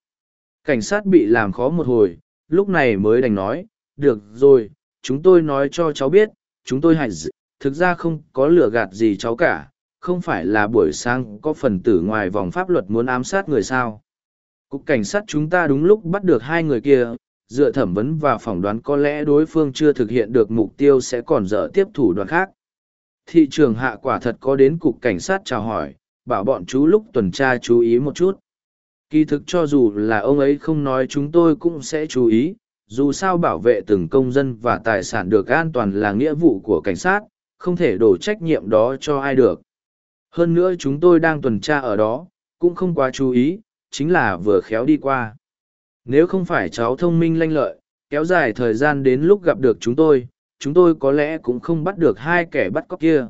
Cảnh sát bị làm khó một hồi, lúc này mới đành nói, được rồi, chúng tôi nói cho cháu biết, chúng tôi hại d thực ra không có lừa gạt gì cháu cả, không phải là buổi sáng có phần tử ngoài vòng pháp luật muốn ám sát người sao. Cục cảnh sát chúng ta đúng lúc bắt được hai người kia, dựa thẩm vấn và phỏng đoán có lẽ đối phương chưa thực hiện được mục tiêu sẽ còn dở tiếp thủ đoạn khác. Thị trường hạ quả thật có đến cục cảnh sát chào hỏi, bảo bọn chú lúc tuần tra chú ý một chút. Kỳ thực cho dù là ông ấy không nói chúng tôi cũng sẽ chú ý, dù sao bảo vệ từng công dân và tài sản được an toàn là nghĩa vụ của cảnh sát, không thể đổ trách nhiệm đó cho ai được. Hơn nữa chúng tôi đang tuần tra ở đó, cũng không quá chú ý, chính là vừa khéo đi qua. Nếu không phải cháu thông minh lanh lợi, kéo dài thời gian đến lúc gặp được chúng tôi, chúng tôi có lẽ cũng không bắt được hai kẻ bắt cóc kia.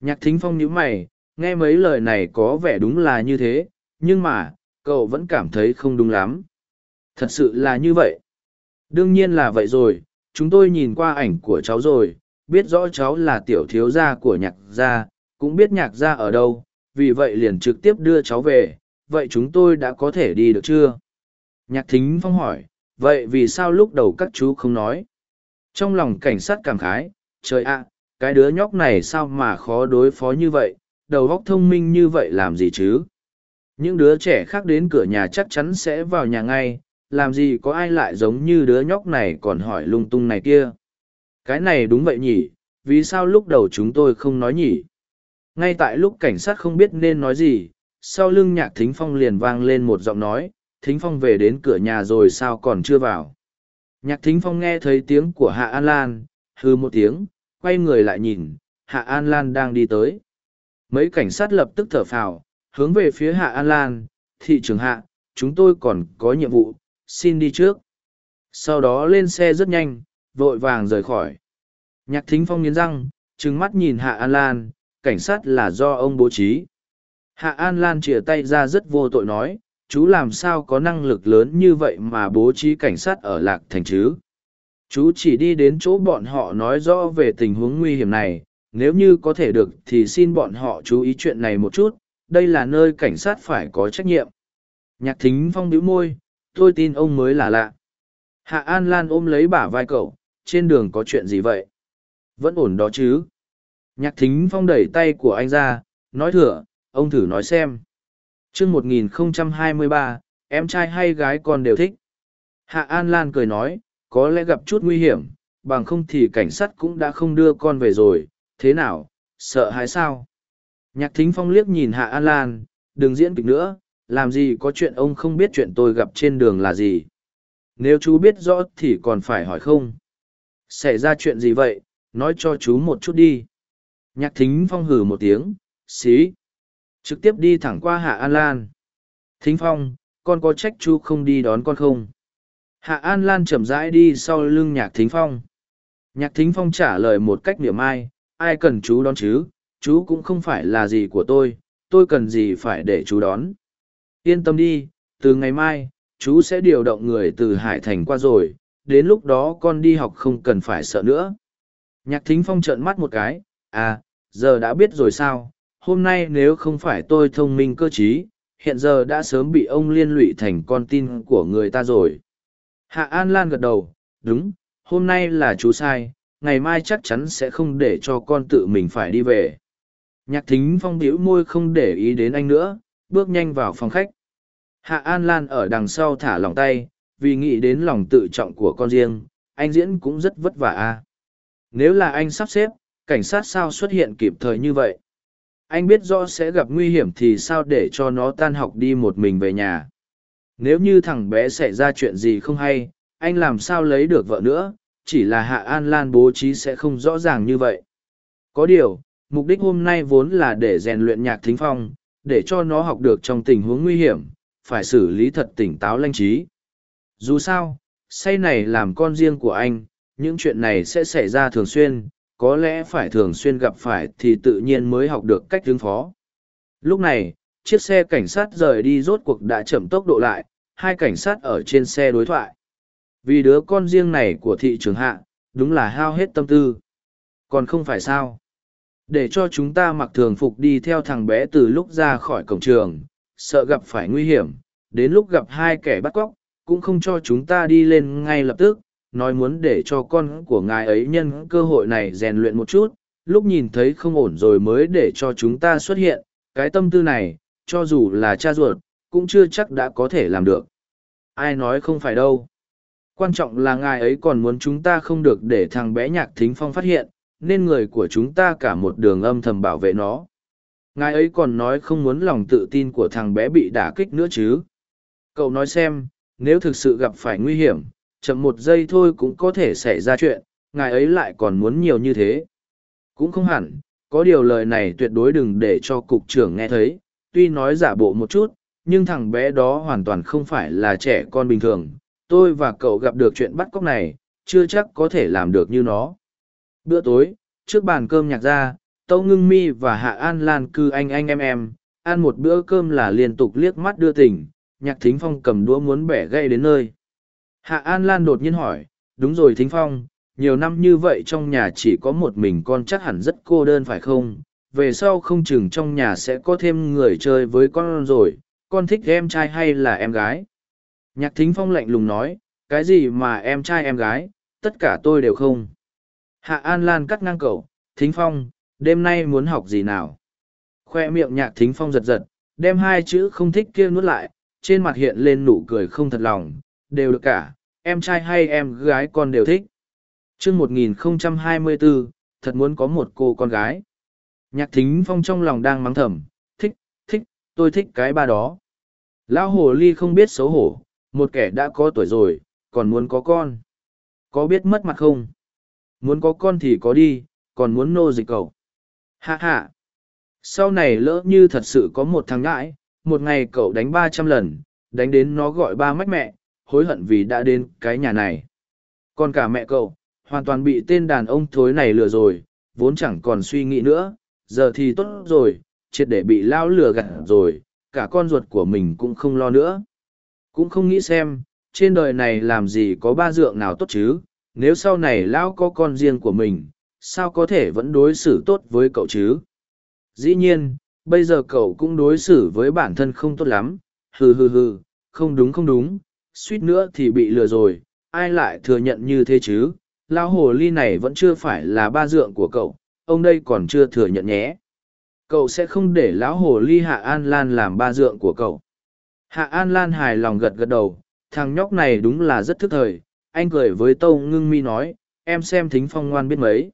Nhạc thính phong nhíu mày, nghe mấy lời này có vẻ đúng là như thế, nhưng mà, cậu vẫn cảm thấy không đúng lắm. Thật sự là như vậy. Đương nhiên là vậy rồi, chúng tôi nhìn qua ảnh của cháu rồi, biết rõ cháu là tiểu thiếu gia của nhạc gia, cũng biết nhạc gia ở đâu, vì vậy liền trực tiếp đưa cháu về, vậy chúng tôi đã có thể đi được chưa? Nhạc thính phong hỏi, vậy vì sao lúc đầu các chú không nói? Trong lòng cảnh sát cảm khái, trời ạ, cái đứa nhóc này sao mà khó đối phó như vậy, đầu óc thông minh như vậy làm gì chứ? Những đứa trẻ khác đến cửa nhà chắc chắn sẽ vào nhà ngay, làm gì có ai lại giống như đứa nhóc này còn hỏi lung tung này kia. Cái này đúng vậy nhỉ, vì sao lúc đầu chúng tôi không nói nhỉ? Ngay tại lúc cảnh sát không biết nên nói gì, sau lưng nhạc thính phong liền vang lên một giọng nói, thính phong về đến cửa nhà rồi sao còn chưa vào. Nhạc thính phong nghe thấy tiếng của Hạ An Lan, hư một tiếng, quay người lại nhìn, Hạ An Lan đang đi tới. Mấy cảnh sát lập tức thở phào, hướng về phía Hạ An Lan, thị trường Hạ, chúng tôi còn có nhiệm vụ, xin đi trước. Sau đó lên xe rất nhanh, vội vàng rời khỏi. Nhạc thính phong nghiến răng, trừng mắt nhìn Hạ An Lan, cảnh sát là do ông bố trí. Hạ An Lan chìa tay ra rất vô tội nói, chú làm sao có năng lực lớn như vậy mà bố trí cảnh sát ở lạc thành chứ chú chỉ đi đến chỗ bọn họ nói rõ về tình huống nguy hiểm này nếu như có thể được thì xin bọn họ chú ý chuyện này một chút đây là nơi cảnh sát phải có trách nhiệm nhạc thính phong bĩu môi tôi tin ông mới là lạ hạ an lan ôm lấy bả vai cậu trên đường có chuyện gì vậy vẫn ổn đó chứ nhạc thính phong đẩy tay của anh ra nói thửa ông thử nói xem chương 1023, em trai hay gái con đều thích. Hạ An Lan cười nói, có lẽ gặp chút nguy hiểm, bằng không thì cảnh sát cũng đã không đưa con về rồi, thế nào, sợ hãi sao? Nhạc thính phong liếc nhìn Hạ An Lan, đừng diễn kịch nữa, làm gì có chuyện ông không biết chuyện tôi gặp trên đường là gì. Nếu chú biết rõ thì còn phải hỏi không? Xảy ra chuyện gì vậy, nói cho chú một chút đi. Nhạc thính phong hử một tiếng, xí. Trực tiếp đi thẳng qua Hạ An Lan. Thính phong, con có trách chú không đi đón con không? Hạ An Lan chậm rãi đi sau lưng nhạc thính phong. Nhạc thính phong trả lời một cách niệm ai, ai cần chú đón chứ, chú cũng không phải là gì của tôi, tôi cần gì phải để chú đón. Yên tâm đi, từ ngày mai, chú sẽ điều động người từ Hải Thành qua rồi, đến lúc đó con đi học không cần phải sợ nữa. Nhạc thính phong trợn mắt một cái, à, giờ đã biết rồi sao, hôm nay nếu không phải tôi thông minh cơ trí, hiện giờ đã sớm bị ông liên lụy thành con tin của người ta rồi. Hạ An Lan gật đầu, đúng, hôm nay là chú sai, ngày mai chắc chắn sẽ không để cho con tự mình phải đi về. Nhạc thính phong bĩu môi không để ý đến anh nữa, bước nhanh vào phòng khách. Hạ An Lan ở đằng sau thả lòng tay, vì nghĩ đến lòng tự trọng của con riêng, anh diễn cũng rất vất vả a. Nếu là anh sắp xếp, cảnh sát sao xuất hiện kịp thời như vậy? Anh biết rõ sẽ gặp nguy hiểm thì sao để cho nó tan học đi một mình về nhà? Nếu như thằng bé xảy ra chuyện gì không hay, anh làm sao lấy được vợ nữa, chỉ là Hạ An Lan bố trí sẽ không rõ ràng như vậy. Có điều, mục đích hôm nay vốn là để rèn luyện nhạc thính phong, để cho nó học được trong tình huống nguy hiểm, phải xử lý thật tỉnh táo lanh trí. Dù sao, say này làm con riêng của anh, những chuyện này sẽ xảy ra thường xuyên, có lẽ phải thường xuyên gặp phải thì tự nhiên mới học được cách ứng phó. Lúc này, chiếc xe cảnh sát rời đi rốt cuộc đã chậm tốc độ lại, hai cảnh sát ở trên xe đối thoại. Vì đứa con riêng này của thị trường hạ, đúng là hao hết tâm tư. Còn không phải sao? Để cho chúng ta mặc thường phục đi theo thằng bé từ lúc ra khỏi cổng trường, sợ gặp phải nguy hiểm, đến lúc gặp hai kẻ bắt cóc, cũng không cho chúng ta đi lên ngay lập tức, nói muốn để cho con của ngài ấy nhân cơ hội này rèn luyện một chút, lúc nhìn thấy không ổn rồi mới để cho chúng ta xuất hiện, cái tâm tư này, cho dù là cha ruột, cũng chưa chắc đã có thể làm được. Ai nói không phải đâu. Quan trọng là ngài ấy còn muốn chúng ta không được để thằng bé nhạc thính phong phát hiện, nên người của chúng ta cả một đường âm thầm bảo vệ nó. Ngài ấy còn nói không muốn lòng tự tin của thằng bé bị đả kích nữa chứ. Cậu nói xem, nếu thực sự gặp phải nguy hiểm, chậm một giây thôi cũng có thể xảy ra chuyện, ngài ấy lại còn muốn nhiều như thế. Cũng không hẳn, có điều lời này tuyệt đối đừng để cho cục trưởng nghe thấy, tuy nói giả bộ một chút, nhưng thằng bé đó hoàn toàn không phải là trẻ con bình thường. Tôi và cậu gặp được chuyện bắt cóc này, chưa chắc có thể làm được như nó. Bữa tối, trước bàn cơm nhạc ra, Tâu Ngưng Mi và Hạ An Lan cư anh anh em em, ăn một bữa cơm là liên tục liếc mắt đưa tình, nhạc thính phong cầm đũa muốn bẻ gây đến nơi. Hạ An Lan đột nhiên hỏi, đúng rồi thính phong, nhiều năm như vậy trong nhà chỉ có một mình con chắc hẳn rất cô đơn phải không? Về sau không chừng trong nhà sẽ có thêm người chơi với con rồi, con thích em trai hay là em gái? Nhạc thính phong lạnh lùng nói, cái gì mà em trai em gái, tất cả tôi đều không. Hạ An Lan cắt ngang cậu, thính phong, đêm nay muốn học gì nào? Khoe miệng nhạc thính phong giật giật, đem hai chữ không thích kia nuốt lại, trên mặt hiện lên nụ cười không thật lòng, đều được cả, em trai hay em gái con đều thích. chương 1024, thật muốn có một cô con gái. Nhạc thính phong trong lòng đang mắng thầm, thích, thích, tôi thích cái ba đó. Lão hồ ly không biết xấu hổ, một kẻ đã có tuổi rồi, còn muốn có con. Có biết mất mặt không? Muốn có con thì có đi, còn muốn nô dịch cậu. Hạ hạ. Sau này lỡ như thật sự có một thằng ngãi, một ngày cậu đánh ba trăm lần, đánh đến nó gọi ba mách mẹ, hối hận vì đã đến cái nhà này. Còn cả mẹ cậu, hoàn toàn bị tên đàn ông thối này lừa rồi, vốn chẳng còn suy nghĩ nữa, giờ thì tốt rồi, triệt để bị lao lừa gạt rồi, cả con ruột của mình cũng không lo nữa. Cũng không nghĩ xem, trên đời này làm gì có ba dượng nào tốt chứ, nếu sau này lão có con riêng của mình, sao có thể vẫn đối xử tốt với cậu chứ? Dĩ nhiên, bây giờ cậu cũng đối xử với bản thân không tốt lắm, hừ hừ hừ, không đúng không đúng, suýt nữa thì bị lừa rồi, ai lại thừa nhận như thế chứ? Lão hồ ly này vẫn chưa phải là ba dượng của cậu, ông đây còn chưa thừa nhận nhé. Cậu sẽ không để lão hồ ly Hạ An Lan làm ba dượng của cậu. Hạ An Lan hài lòng gật gật đầu, thằng nhóc này đúng là rất thức thời, anh cười với Tâu Ngưng Mi nói, em xem thính phong ngoan biết mấy.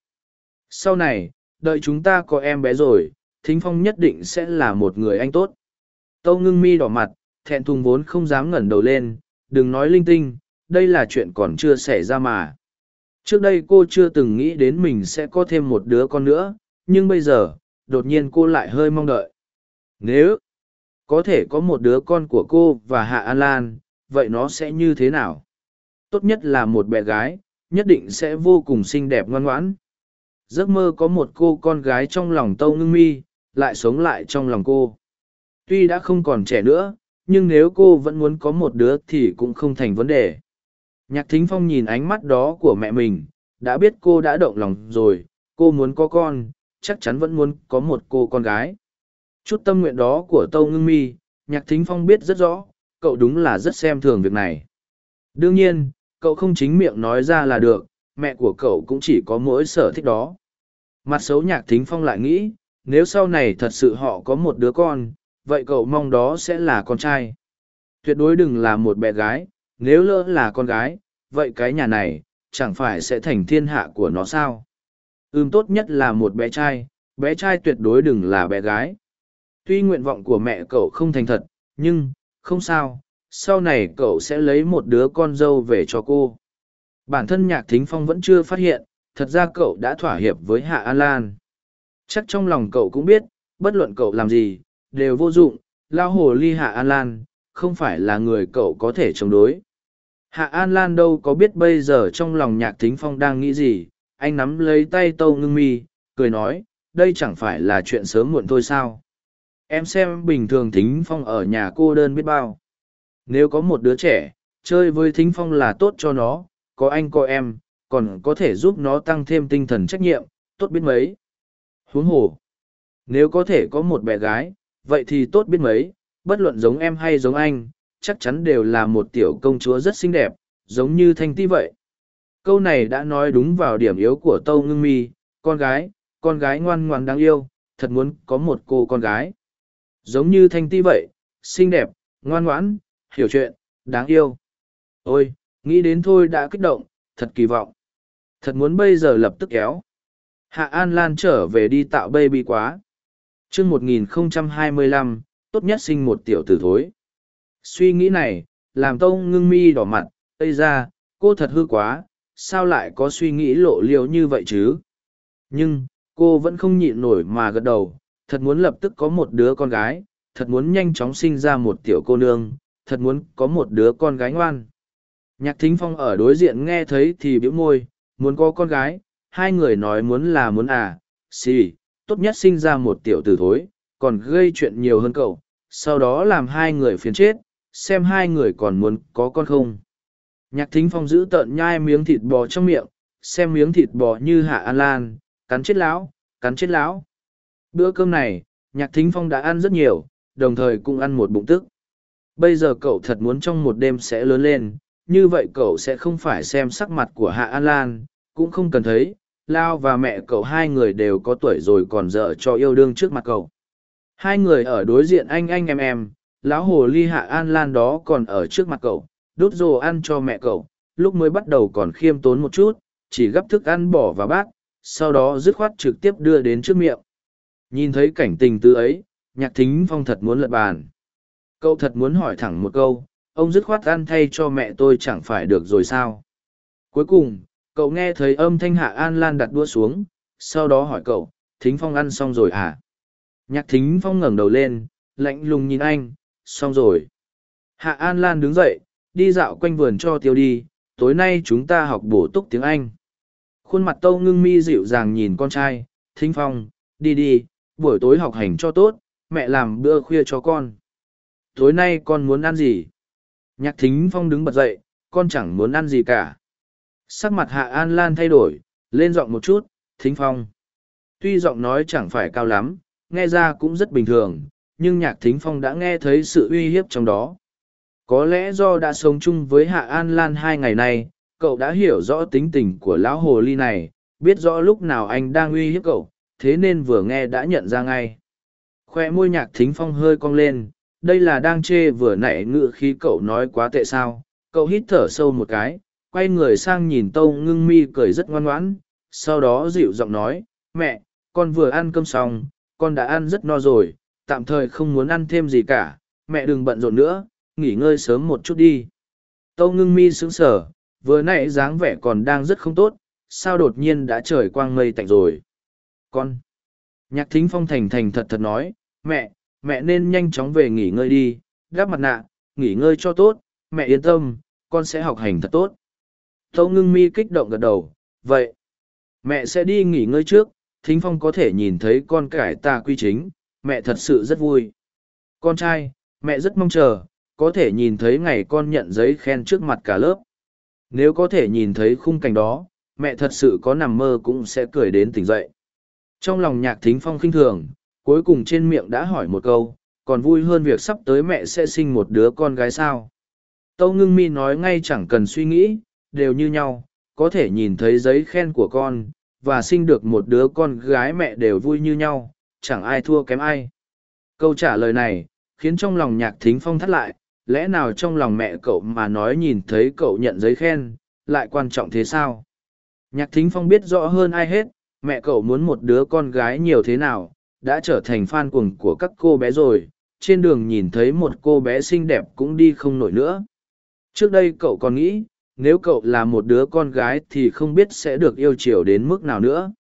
Sau này đợi chúng ta có em bé rồi thính phong nhất định sẽ là một người anh tốt. Tâu ngưng mi đỏ mặt, thẹn thùng vốn không dám ngẩng đầu lên, đừng nói linh tinh, đây là chuyện còn chưa xảy ra mà. Trước đây cô chưa từng nghĩ đến mình sẽ có thêm một đứa con nữa, nhưng bây giờ, đột nhiên cô lại hơi mong đợi. Nếu có thể có một đứa con của cô và hạ an lan, vậy nó sẽ như thế nào? Tốt nhất là một bé gái, nhất định sẽ vô cùng xinh đẹp ngoan ngoãn. Giấc mơ có một cô con gái trong lòng tâu ngưng mi lại sống lại trong lòng cô. Tuy đã không còn trẻ nữa, nhưng nếu cô vẫn muốn có một đứa thì cũng không thành vấn đề. Nhạc thính phong nhìn ánh mắt đó của mẹ mình, đã biết cô đã động lòng rồi, cô muốn có con, chắc chắn vẫn muốn có một cô con gái. Chút tâm nguyện đó của tâu ngưng mi, nhạc thính phong biết rất rõ, cậu đúng là rất xem thường việc này. Đương nhiên, cậu không chính miệng nói ra là được, mẹ của cậu cũng chỉ có mỗi sở thích đó. Mặt xấu nhạc thính phong lại nghĩ nếu sau này thật sự họ có một đứa con, vậy cậu mong đó sẽ là con trai. Tuyệt đối đừng là một bé gái, nếu lỡ là con gái, vậy cái nhà này, chẳng phải sẽ thành thiên hạ của nó sao? Ưm tốt nhất là một bé trai bé trai tuyệt đối đừng là bé gái. Tuy nguyện vọng của mẹ cậu không thành thật, nhưng, không sao, sau này cậu sẽ lấy một đứa con dâu về cho cô. Bản thân nhạc thính phong vẫn chưa phát hiện, thật ra cậu đã thỏa hiệp với hạ an lan chắc trong lòng cậu cũng biết, bất luận cậu làm gì, đều vô dụng, lao hồ ly hạ an lan, không phải là người cậu có thể chống đối. Hạ an lan đâu có biết bây giờ trong lòng nhạc thính phong đang nghĩ gì, anh nắm lấy tay tâu ngưng mi, cười nói, đây chẳng phải là chuyện sớm muộn thôi sao? Em xem bình thường thính phong ở nhà cô đơn biết bao. Nếu có một đứa trẻ, chơi với thính phong là tốt cho nó, có anh có em, còn có thể giúp nó tăng thêm tinh thần trách nhiệm, tốt biết mấy huống hồ. Nếu có thể có một bé gái, vậy thì tốt biết mấy, bất luận giống em hay giống anh, chắc chắn đều là một tiểu công chúa rất xinh đẹp, giống như thanh ti vậy. Câu này đã nói đúng vào điểm yếu của tâu ngưng mi, con gái con gái ngoan ngoan đáng yêu, thật muốn có một cô con gái. Giống như thanh ti vậy, xinh đẹp, ngoan ngoãn, hiểu chuyện, đáng yêu. Ôi, nghĩ đến thôi đã kích động, thật kỳ vọng. Thật muốn bây giờ lập tức kéo hạ an lan trở về đi tạo baby quá. Chương một nghìn không trăm hai mươi lăm, tốt nhất sinh một tiểu tử thối. Suy nghĩ này, làm tông ngưng mi đỏ mặt, ây ra cô thật hư quá, sao lại có suy nghĩ lộ liễu như vậy chứ? Nhưng, cô vẫn không nhịn nổi mà gật đầu, thật muốn lập tức có một đứa con gái, thật muốn nhanh chóng sinh ra một tiểu cô nương, thật muốn có một đứa con gái ngoan. Nhạc thính phong ở đối diện nghe thấy thì bĩu môi, muốn có con gái hai người nói muốn là muốn à xì, tốt nhất sinh ra một tiểu tử thối, còn gây chuyện nhiều hơn cậu, sau đó làm hai người phiền chết, xem hai người còn muốn có con không. Nhạc thính phong giữ tợn nhai miếng thịt bò trong miệng, xem miếng thịt bò như hạ an lan, cắn chết lão, cắn chết lão. Bữa cơm này, nhạc thính phong đã ăn rất nhiều, đồng thời cũng ăn một bụng tức. Bây giờ cậu thật muốn trong một đêm sẽ lớn lên, như vậy cậu sẽ không phải xem sắc mặt của hạ an lan, cũng không cần thấy lao và mẹ cậu hai người đều có tuổi rồi còn dở cho yêu đương trước mặt cậu. Hai người ở đối diện anh anh em em, lão hồ ly hạ an lan đó còn ở trước mặt cậu đốt rồ ăn cho mẹ cậu, lúc mới bắt đầu còn khiêm tốn một chút, chỉ gấp thức ăn bỏ vào bát, sau đó dứt khoát trực tiếp đưa đến trước miệng. Nhìn thấy cảnh tình tư ấy, nhạc thính phong thật muốn lật bàn. Cậu thật muốn hỏi thẳng một câu, ông dứt khoát ăn thay cho mẹ tôi chẳng phải được rồi sao? Cuối cùng cậu nghe thấy âm thanh hạ an lan đặt đua xuống, sau đó hỏi cậu, thính phong ăn xong rồi à? Nhạc thính phong ngẩng đầu lên, lạnh lùng nhìn anh, xong rồi. Hạ an lan đứng dậy, đi dạo quanh vườn cho tiêu đi, tối nay chúng ta học bổ túc tiếng anh. Khuôn mặt tâu ngưng mi dịu dàng nhìn con trai, thính phong, đi đi, buổi tối học hành cho tốt, mẹ làm bữa khuya cho con. Tối nay con muốn ăn gì? Nhạc thính phong đứng bật dậy, con chẳng muốn ăn gì cả sắc mặt hạ an lan thay đổi, lên giọng một chút, thính phong. Tuy giọng nói chẳng phải cao lắm, nghe ra cũng rất bình thường, nhưng nhạc thính phong đã nghe thấy sự uy hiếp trong đó. Có lẽ do đã sống chung với hạ an lan hai ngày nay, cậu đã hiểu rõ tính tình của lão hồ ly này, biết rõ lúc nào anh đang uy hiếp cậu, thế nên vừa nghe đã nhận ra ngay. Khoe môi nhạc thính phong hơi cong lên, đây là đang chê vừa nãy ngựa khi cậu nói quá tệ sao, cậu hít thở sâu một cái quay người sang nhìn tâu ngưng mi cười rất ngoan ngoãn, sau đó dịu giọng nói, mẹ, con vừa ăn cơm xong, con đã ăn rất no rồi, tạm thời không muốn ăn thêm gì cả, mẹ đừng bận rộn nữa, nghỉ ngơi sớm một chút đi. Tâu ngưng mi sững sờ, vừa nãy dáng vẻ còn đang rất không tốt, sao đột nhiên đã trời quang mây tạnh rồi? Con, nhạc thính phong thành thành thật thật nói, mẹ mẹ nên nhanh chóng về nghỉ ngơi đi, gắp mặt nạ, nghỉ ngơi cho tốt, mẹ yên tâm, con sẽ học hành thật tốt tâu ngưng mi kích động gật đầu, vậy, mẹ sẽ đi nghỉ ngơi trước, thính phong có thể nhìn thấy con cải ta quy chính, mẹ thật sự rất vui. Con trai, mẹ rất mong chờ, có thể nhìn thấy ngày con nhận giấy khen trước mặt cả lớp. Nếu có thể nhìn thấy khung cảnh đó, mẹ thật sự có nằm mơ cũng sẽ cười đến tỉnh dậy. Trong lòng nhạc thính phong khinh thường, cuối cùng trên miệng đã hỏi một câu, còn vui hơn việc sắp tới mẹ sẽ sinh một đứa con gái sao? Tâu ngưng mi nói ngay chẳng cần suy nghĩ đều như nhau, có thể nhìn thấy giấy khen của con, và sinh được một đứa con gái mẹ đều vui như nhau, chẳng ai thua kém ai. Câu trả lời này, khiến trong lòng nhạc thính phong thắt lại, lẽ nào trong lòng mẹ cậu mà nói nhìn thấy cậu nhận giấy khen, lại quan trọng thế sao? Nhạc thính phong biết rõ hơn ai hết, mẹ cậu muốn một đứa con gái nhiều thế nào, đã trở thành fan cuồng của các cô bé rồi, trên đường nhìn thấy một cô bé xinh đẹp cũng đi không nổi nữa. Trước đây cậu còn nghĩ nếu cậu là một đứa con gái thì không biết sẽ được yêu chiều đến mức nào nữa.